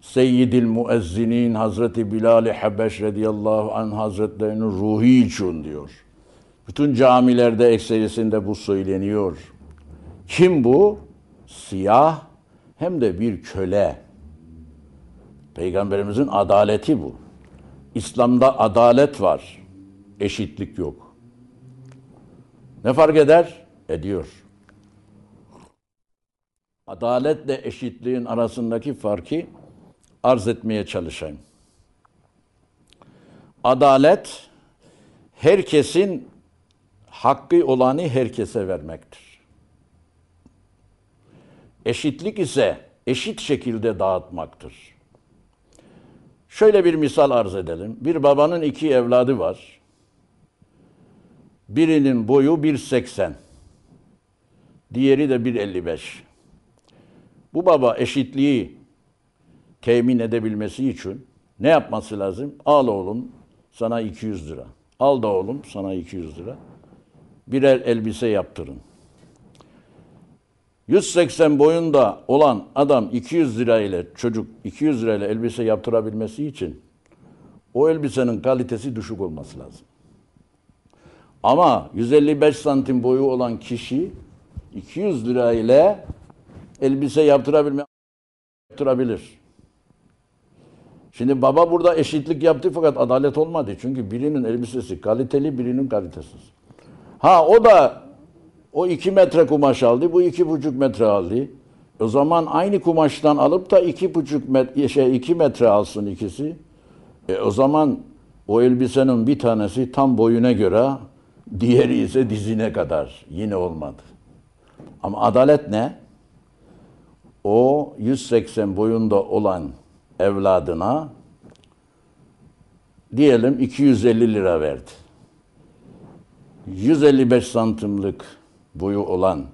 Seyyidil Muezzinin Hazreti Bilal-i Habeş radıyallahu anh hazretlerinin ruhi için diyor. Bütün camilerde ekserisinde bu söyleniyor. Kim bu? Siyah hem de bir köle. Peygamberimizin adaleti bu. İslam'da adalet var. Eşitlik yok. Ne fark eder? Ediyor. Adaletle eşitliğin arasındaki farkı arz etmeye çalışayım. Adalet herkesin hakkı olanı herkese vermektir. Eşitlik ise eşit şekilde dağıtmaktır. Şöyle bir misal arz edelim. Bir babanın iki evladı var. Birinin boyu 1.80. Diğeri de 1.55. Bu baba eşitliği temin edebilmesi için ne yapması lazım? Al oğlum sana 200 lira. Al da oğlum sana 200 lira. Birer elbise yaptırın. 180 boyunda olan adam 200 lirayla çocuk 200 lirayla elbise yaptırabilmesi için o elbisenin kalitesi düşük olması lazım. Ama 155 santim boyu olan kişi 200 lirayla elbise yaptırabilme yaptırabilir. Şimdi baba burada eşitlik yaptı fakat adalet olmadı. Çünkü birinin elbisesi kaliteli, birinin kalitesiz. Ha o da o iki metre kumaş aldı, bu iki buçuk metre aldı. O zaman aynı kumaştan alıp da iki buçuk metre, şey iki metre alsın ikisi. E o zaman o elbisenin bir tanesi tam boyuna göre, diğeri ise dizine kadar. Yine olmadı. Ama adalet ne? O 180 boyunda olan evladına diyelim 250 lira verdi. 155 santimlik boyu olan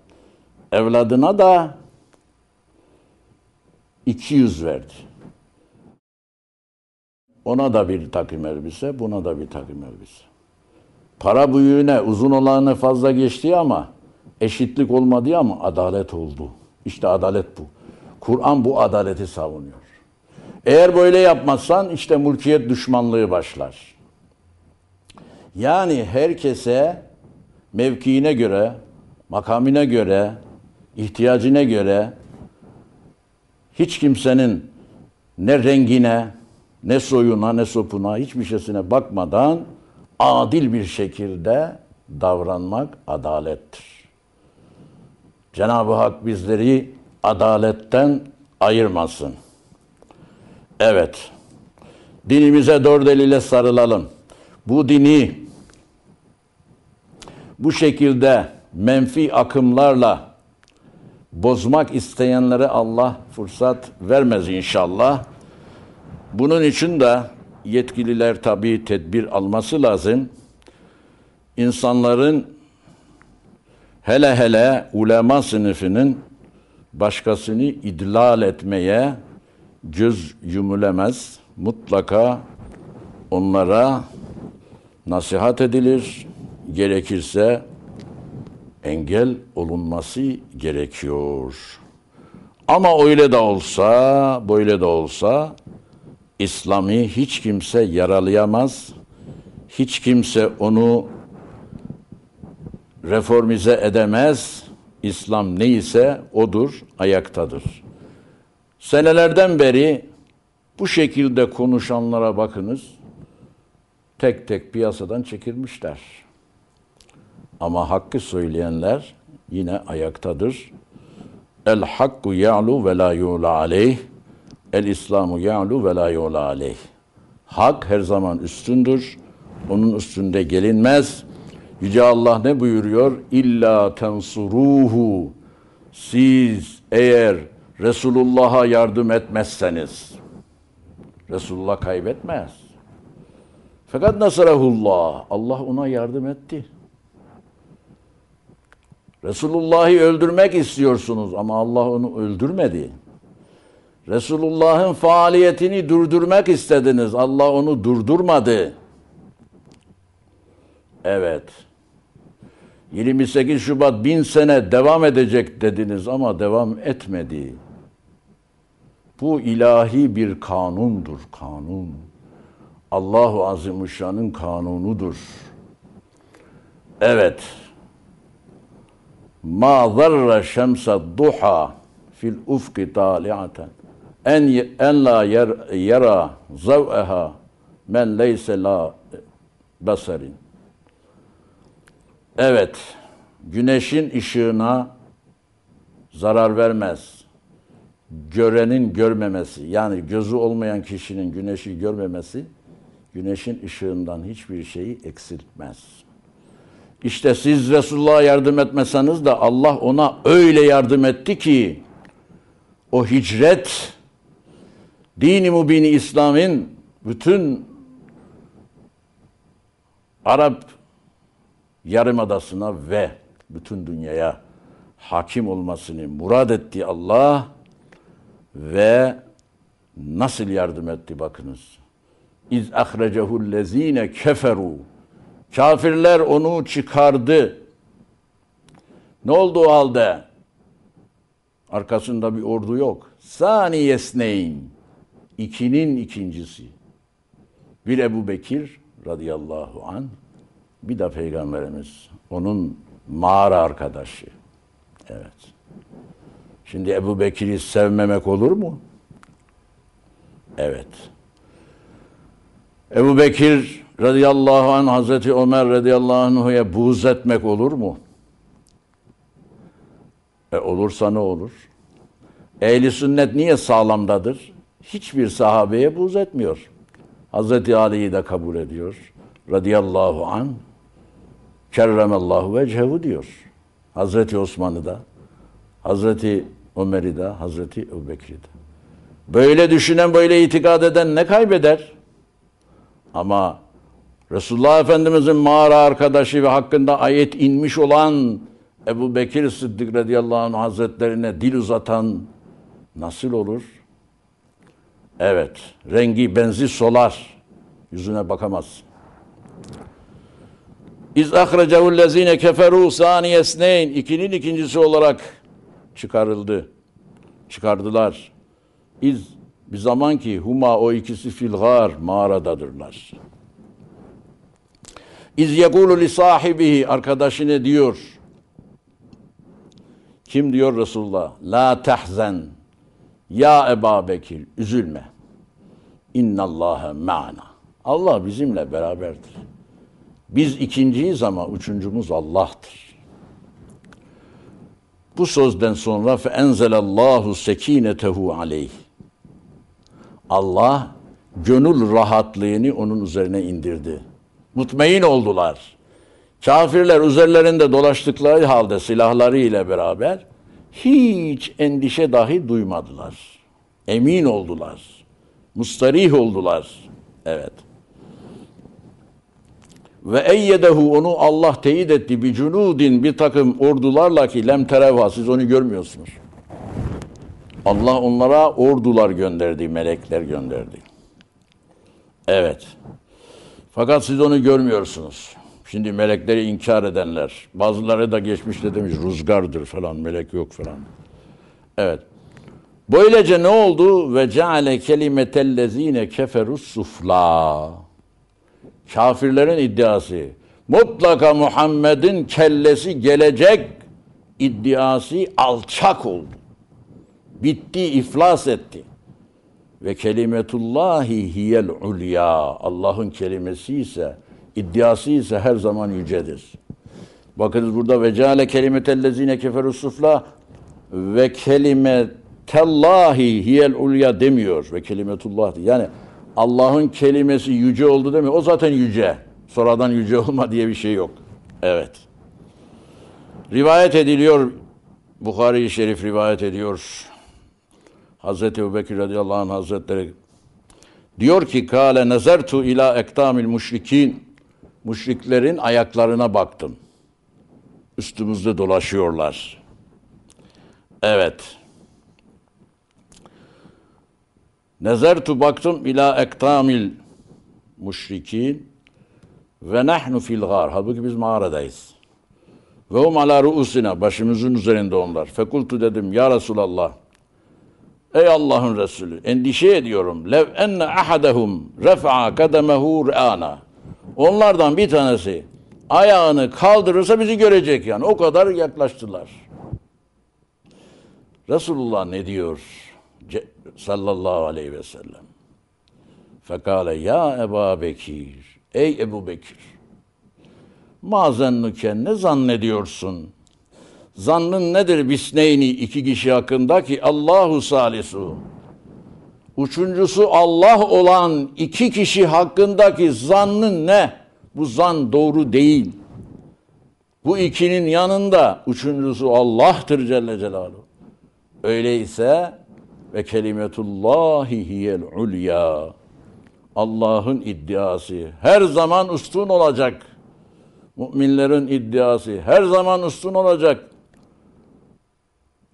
evladına da 200 verdi. Ona da bir takım elbise, buna da bir takım elbise. Para büyüğüne, uzun olanı fazla geçti ama eşitlik olmadı ama adalet oldu. İşte adalet bu. Kur'an bu adaleti savunuyor. Eğer böyle yapmazsan işte mülkiyet düşmanlığı başlar. Yani herkese mevkiine göre, makamine göre, ihtiyacına göre hiç kimsenin ne rengine, ne soyuna, ne sopuna, hiçbir şeysine bakmadan adil bir şekilde davranmak adalettir. Cenab-ı Hak bizleri adaletten ayırmasın. Evet, dinimize dört el ile sarılalım. Bu dini bu şekilde menfi akımlarla bozmak isteyenlere Allah fırsat vermez inşallah. Bunun için de yetkililer tabii tedbir alması lazım. İnsanların hele hele ulema sınıfının başkasını idlal etmeye göz yumulemez. Mutlaka onlara nasihat edilir. Gerekirse engel olunması gerekiyor. Ama öyle de olsa, böyle de olsa İslam'ı hiç kimse yaralayamaz. Hiç kimse onu reformize edemez. İslam neyse odur, ayaktadır. Senelerden beri bu şekilde konuşanlara bakınız. Tek tek piyasadan çekilmişler. Ama hakkı söyleyenler yine ayaktadır. El hakku ya'lu ve la yu'la aleyh. El İslamu ya'lu ve la yu'la aleyh. Hak her zaman üstündür. Onun üstünde gelinmez. Yüce Allah ne buyuruyor? İlla tensuruhu. Siz eğer Resulullah'a yardım etmezseniz Resulullah kaybetmez. Fakat nasarahullah. Allah ona yardım etti. Resulullah'ı öldürmek istiyorsunuz ama Allah onu öldürmedi. Resulullah'ın faaliyetini durdurmak istediniz. Allah onu durdurmadı. Evet. 28 Şubat bin sene devam edecek dediniz ama devam etmedi. Bu ilahi bir kanundur, kanun. Allahu Azimuşşan'ın kanunudur. Evet. Ma zarra şemse duha fil ufki tali'aten en en la yer, yara zav'eha men leyse la basarin. Evet, güneşin ışığına zarar vermez. Görenin görmemesi, yani gözü olmayan kişinin güneşi görmemesi, güneşin ışığından hiçbir şeyi eksiltmez. İşte siz Resulullah'a yardım etmeseniz de Allah ona öyle yardım etti ki, o hicret, dini mubini İslam'ın bütün Arap Yarımadası'na ve bütün dünyaya hakim olmasını murad etti Allah ve nasıl yardım etti bakınız. İz ahrecehu lezine keferu. Kafirler onu çıkardı. Ne oldu o halde? Arkasında bir ordu yok. Sani yesneyn. İkinin ikincisi. Bir Ebu Bekir radıyallahu anh bir de Peygamberimiz onun mağara arkadaşı. Evet. Şimdi Ebu Bekir'i sevmemek olur mu? Evet. Ebu Bekir radıyallahu anh Hazreti Ömer radıyallahu anh'a buğz etmek olur mu? E olursa ne olur? Ehli sünnet niye sağlamdadır? Hiçbir sahabeye buğz etmiyor. Hazreti Ali'yi de kabul ediyor. Radıyallahu anh kerremallahu vecehu diyor. Hazreti Osman'ı da, Hazreti Ömer'i de, Hazreti Ebubekir'i de. Böyle düşünen, böyle itikad eden ne kaybeder? Ama Resulullah Efendimizin mağara arkadaşı ve hakkında ayet inmiş olan Ebu Bekir Sıddık radıyallahu anh hazretlerine dil uzatan nasıl olur? Evet, rengi benzi solar, yüzüne bakamaz. İz ahrecahu lezine keferu saniyesneyn ikinin ikincisi olarak çıkarıldı. Çıkardılar. İz bir zaman ki huma o ikisi filgar mağaradadırlar. İz yekulu li sahibihi arkadaşına diyor. Kim diyor Resulullah? La tahzen. Ya Eba Bekir üzülme. İnnallâhe ma'na. Allah bizimle beraberdir. Biz ikinciyiz ama üçüncümüz Allah'tır. Bu sözden sonra fe enzelallahu sekinetehu aleyh. Allah gönül rahatlığını onun üzerine indirdi. Mutmain oldular. Kafirler üzerlerinde dolaştıkları halde silahları ile beraber hiç endişe dahi duymadılar. Emin oldular. Mustarih oldular. Evet. Ve eyyedehu onu Allah teyit etti bir cunudin bir takım ordularla ki lem terevha siz onu görmüyorsunuz. Allah onlara ordular gönderdi, melekler gönderdi. Evet. Fakat siz onu görmüyorsunuz. Şimdi melekleri inkar edenler, bazıları da geçmişte demiş rüzgardır falan, melek yok falan. Evet. Böylece ne oldu? Ve ceale kelimetellezine keferus sufla. Kafirlerin iddiası. Mutlaka Muhammed'in kellesi gelecek iddiası alçak oldu. Bitti, iflas etti. Ve kelimetullahi hiyel ulya. Allah'ın kelimesi ise, iddiası ise her zaman yücedir. Bakınız burada ve ceale kelimetellezine keferus sufla ve kelimetellahi hiyel ulya demiyor ve kelimetullah yani Allah'ın kelimesi yüce oldu demiyor. O zaten yüce. Sonradan yüce olma diye bir şey yok. Evet. Rivayet ediliyor Bukhari-i Şerif rivayet ediyor. Hazreti Ebubekir radıyallahu anh hazretleri diyor ki kâle nezertu ila ektamil müşrikin müşriklerin ayaklarına baktım. Üstümüzde dolaşıyorlar. Evet. Nezertu baktım ila ektamil müşrikin ve nahnu fil gar. Halbuki biz mağaradayız. Ve hum ala ruusina. Başımızın üzerinde onlar. Fekultu dedim ya Resulallah. Ey Allah'ın Resulü endişe ediyorum. Lev enne ahadehum refa'a kademehu re'ana. Onlardan bir tanesi ayağını kaldırırsa bizi görecek yani. O kadar yaklaştılar. Resulullah ne diyor? sallallahu aleyhi ve sellem. Fekale ya Ebu Bekir, ey Ebu Bekir, mazennuken ne zannediyorsun? Zannın nedir bisneyni iki kişi hakkında ki Allahu salisu. Üçüncüsü Allah olan iki kişi hakkındaki zannın ne? Bu zan doğru değil. Bu ikinin yanında üçüncüsü Allah'tır Celle Celaluhu. Öyleyse ve kelimetullahi hiyel ulya. Allah'ın iddiası her zaman üstün olacak. Müminlerin iddiası her zaman üstün olacak.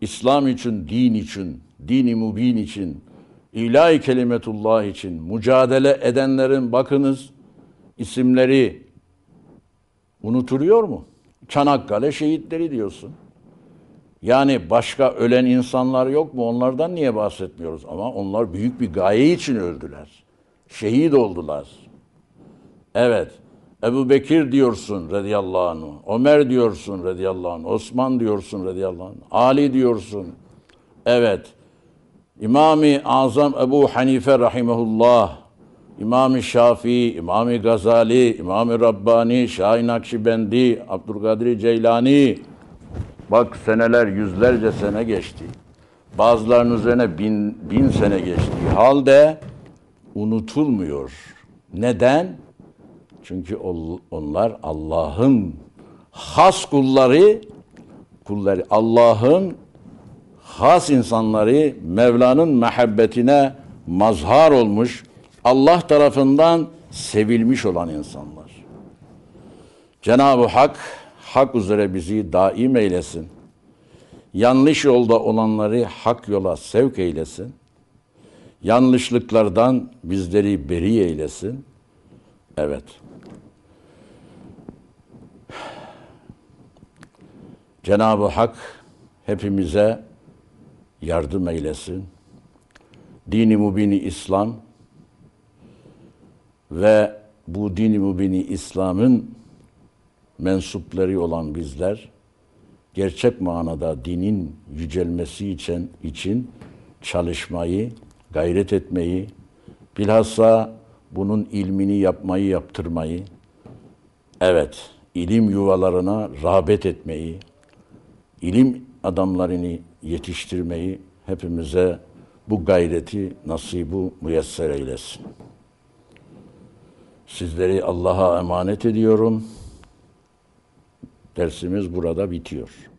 İslam için, din için, dini mubin için, ilahi kelimetullah için mücadele edenlerin bakınız isimleri unutuluyor mu? Çanakkale şehitleri diyorsun. Yani başka ölen insanlar yok mu? Onlardan niye bahsetmiyoruz? Ama onlar büyük bir gaye için öldüler. Şehit oldular. Evet. Ebu Bekir diyorsun radıyallahu anh. Ömer diyorsun radıyallahu anh. Osman diyorsun radıyallahu anh. Ali diyorsun. Evet. İmami Azam Ebu Hanife rahimehullah. İmam-ı Şafii, İmam-ı Gazali, İmam-ı Rabbani, Şahin Akşibendi, Abdülkadir Ceylani, Bak seneler yüzlerce sene geçti. Bazılarının üzerine bin, bin sene geçti. Halde unutulmuyor. Neden? Çünkü onlar Allah'ın has kulları, kulları Allah'ın has insanları Mevla'nın mehabbetine mazhar olmuş, Allah tarafından sevilmiş olan insanlar. Cenab-ı Hak hak üzere bizi daim eylesin. Yanlış yolda olanları hak yola sevk eylesin. Yanlışlıklardan bizleri beri eylesin. Evet. Cenab-ı Hak hepimize yardım eylesin. Dini mubini İslam ve bu dini mubini İslam'ın mensupları olan bizler gerçek manada dinin yücelmesi için için çalışmayı, gayret etmeyi, bilhassa bunun ilmini yapmayı, yaptırmayı, Evet, ilim yuvalarına rağbet etmeyi, ilim adamlarını yetiştirmeyi hepimize bu gayreti nasibu müyesser eylesin. Sizleri Allah'a emanet ediyorum. Dersimiz burada bitiyor.